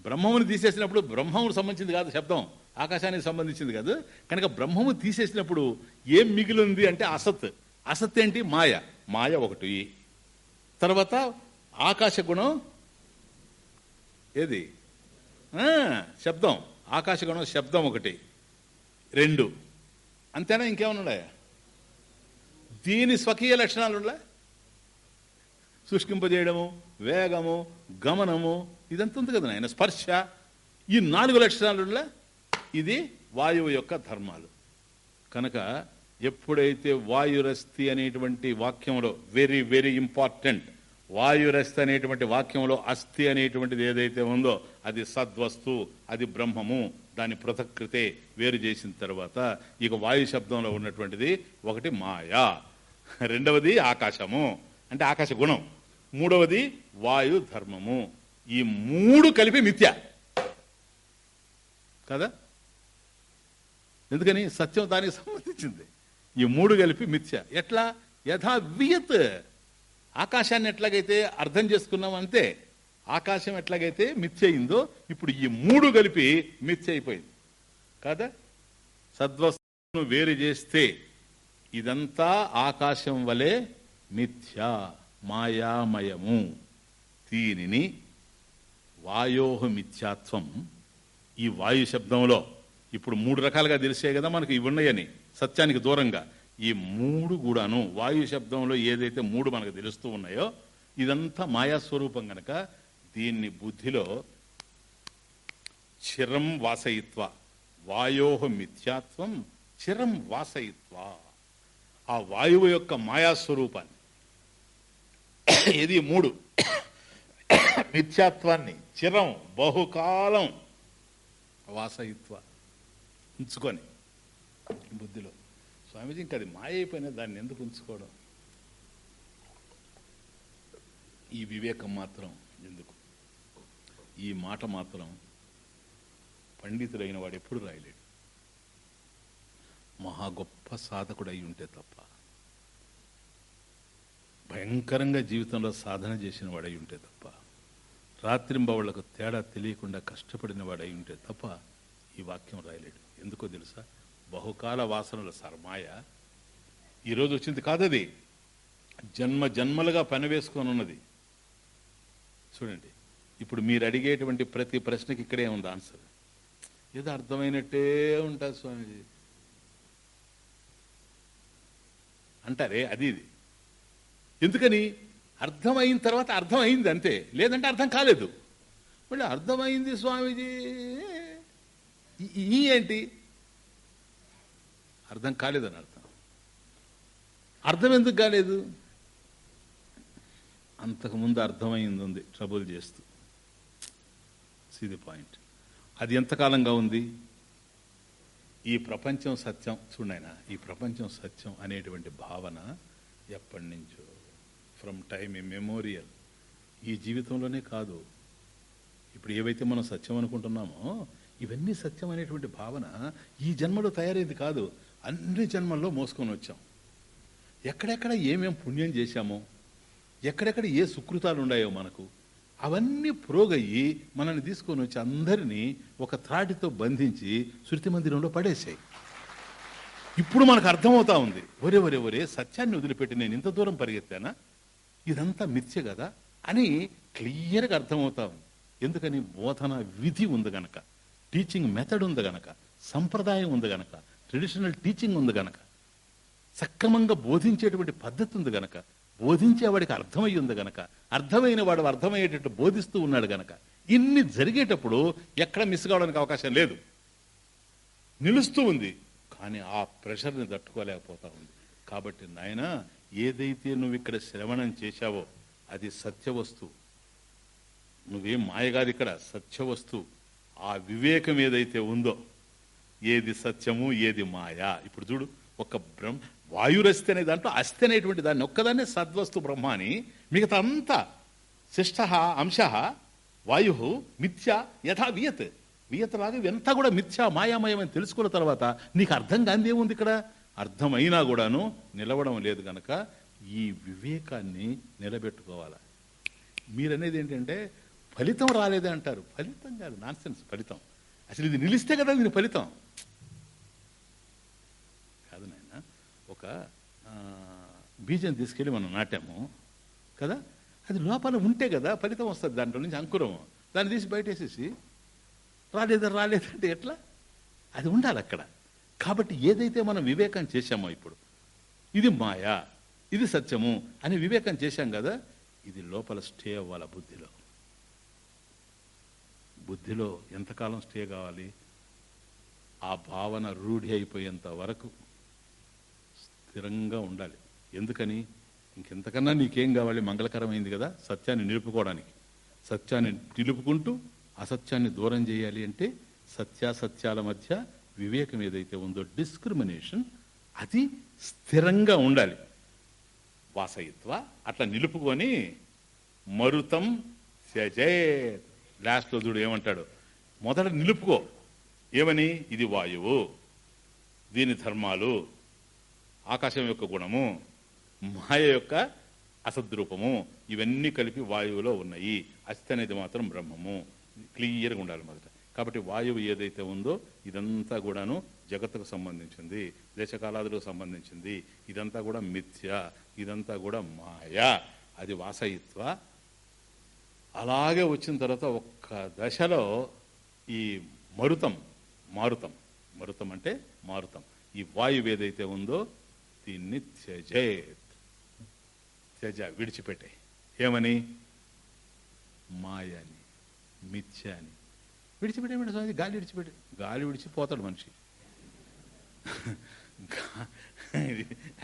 బ్రహ్మముని తీసేసినప్పుడు బ్రహ్మముకు సంబంధించింది కాదు శబ్దం. ఆకాశానికి సంబంధించింది కాదు. కనుక బ్రహ్మము తీసేసినప్పుడు ఏం మిగిలింది అంటే అసత్. అసత్ ఏంటి? మాయ. మాయ ఒకటి. తర్వాత ఆకాశ గుణం ఏది? శబ్దం. ఆకాశ గుణం శబ్దం ఒకటి. రెండు. అంతేనా? ఇంకేమైనా ఉన్నాయా? దీని స్వకీయ లక్షణాలు ఉన్నాయా? సృష్టింపజేయడము వేగము గమనము ఇదంతా ఉంది కదా ఆయన స్పర్శ. ఈ నాలుగు లక్షణాలు ఉండే ఇది వాయువు యొక్క ధర్మాలు. కనుక ఎప్పుడైతే వాయురస్తి అనేటువంటి వాక్యంలో వెరీ వెరీ ఇంపార్టెంట్ వాయురస్తి అనేటువంటి వాక్యంలో అస్థి అనేటువంటిది ఏదైతే ఉందో అది సద్వస్తు అది బ్రహ్మము దాని పృథకృతే వేరు చేసిన తర్వాత ఇక వాయు శబ్దంలో ఉన్నటువంటిది ఒకటి మాయా. రెండవది ఆకాశము. అంటే ఆకాశ గుణం. మూడవది వాయు ధర్మము ఈ మూడు కలిపి మిథ్య. కదా? ఎందుకని? సత్యం దానికి సంబంధించింది. ఈ మూడు కలిపి మిథ్య. ఎట్లా? యథా వియత్. ఆకాశాన్ని ఎట్లాగైతే అర్థం చేసుకున్నాం అంతే ఆకాశం ఎట్లాగైతే మిథ్య అయిందో ఇప్పుడు ఈ మూడు కలిపి మిథ్య అయిపోయింది. కాదా? సద్వస్తును వేరు చేస్తే ఇదంతా ఆకాశం వలె మిథ్య. మాయామయము. దీనిని వాయోహ మిథ్యాత్వం ఈ వాయు శబ్దంలో ఇప్పుడు మూడు రకాలుగా తెలిసే కదా మనకి ఇవి ఉన్నాయని సత్యానికి దూరంగా. ఈ మూడు కూడాను వాయు శబ్దంలో ఏదైతే మూడు మనకు తెలుస్తూ ఉన్నాయో ఇదంతా మాయాస్వరూపం గనక దీన్ని బుద్ధిలో చిరం వాసయిత్వ వాయోహ మిథ్యాత్వం చిరం వాసయిత్వ. ఆ వాయువు యొక్క మాయాస్వరూపాన్ని ఇది మూడు. నిత్యాత్వాన్ని చిరం బహుకాలం వాసయిత్వ. ఉంచుకొని బుద్ధిలో. స్వామీజీ ఇంకా అది మాయైపోయినా దాన్ని ఎందుకు ఉంచుకోవడం? ఈ వివేకం మాత్రం ఎందుకు? ఈ మాట మాత్రం పండితుడైన వాడు ఎప్పుడు రాయలేడు. మహా గొప్ప సాధకుడు అయి ఉంటే తప్ప. భయంకరంగా జీవితంలో సాధన చేసిన వాడై ఉంటే తప్ప రాత్రింబవళ్ళకు తేడా తెలియకుండా కష్టపడిన వాడై ఉంటే తప్ప ఈ వాక్యం రాయలేడు. ఎందుకో తెలుసా? బహుకాల వాసనల సర్మాయ. ఈరోజు వచ్చింది కాదది. జన్మ జన్మలుగా పనివేసుకొని ఉన్నది చూడండి ఇప్పుడు మీరు అడిగేటువంటి ప్రతి ప్రశ్నకి ఇక్కడే ఉంది ఆన్సర్. ఏదో అర్థమైనట్టే ఉంటుంది స్వామీజీ. అంటారే అది ఇది. ఎందుకని? అర్థమైన తర్వాత అర్థమైంది అంతే. లేదంటే అర్థం కాలేదు. మళ్ళీ అర్థమైంది స్వామీజీ. ఈ- ఏంటి? అర్థం కాలేదని అర్థం. అర్థం ఎందుకు కాలేదు? అంతకుముందు అర్థమైంది ఉంది ట్రబుల్ చేస్తూ. ది పాయింట్ అది ఎంతకాలంగా ఉంది? ఈ ప్రపంచం సత్యం చూడైనా ఈ ప్రపంచం సత్యం అనేటువంటి భావన ఎప్పటి నుంచో ఫ్రమ్ టైమ్ ఏ మెమోరియల్ ఈ జీవితంలోనే కాదు. ఇప్పుడు ఏవైతే మనం సత్యం అనుకుంటున్నామో ఇవన్నీ సత్యం అనేటువంటి భావన ఈ జన్మలో తయారైంది కాదు. అన్ని జన్మల్లో మోసుకొని వచ్చాం. ఎక్కడెక్కడ ఏమేం పుణ్యం చేశామో ఎక్కడెక్కడ ఏ సుకృతాలు ఉన్నాయో మనకు అవన్నీ ప్రోగయ్యి మనల్ని తీసుకొని వచ్చి అందరినీ ఒక త్రాటితో బంధించి శృతి మందిరంలో పడేసాయి ఇప్పుడు మనకు అర్థమవుతా ఉంది. ఒరే ఒరే ఒరే సత్యాన్ని వదిలిపెట్టి నేను ఇంత దూరం పరిగెత్తానా? ఇదంతా మిథ్య కదా అని క్లియర్గా అర్థమవుతా. ఉంది ఎందుకని? బోధన విధి ఉంది గనక టీచింగ్ మెథడ్ ఉంది గనక సంప్రదాయం ఉంది గనక ట్రెడిషనల్ టీచింగ్ ఉంది గనక సక్రమంగా బోధించేటువంటి పద్ధతి ఉంది గనక బోధించేవాడికి అర్థమై ఉంది గనక అర్థమైన వాడు అర్థమయ్యేటట్టు బోధిస్తూ ఉన్నాడు గనక ఇన్ని జరిగేటప్పుడు ఎక్కడ మిస్ కావడానికి అవకాశం లేదు. నిలుస్తూ ఉంది. కానీ ఆ ప్రెషర్ని తట్టుకోలేకపోతా ఉంది. కాబట్టి నాయన ఏదైతే నువ్వు ఇక్కడ శ్రవణం చేశావో అది సత్యవస్తువు నువ్వేం మాయగాది ఇక్కడ సత్యవస్తువు ఆ వివేకం ఏదైతే ఉందో ఏది సత్యము ఏది మాయా. ఇప్పుడు చూడు ఒక బ్రహ్మ వాయురస్తి అనే దాంట్లో అస్థి అనేటువంటి దాన్ని ఒక్కదాన్నే సద్వస్తు బ్రహ్మ అని మిగతా అంతా శిష్ట అంశ వాయు మిథ్య యథా వియత్. వియత్ లాగా ఇవంతా కూడా మిథ్య మాయామయం అని తెలుసుకున్న తర్వాత నీకు అర్థం కాంది ఏముంది ఇక్కడ? అర్థమైనా కూడాను నిలవడం లేదు కనుక ఈ వివేకాన్ని నిలబెట్టుకోవాలి. మీరనేది ఏంటంటే ఫలితం రాలేదే అంటారు. ఫలితం కాదు నాన్సెన్స్ ఫలితం. అసలు ఇది నిలిస్తే కదా దీని ఫలితం. కాదు నాయన ఒక బీజం తీసుకెళ్ళి మనం నాటాము కదా? అది లోపల ఉంటే కదా ఫలితం వస్తుంది దాంట్లో నుంచి అంకురం. దాన్ని తీసి బయటేసేసి రాలేదా రాలేదంటే ఎట్లా? అది ఉండాలి అక్కడ. కాబట్టి ఏదైతే మనం వివేకం చేశామో ఇప్పుడు ఇది మాయా ఇది సత్యము అని వివేకం చేశాం కదా ఇది లోపల స్టే అవ్వాలి బుద్ధిలో? బుద్ధిలో ఎంతకాలం స్టే కావాలి? ఆ భావన రూఢి అయిపోయేంత వరకు స్థిరంగా ఉండాలి. ఎందుకని? ఇంకెంతకన్నా నీకేం కావాలి? మంగళకరమైంది కదా సత్యాన్ని నిలుపుకోవడానికి. సత్యాన్ని నిలుపుకుంటూ అసత్యాన్ని దూరం చేయాలి అంటే సత్యాసత్యాల మధ్య వివేకం ఏదైతే ఉందో డిస్క్రిమినేషన్ అది స్థిరంగా ఉండాలి. వాసయిత్వ అట్లా నిలుపుకొని మరుతం సజే లాస్ట్లో చూడు ఏమంటాడు మొదట నిలుపుకో. ఏమని? ఇది వాయువు. దీని ధర్మాలు ఆకాశం యొక్క గుణము మాయ యొక్క అసద్రూపము ఇవన్నీ కలిపి వాయువులో ఉన్నాయి. అస్థి అనేది మాత్రం బ్రహ్మము. క్లియర్గా ఉండాలి మొదట. కాబట్టి వాయువు ఏదైతే ఉందో ఇదంతా కూడాను జగత్తుకు సంబంధించింది దేశకాలాదులకు సంబంధించింది. ఇదంతా కూడా మిథ్య ఇదంతా కూడా మాయ. అది వాసయిత్వ. అలాగే వచ్చిన తర్వాత ఒక్క దశలో ఈ మరుతం మారుతం. మరుతం అంటే మారుతం. ఈ వాయువు ఏదైతే ఉందో దీన్ని త్యజేత్. త్యజ విడిచిపెట్టే. ఏమని? మాయని మిథ్యాని. విడిచిపెట్టేమిటి స్వామి గాలి విడిచిపెట్టి. గాలి విడిచిపోతాడు మనిషి.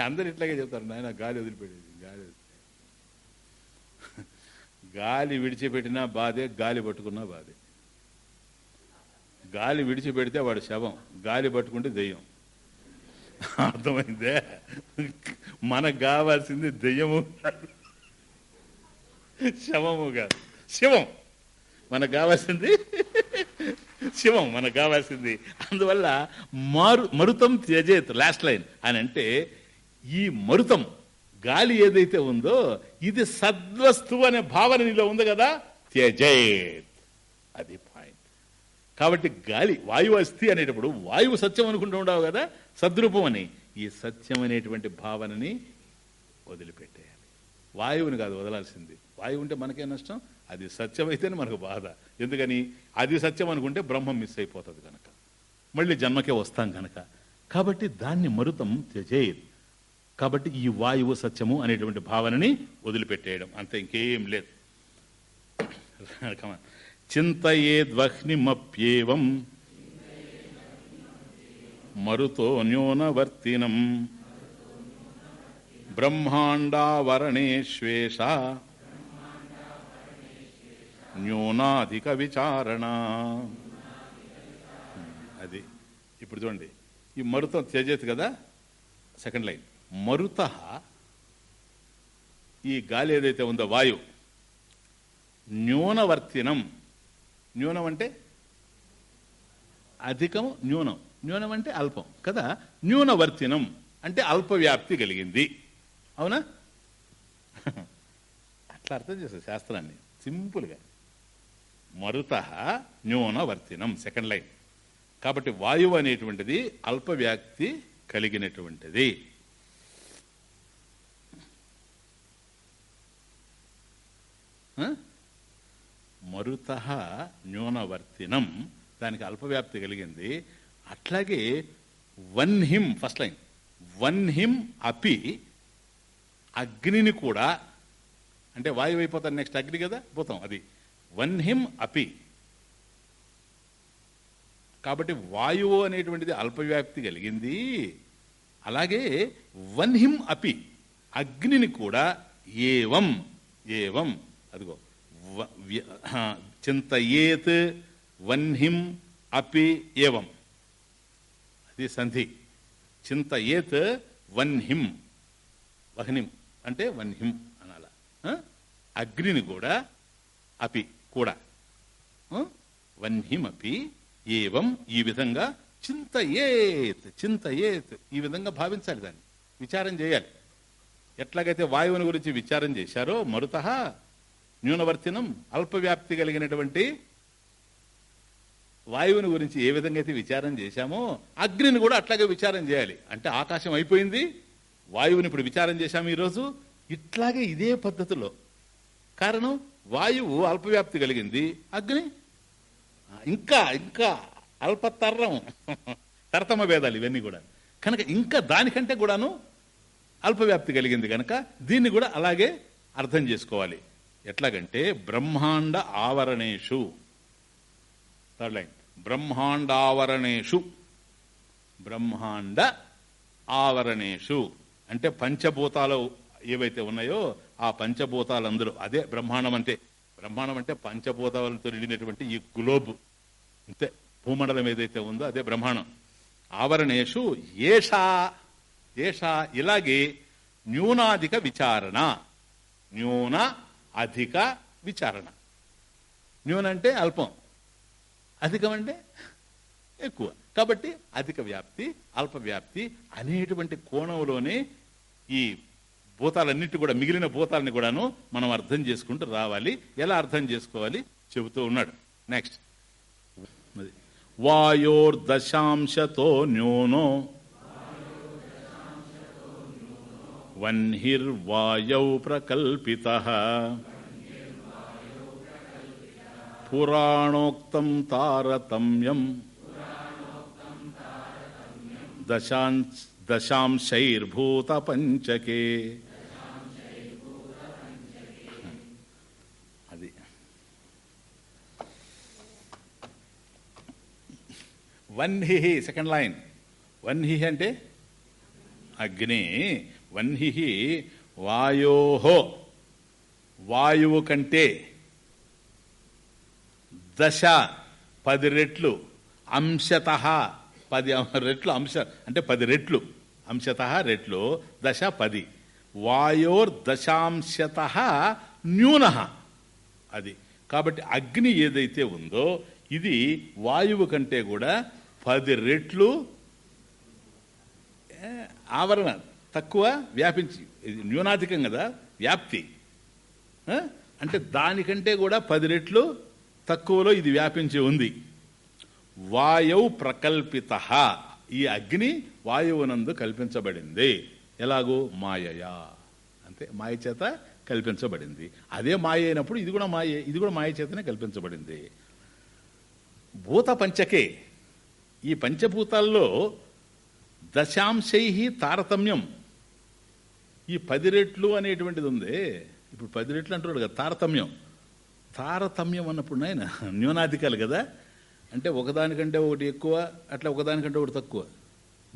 అందరు ఇట్లాగే చెప్తారు నాయన గాలి వదిలిపెట్టేది గాలి గాలి విడిచిపెట్టినా బాధే గాలి పట్టుకున్నా బాధే. గాలి విడిచిపెడితే వాడు శవం గాలి పట్టుకుంటే దెయ్యం. అర్థమైందే? మనకు కావాల్సింది దెయ్యము. శవము కాదు శివం. మనకు కావాల్సింది శివం మనకు కావాల్సింది. అందువల్ల మారు మరుతం త్యజేత్ లాస్ట్ లైన్ అని అంటే ఈ మరుతం గాలి ఏదైతే ఉందో ఇది సద్వస్తు అనే భావన నీలో ఉంది కదా? త్యజేత్. అది పాయింట్ కాబట్టి గాలి వాయువు అస్థి అనేటప్పుడు వాయువు సత్యం అనుకుంటూ ఉండవు కదా? సద్రూపం అని. ఈ సత్యం అనేటువంటి భావనని వదిలిపెట్టేయాలి. వాయువుని కాదు వదలాల్సింది. వాయువు ఉంటే మనకే నష్టం? అది సత్యం అయితేనే మనకు బాధ. ఎందుకని? అది సత్యం అనుకుంటే బ్రహ్మం మిస్ అయిపోతుంది కనుక మళ్ళీ జన్మకే వస్తాం కనుక కాబట్టి దాన్ని మరుతం త్యజేయ్. కాబట్టి ఈ వాయువు సత్యము అనేటువంటి భావనని వదిలిపెట్టేయడం. అంతే ఇంకేం లేదు. Come on. చింతయేద్వహ్నిమప్యేవం మరుతో న్యూనవర్తినం బ్రహ్మాండావరణేష్వేష న్యూనాధిక విచారణ అది ఇప్పుడు చూడండి ఈ మరుతం త్యజేత్ కదా సెకండ్ లైన్. మరుత ఈ గాలి ఏదైతే ఉందో వాయు న్యూనవర్తినం. న్యూనం అంటే అధికం న్యూనం. న్యూనం అంటే అల్పం కదా న్యూనవర్తినం అంటే అల్పవ్యాప్తి కలిగింది. అవునా? అట్లా అర్థం చేస్తారు శాస్త్రాన్ని. సింపుల్గా. మరుత న్యూనవర్తినం సెకండ్ లైన్. కాబట్టి వాయువు అనేటువంటిది అల్పవ్యాప్తి కలిగినటువంటిది. మరుత న్యూనవర్తినం దానికి అల్పవ్యాప్తి కలిగింది. అట్లాగే వన్ హిమ్ ఫస్ట్ లైన్. వన్ హిమ్ అపి అగ్నిని కూడా అంటే వాయువు అయిపోతాను నెక్స్ట్ అగ్ని కదా? పోతాం అది. వన్ హిమ్ అపి. కాబట్టి వాయువు అనేటువంటిది అల్పవ్యాప్తి కలిగింది. అలాగే వన్ హిమ్ అపి అగ్నిని కూడా ఏవం ఏవం అదిగో వ్య- చింతయేత్ వన్హిం అపి ఏవం. అది సంధి. చింతయేత్ వన్హిం వహ్నిం అంటే వన్హిం అనాల. అగ్నిని కూడా అపి. కూడా? వన్హిమపి ఏవం ఈ విధంగా చింతయేత్ చింతయేత్ ఈ విధంగా భావించాలి దాన్ని. విచారం చేయాలి. ఎట్లాగైతే వాయువుని గురించి విచారం చేశారో మరుత న్యూనవర్తినం అల్పవ్యాప్తి కలిగినటువంటి వాయువుని గురించి ఏ విధంగా అయితే విచారం చేశామో అగ్నిని కూడా అట్లాగే విచారం చేయాలి. అంటే ఆకాశం అయిపోయింది వాయువుని ఇప్పుడు విచారం చేశాము ఈరోజు. ఇట్లాగే ఇదే పద్ధతిలో. కారణం వాయువు అల్పవ్యాప్తి కలిగింది. అగ్ని? ఇంకా ఇంకా అల్పతరం. తరతమ భేదాలు ఇవన్నీ కూడా. కనుక ఇంకా దానికంటే కూడాను అల్పవ్యాప్తి కలిగింది కనుక దీన్ని కూడా అలాగే అర్థం చేసుకోవాలి. ఎట్లాగంటే బ్రహ్మాండ ఆవరణేషు. Third line. బ్రహ్మాండావరణేషు బ్రహ్మాండ ఆవరణేషు. అంటే పంచభూతాలు ఏవైతే ఉన్నాయో ఆ పంచభూతాలందరూ అదే బ్రహ్మాండం అంటే బ్రహ్మాండం అంటే పంచభూతాలతో నిండినటువంటి ఈ గ్లోబ్. అంతే భూమండలం ఏదైతే ఉందో అదే బ్రహ్మాండం. ఆవరణేషు ఏషా ఏషా ఇలాగే న్యూనాధిక విచారణ. న్యూన అధిక విచారణ. న్యూన అంటే అల్పం. అధికం అంటే ఎక్కువ. కాబట్టి అధిక వ్యాప్తి అల్ప వ్యాప్తి అనేటువంటి కోణంలోనే ఈ భూతాలన్నిటి కూడా మిగిలిన భూతాలని కూడాను మనం అర్థం చేసుకుంటూ రావాలి. ఎలా అర్థం చేసుకోవాలి? చెబుతూ ఉన్నాడు. నెక్స్ట్ వాయోర్దశాంశతో న్యూనో. వన్హిర్వాయౌ ప్రకల్పిత. పురాణోక్తం తారతమ్యం. దశాంశైర్భూత పంచకే అది వన్హిహి సెకండ్ లైన్. వన్హి అంటే అగ్ని వన్హి వాయోహో వాయువు కంటే దశ పది రెట్లు అంశత పది రెట్లు అంశ అంటే పది రెట్లు అంశత రెట్లు దశ పది. వాయోర్ దశాంశత న్యూన అది. కాబట్టి అగ్ని ఏదైతే ఉందో ఇది వాయువు కంటే కూడా పది రెట్లు ఆవరణ తక్కువ వ్యాపించి ఇది న్యూనాధికం కదా వ్యాప్తి. అంటే దానికంటే కూడా పది రెట్లు తక్కువలో ఇది వ్యాపించి ఉంది. వాయవు ప్రకల్పిత. ఈ అగ్ని వాయువునందు కల్పించబడింది. ఎలాగూ? మాయయా. అంతే మాయ చేత కల్పించబడింది. అదే మాయ అయినప్పుడు ఇది కూడా మాయే ఇది కూడా మాయ చేతనే కల్పించబడింది. భూత పంచకే ఈ పంచభూతాల్లో దశాంశై తారతమ్యం. ఈ పది రెట్లు అనేటువంటిది ఉంది. ఇప్పుడు పది రెట్లు అంటున్నాడు కదా తారతమ్యం. తారతమ్యం అన్నప్పుడు నాయన న్యూనాధికాలు కదా. అంటే ఒకదానికంటే ఒకటి ఎక్కువ అట్లా ఒకదానికంటే ఒకటి తక్కువ.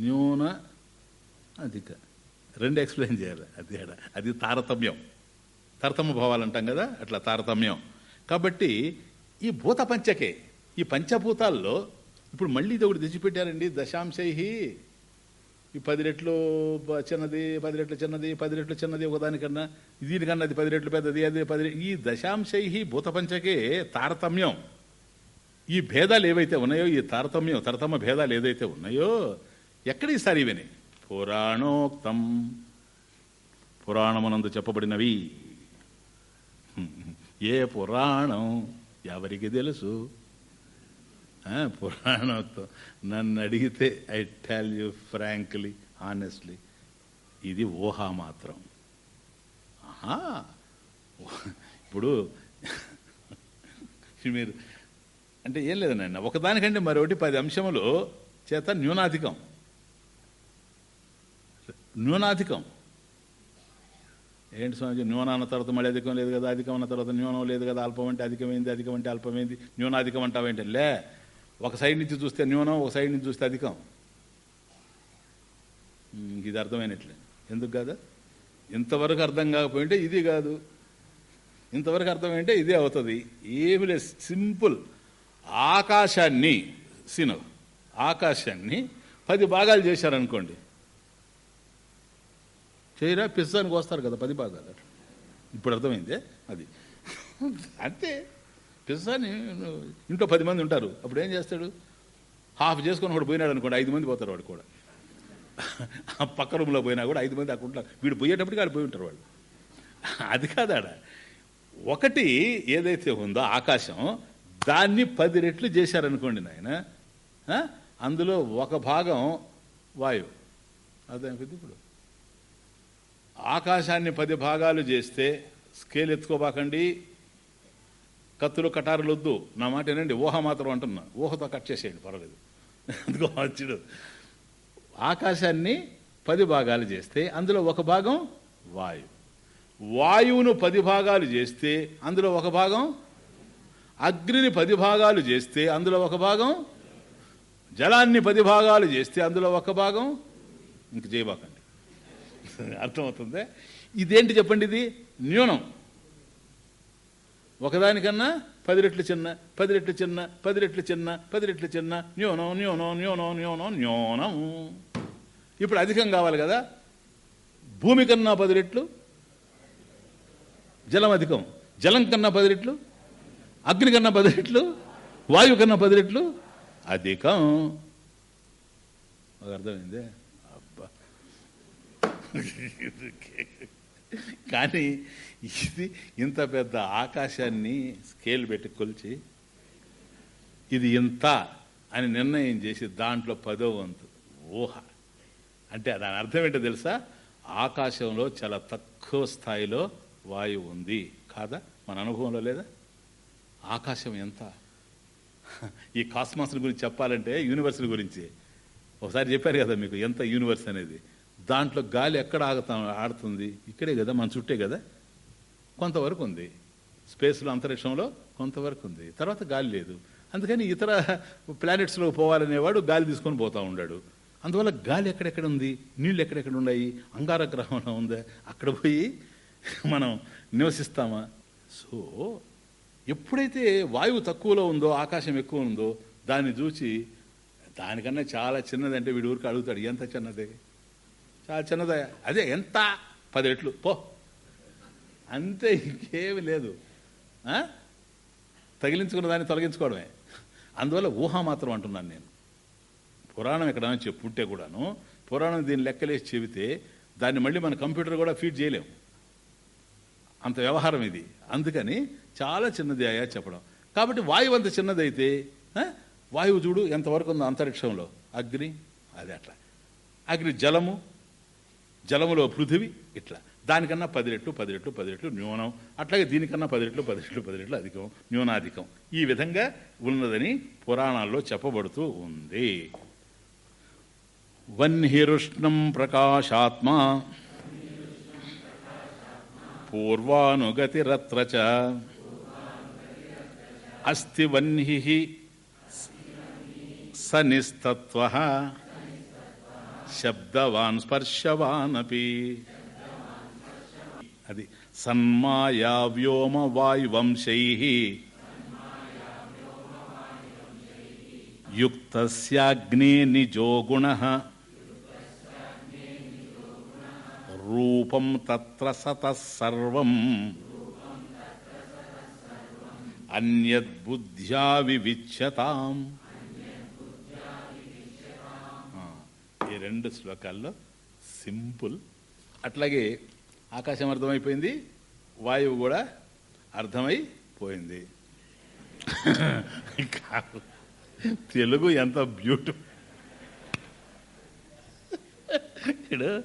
న్యూన అధిక. రెండు ఎక్స్ప్లెయిన్ చేయాలి అది అది తారతమ్యం. తారతమ్య భావాలు అంటాం కదా అట్లా తారతమ్యం. కాబట్టి ఈ భూత పంచకే ఈ పంచభూతాల్లో ఇప్పుడు మళ్ళీ ఇది ఒకటి తెచ్చిపెట్టారండి దశాంశై ఈ పది రెట్లు ప- చిన్నది పది రెట్లు చిన్నది పది రెట్లు చిన్నది ఒకదానికన్నా దీనికన్నా అది పది రెట్లు పెద్దది అది పది ఈ దశాంశై భూతపంచకే తారతమ్యం. ఈ భేదాలు ఏవైతే ఉన్నాయో ఈ తారతమ్యం తరతమ భేదాలు ఏదైతే ఉన్నాయో ఎక్కడ ఈసారి ఇవని? పురాణోక్తం. పురాణమునందు చెప్పబడినవి. ఏ పురాణం ఎవరికి తెలుసు? పురాణంతో నన్ను అడిగితే I tell you frankly honestly ఇది ఊహ మాత్రం. ఆహా! ఇప్పుడు మీరు అంటే ఏం లేదు నాయన ఒకదానికంటే మరొకటి పది అంశములు చేత న్యూనాధికం. న్యూనాధికం. ఏంటి స్వామిజీ న్యూన అన్న తర్వాత మళ్ళీ అధికం లేదు కదా అధికం అన్న తర్వాత న్యూనం లేదు కదా అల్పం అంటే అధికమైంది అధికం అంటే అల్పమైంది న్యూనాధికం అంటావేంటి లే ఒక సైడ్ నుంచి చూస్తే న్యూనం ఒక సైడ్ నుంచి చూస్తే అధికం. ఇది అర్థమైనట్లే. ఎందుకు కాదా? ఇంతవరకు అర్థం కాకపోయింటే ఇది కాదు. ఇంతవరకు అర్థమైంటే ఇదే అవుతుంది. ఏమి లేదు. సింపుల్. ఆకాశాన్ని సిను ఆకాశాన్ని పది భాగాలు చేశారనుకోండి. చేయరా? పిస్సానికి వస్తారు కదా పది భాగాలు. ఇప్పుడు అర్థమైందే? అది. అంతే. పిజ్జాని ఇంట్లో పది మంది ఉంటారు. అప్పుడు ఏం చేస్తాడు? హాఫ్ చేసుకొని వాడు పోయినాడు అనుకోండి ఐదు మంది పోతారు వాడు కూడా. పక్క రూమ్లో పోయినా కూడా ఐదు మంది అక్కడ ఉంటారు. వీడు పోయేటప్పటికి ఆడ పోయి ఉంటారు వాళ్ళు. అది కాదాడ ఒకటి ఏదైతే ఉందో ఆకాశం దాన్ని పది రెట్లు చేశారనుకోండి నాయన. అందులో ఒక భాగం వాయువు అదే ఇప్పుడు? ఆకాశాన్ని పది భాగాలు చేస్తే స్కేల్ ఎత్తుకోబాకండి. కత్తులు కటారులు వద్దు. నా మాట ఏనండి ఊహ మాత్రం అంటున్నా. ఊహతో కట్ చేసేయండి పర్వాలేదు. అందుకో వచ్చుడు ఆకాశాన్ని పది భాగాలు చేస్తే అందులో ఒక భాగం వాయువు వాయువును పది భాగాలు చేస్తే అందులో ఒక భాగం అగ్నిని పది భాగాలు చేస్తే అందులో ఒక భాగం జలాన్ని పది భాగాలు చేస్తే అందులో ఒక భాగం ఇంక చేయబాకండి అర్థమవుతుంది? ఇదేంటి చెప్పండి ఇది? న్యూనం. ఒకదానికన్నా పది రెట్లు చిన్న పది రెట్లు చిన్న పది రెట్లు చిన్న పది రెట్లు చిన్న న్యూనం న్యూనం న్యూనం న్యూనం న్యూనం. ఇప్పుడు అధికం కావాలి కదా. భూమి కన్నా పది రెట్లు జలం అధికం. జలం కన్నా పది రెట్లు అగ్ని కన్నా పది రెట్లు వాయువు కన్నా పది రెట్లు అధికం. అర్థమైంది అర్థమైందే? అబ్బా. కానీ ఇది ఇంత పెద్ద ఆకాశాన్ని స్కేల్ పెట్టి కొలిచి ఇది ఇంత అని నిర్ణయం చేసి దాంట్లో పదో వంతు ఊహ. అంటే దాని అర్థం ఏంటో తెలుసా? ఆకాశంలో చాలా తక్కువ స్థాయిలో వాయువు ఉంది. కాదా? మన అనుభవంలో లేదా? ఆకాశం ఎంత? ఈ కాస్మాస్ గురించి చెప్పాలంటే యూనివర్స్ గురించి. ఒకసారి చెప్పారు కదా మీకు ఎంత యూనివర్స్ అనేది? దాంట్లో గాలి ఎక్కడ ఆగుతా ఆడుతుంది? ఇక్కడే కదా మన చుట్టే కదా? కొంతవరకు ఉంది. స్పేస్లో అంతరిక్షంలో కొంతవరకు ఉంది. తర్వాత గాలి లేదు. అందుకని ఇతర ప్లానెట్స్లో పోవాలనేవాడు గాలి తీసుకొని పోతూ ఉన్నాడు అందువల్ల గాలి ఎక్కడెక్కడ ఉంది? నీళ్ళు ఎక్కడెక్కడ ఉన్నాయి? అంగారగ్రహంలో ఉందా? అక్కడ పోయి మనం నివసిస్తామా? సో ఎప్పుడైతే వాయువు తక్కువలో ఉందో ఆకాశం ఎక్కువ ఉందో దాన్ని చూసి దానికన్నా చాలా చిన్నదంటే వీడి ఊరికి అడుగుతాడు ఎంత చిన్నదే? చాలా చిన్నదా అదే ఎంత? పది రెట్లు. పో. అంతే ఇంకేమి లేదు. తగిలించుకున్న దాన్ని తొలగించుకోవడమే. అందువల్ల ఊహ మాత్రం అంటున్నాను నేను. పురాణం ఎక్కడైనా చెప్పుంటే కూడాను పురాణం దీన్ని లెక్కలేసి చెబితే దాన్ని మళ్ళీ మన కంప్యూటర్ కూడా ఫీడ్ చేయలేము అంత వ్యవహారం ఇది. అందుకని చాలా చిన్నది అయ్యా చెప్పడం. కాబట్టి వాయువు అంత చిన్నదైతే వాయువు చూడు ఎంతవరకు ఉందో అంతరిక్షంలో. అగ్ని అది అట్లా. అగ్ని జలము జలములో పృథివి ఇట్లా. దానికన్నా పది రెట్లు పది రెట్లు పది రెట్లు న్యూనం. అట్లాగే దీనికన్నా పది రెట్లు పది రెట్లు పది రెట్లు అధికం న్యూనాధికం. ఈ విధంగా ఉన్నదని పురాణాల్లో చెప్పబడుతూ ఉంది. వన్హిరుష్ణం ప్రకాశాత్మ. పూర్వానుగతిరత్ర చ అస్తి వన్హి స నిస్తత్వ. శబ్దవాన్ స్పర్శవానపి. అది సన్మాయా వ్యోమ వాయువంశై యుక్తస్యాగ్నే నిజో గుణ రూపం తత్ర సతసర్వం అన్యద్బుద్ధ్యా వివిచ్యతాం. ఈ రెండు శ్లోకాల్లో సింపుల్. అట్లాగే ఆకాశం అర్థమైపోయింది వాయువు కూడా అర్థమైపోయింది. కాదు. తెలుగు ఎంత బ్యూటిఫుల్ ఇప్పుడు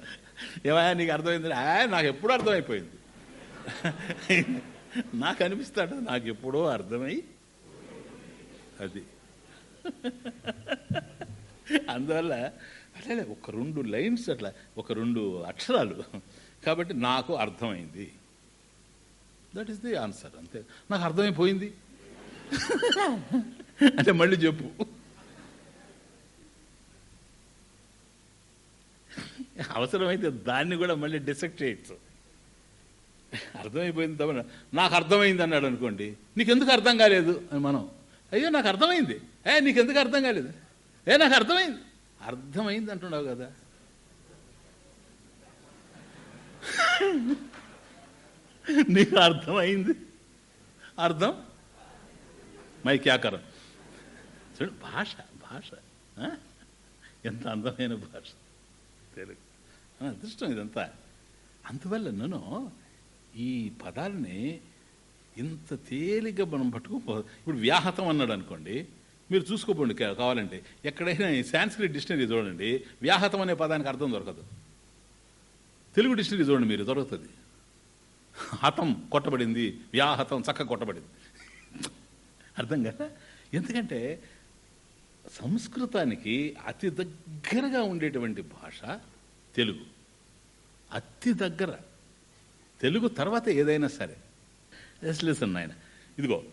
ఏమయ్యా నీకు అర్థమైంది? నాకు ఎప్పుడూ అర్థమైపోయింది. నాకు అనిపిస్తాడు నాకు ఎప్పుడో అర్థమై అది. అందువల్ల అట్లే ఒక రెండు లైన్స్ అట్లా ఒక రెండు అక్షరాలు. కాబట్టి నాకు అర్థమైంది. దట్ ఈస్ ది ఆన్సర్ అంతే. నాకు అర్థమైపోయింది. అంటే మళ్ళీ చెప్పు. అవసరమైతే దాన్ని కూడా మళ్ళీ డిసెక్ట్ చేయొచ్చు. అర్థమైపోయింది తప్ప నాకు అర్థమైంది అన్నాడు అనుకోండి నీకెందుకు అర్థం కాలేదు అని మనం. అయ్యో నాకు అర్థమైంది. ఏ నీకెందుకు అర్థం కాలేదు? ఏ నాకు అర్థమైంది. అర్థమైంది అంటున్నావు కదా. నీకు అర్థమైంది? అర్థం? మైక్యాకరం చూడు భాష భాష ఆ? ఎంత అందమైన భాష. తెలుగు. ఆ, అదృష్టం ఇదంతా. అందువల్ల నేను ఈ పదాలని ఇంత తేలిగ్గా మనం పట్టుకోపో ఇప్పుడు వ్యాహతం అన్నాడు అనుకోండి మీరు చూసుకోపోండి కావాలంటే. ఎక్కడైనా సాంస్క్రిట్ డిక్షనరీ చూడండి. వ్యాహతం అనే పదానికి అర్థం దొరకదు. తెలుగు డిక్షనరీ చూడండి మీరు దొరుకుతుంది. హతం కొట్టబడింది వ్యాహతం చక్క కొట్టబడింది. అర్థం కదా? ఎందుకంటే సంస్కృతానికి అతి దగ్గరగా ఉండేటువంటి భాష తెలుగు. అతి దగ్గర. తెలుగు తర్వాత ఏదైనా సరే. లిసన్ నాయన. ఇదిగో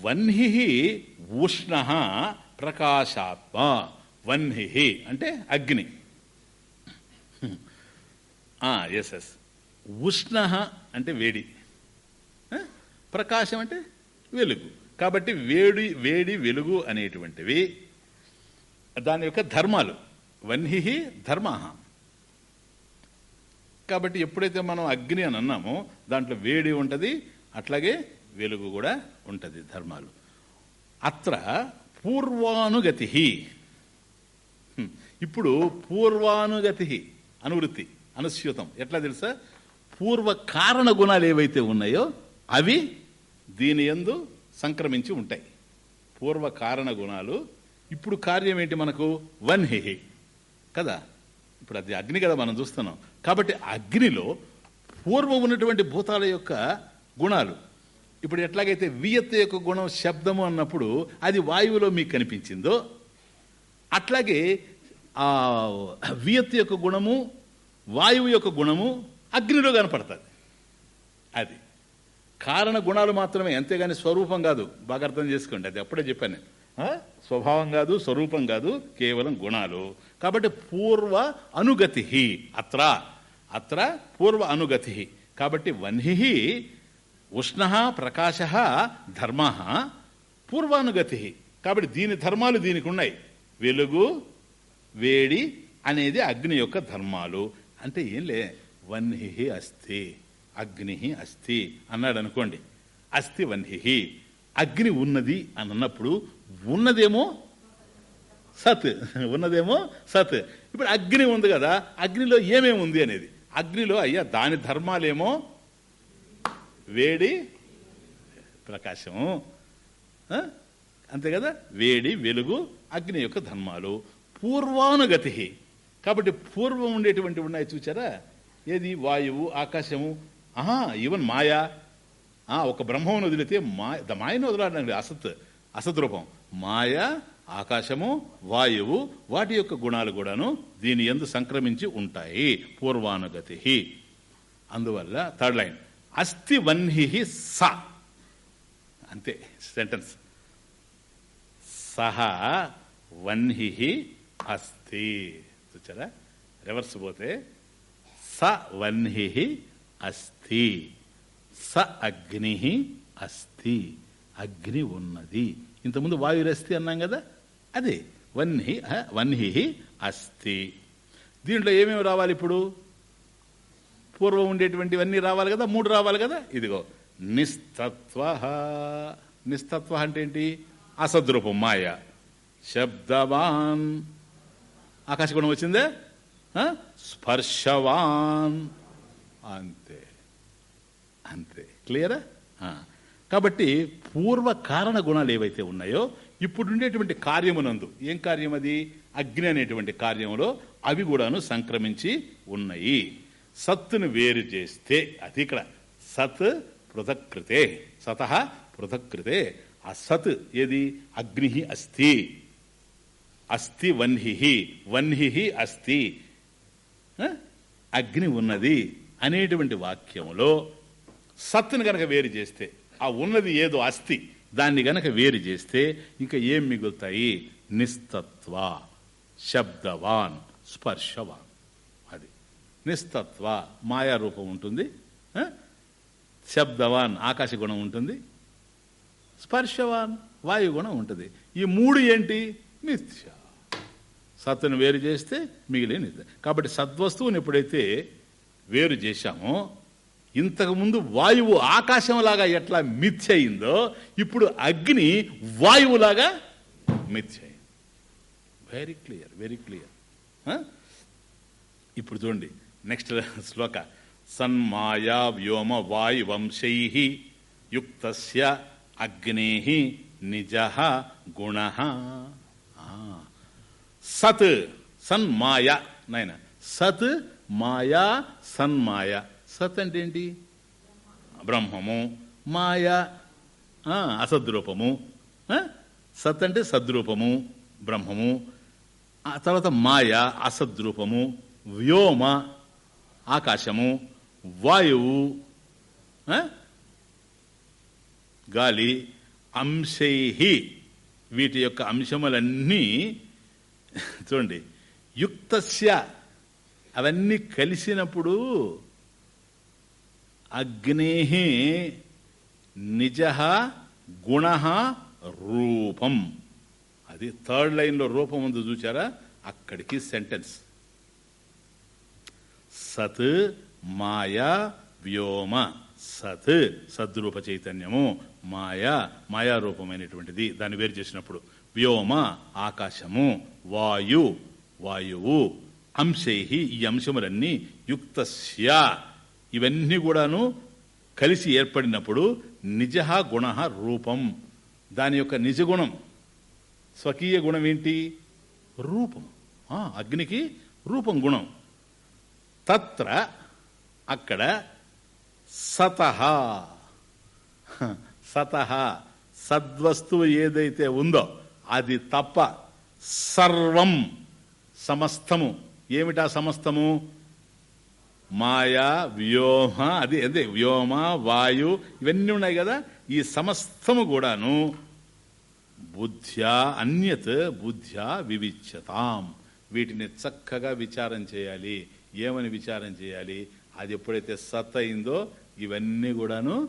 వన్హి ఉష్ణ ప్రకాశాత్మ. వన్హి అంటే అగ్ని. ఎస్ ఎస్ ఉష్ణ అంటే వేడి. ప్రకాశం అంటే వెలుగు. కాబట్టి వేడి వేడి వెలుగు అనేటువంటివి దాని యొక్క ధర్మాలు. వన్హి ధర్మ. కాబట్టి ఎప్పుడైతే మనం అగ్ని అని అన్నామో దాంట్లో వేడి ఉంటుంది అట్లాగే వెలుగు కూడా ఉంటుంది ధర్మాలు. అత్ర పూర్వానుగతి ఇప్పుడు పూర్వానుగతి అనువృత్తి అనుస్యూతం. ఎట్లా తెలుసా? పూర్వ కారణ గుణాలు ఏవైతే ఉన్నాయో అవి దీని యందు సంక్రమించి ఉంటాయి. పూర్వ కారణ గుణాలు. ఇప్పుడు కార్యం ఏంటి మనకు? వన్ హి కదా? ఇప్పుడు అది అగ్ని కదా మనం చూస్తున్నాం. కాబట్టి అగ్నిలో పూర్వం ఉన్నటువంటి భూతాల యొక్క గుణాలు. ఇప్పుడు ఎట్లాగైతే వియత్ యొక్క గుణం శబ్దము అన్నప్పుడు అది వాయువులో మీకు కనిపించిందో అట్లాగే ఆ వియత్ యొక్క గుణము వాయువు యొక్క గుణము అగ్నిలో కనపడుతుంది. అది కారణ గుణాలు మాత్రమే అంతేగాని స్వరూపం కాదు. బాగా అర్థం చేసుకోండి అది అప్పుడే చెప్పాను నేను. స్వభావం కాదు స్వరూపం కాదు కేవలం గుణాలు. కాబట్టి పూర్వ అనుగతి అత్ర. అత్ర పూర్వ అనుగతి కాబట్టి వన్హి ఉష్ణ ప్రకాశ ధర్మ పూర్వానుగతి. కాబట్టి దీని ధర్మాలు దీనికి ఉన్నాయి వెలుగు వేడి అనేది అగ్ని యొక్క ధర్మాలు. అంటే ఏం లే వన్హి అస్థి అగ్ని అస్థి అన్నాడు అనుకోండి అస్థి వన్హి అగ్ని ఉన్నది అని అన్నప్పుడు ఉన్నదేమో సత్ ఉన్నదేమో సత్. ఇప్పుడు అగ్ని ఉంది కదా అగ్నిలో ఏమేమి ఉంది అనేది. అగ్నిలో అయ్యా దాని ధర్మాలేమో వేడి ప్రకాశము అంతే కదా? వేడి వెలుగు అగ్ని యొక్క ధర్మాలు. పూర్వానుగతి. కాబట్టి పూర్వం ఉండేటువంటి ఉన్నాయి చూచారా? ఏది? వాయువు ఆకాశము. ఆహా ఈవన్ మాయా. ఆ, ఒక బ్రహ్మను వదిలితే మాయ ద మాయను వదలాడండి అసత్ అసత్ రూపం మాయ ఆకాశము వాయువు వాటి యొక్క గుణాలు కూడాను దీని ఎందు సంక్రమించి ఉంటాయి. పూర్వానుగతి. అందువల్ల థర్డ్ లైన్ అస్థి వన్హి స. అంతే సెంటెన్స్ సహ వన్హి అస్థి. చూచారా? రివర్స్ పోతే స వన్హి అస్థి. స అగ్ని అస్థి. అగ్ని ఉన్నది. ఇంతకుముందు వాయురస్థి అన్నాం కదా? అదే వన్హి వన్హి అస్థి. దీంట్లో ఏమేమి రావాలి ఇప్పుడు? పూర్వం ఉండేటువంటివన్నీ రావాలి కదా మూడు రావాలి కదా? ఇదిగో నిస్తత్వ నిస్తత్వ అంటే ఏంటి? అసద్రూపం మాయ. శబ్దవాన్. ఆకాశగుణం వచ్చిందే? స్పర్శవాన్. అంతే. అంతే. క్లియరా? కాబట్టి పూర్వ కారణ గుణాలు ఏవైతే ఉన్నాయో ఇప్పుడు ఉండేటువంటి కార్యమునందు ఏం కార్యం అది అగ్ని అనేటువంటి కార్యంలో అవి కూడాను సంక్రమించి ఉన్నాయి. సత్తును వేరు చేస్తే అది ఇక్కడ సత్ పృథక్కృతే సత పృథక్కృతే. అసత్ ఏది? అగ్ని అస్థి. అస్థి వన్హి వన్హి అస్థి. అగ్ని ఉన్నది అనేటువంటి వాక్యములో సత్తును గనక వేరు చేస్తే ఆ ఉన్నది ఏదో అస్థి దాన్ని గనక వేరు చేస్తే ఇంకా ఏం మిగులుతాయి? నిస్తత్వ శబ్దవాన్ స్పర్శవాన్. నిస్తత్వ మాయారూపం ఉంటుంది. శబ్దవాన్ ఆకాశగుణం ఉంటుంది. స్పర్శవాన్ వాయుగుణం ఉంటుంది. ఈ మూడు ఏంటి? మిథ్య సత్తును వేరు చేస్తే మిగిలిన నిత్య. కాబట్టి సద్వస్తువుని ఎప్పుడైతే వేరు చేశామో ఇంతకుముందు వాయువు ఆకాశంలాగా ఎట్లా మిథ్య అయిందో ఇప్పుడు అగ్ని వాయువులాగా మిథ్య అయింది. వెరీ క్లియర్ వెరీ క్లియర్ ఇప్పుడు చూడండి. నెక్స్ట్ శ్లోక. సన్మాయా వ్యోమ వాయువంశై యుక్త అగ్నే నిజ గుణ. సత్ సన్మాయ నాయన సత్ మాయా సన్మాయ. సత్ అంటే ఏంటి బ్రహ్మము. మాయ అసద్రూపము. సత్ అంటే సద్రూపము బ్రహ్మము. తర్వాత మాయ అసద్రూపము. వ్యోమ ఆకాశము వాయువు గాలి అంశై వీటి యొక్క అంశములన్నీ చూడండి యుక్తస్య. అవన్నీ కలిసినప్పుడు అగ్నే నిజ గుణ రూపం. అది థర్డ్ లైన్లో రూపం ఉంది చూచారా? అక్కడికి సెంటెన్స్. సత్ మాయా వ్యోమ. సత్ సద్రూప చైతన్యము. మాయా మాయారూపమైనటువంటిది. దాన్ని వేరు చేసినప్పుడు వ్యోమ ఆకాశము వాయు వాయువు అంశై ఈ అంశములన్నీ యుక్తస్య. ఇవన్నీ కూడాను కలిసి ఏర్పడినప్పుడు నిజ గుణ రూపం. దాని యొక్క నిజగుణం స్వకీయ గుణం ఏంటి? రూపం. అగ్నికి రూపం గుణం. తత్ర అక్కడ సతహ. సతహ సద్వస్తువు ఏదైతే ఉందో అది తప్ప సర్వం సమస్తము. ఏమిటా సమస్తము? మాయా వ్యోమ అది అదే వ్యోమ వాయు ఇవన్నీ ఉన్నాయి కదా. ఈ సమస్తము కూడాను బుద్ధ్యా అన్యత్ బుద్ధ్యా వివిచ్యతాం. వీటిని చక్కగా విచారం చేయాలి. ఏమని విచారం చేయాలి? అది ఎప్పుడైతే సత్ అయిందో ఇవన్నీ కూడాను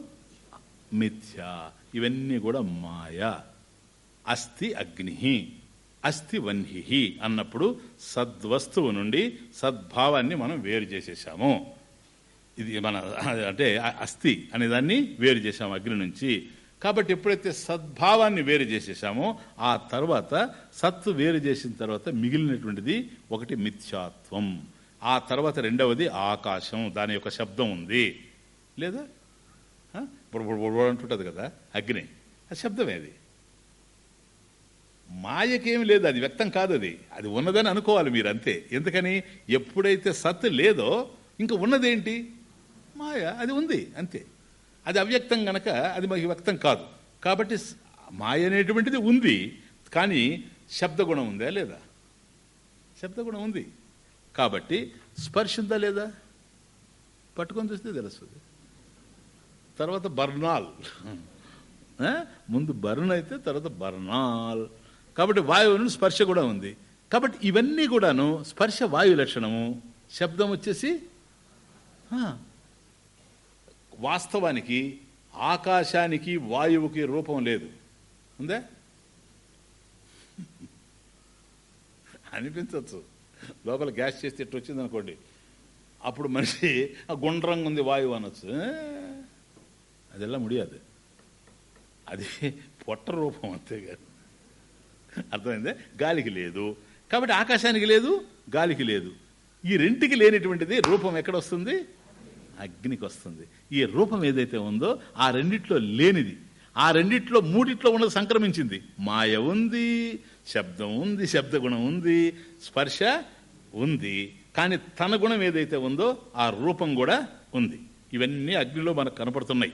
మిథ్య ఇవన్నీ కూడా మాయ. అస్థి అగ్ని అస్థి వన్హి అన్నప్పుడు సద్వస్తువు నుండి సద్భావాన్ని మనం వేరు చేసేసాము ఇది మన అంటే అస్థి అనే దాన్ని వేరు చేసాము అగ్ని నుంచి. కాబట్టి ఎప్పుడైతే సద్భావాన్ని వేరు చేసేసామో ఆ తర్వాత సత్తు వేరు చేసిన తర్వాత మిగిలినటువంటిది ఒకటి మిథ్యాత్వం. ఆ తర్వాత రెండవది ఆకాశం దాని యొక్క శబ్దం ఉంది. లేదా? అంటుంటుంది కదా అగ్ని. ఆ శబ్దమే అది. మాయకేమి లేదు అది వ్యక్తం కాదు అది. అది ఉన్నదని అనుకోవాలి మీరు అంతే ఎందుకని? ఎప్పుడైతే సత్ లేదో ఇంకా ఉన్నదేంటి? మాయ అది ఉంది అంతే. అది అవ్యక్తం గనక అది మాకు వ్యక్తం కాదు. కాబట్టి మాయ అనేటువంటిది ఉంది కానీ శబ్దగుణం ఉందా లేదా? శబ్దగుణం ఉంది. కాబట్టి స్పర్శ ఉందా లేదా? పట్టుకొని చూస్తే తెలుస్తుంది. తర్వాత బర్నాల్. ముందు బర్న్ అయితే తర్వాత బర్నాల్. కాబట్టి వాయువును స్పర్శ కూడా ఉంది. కాబట్టి ఇవన్నీ కూడాను స్పర్శ వాయు లక్షణము. శబ్దం వచ్చేసి వాస్తవానికి ఆకాశానికి వాయువుకి రూపం లేదు. ఉందా? అనిపించవచ్చు లోపల గ్యాస్ చేస్తే ఇట్టు వచ్చింది అనుకోండి. అప్పుడు మనిషి ఆ గుండ్రంగా ఉంది వాయువు అనొచ్చు. అదెల్లా ముడియాదు. అది పొట్ట రూపం అంతేగాని అర్థమైందే? గాలికి లేదు. కాబట్టి ఆకాశానికి లేదు గాలికి లేదు. ఈ రెంటికి లేనిటువంటిది రూపం ఎక్కడ వస్తుంది అగ్నికి వస్తుంది. ఈ రూపం ఏదైతే ఉందో ఆ రెండిట్లో లేనిది. ఆ రెండిట్లో మూడిట్లో ఉన్నది సంక్రమించింది. మాయ ఉంది శబ్దం ఉంది శబ్ద గుణం ఉంది స్పర్శ ఉంది. కానీ తన గుణం ఏదైతే ఉందో ఆ రూపం కూడా ఉంది. ఇవన్నీ అగ్నిలో మనకు కనపడుతున్నాయి.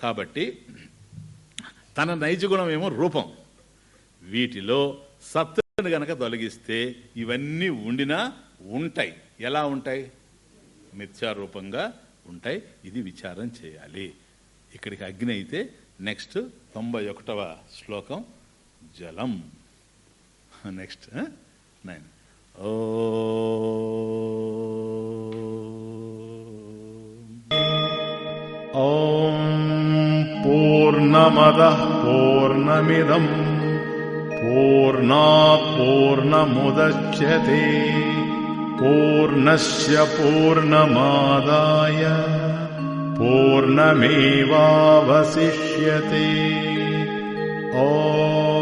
కాబట్టి తన నైజ గుణం ఏమో రూపం. వీటిలో సత్తుని గనక తొలగిస్తే ఇవన్నీ ఉండినా ఉంటాయి. ఎలా ఉంటాయి? మిథ్యారూపంగా ఉంటాయి. ఇది విచారం చేయాలి. ఇక్కడికి అగ్ని అయితే నెక్స్ట్ తొంభై ఒకటవ శ్లోకం జలం. नेक्स्ट् नैन् ओ पूर्णमदः पूर्णमिदम् पूर्णा पूर्णमुदच्यते पूर्णस्य पूर्णमादाय पूर्णमेवावसिष्यति ओ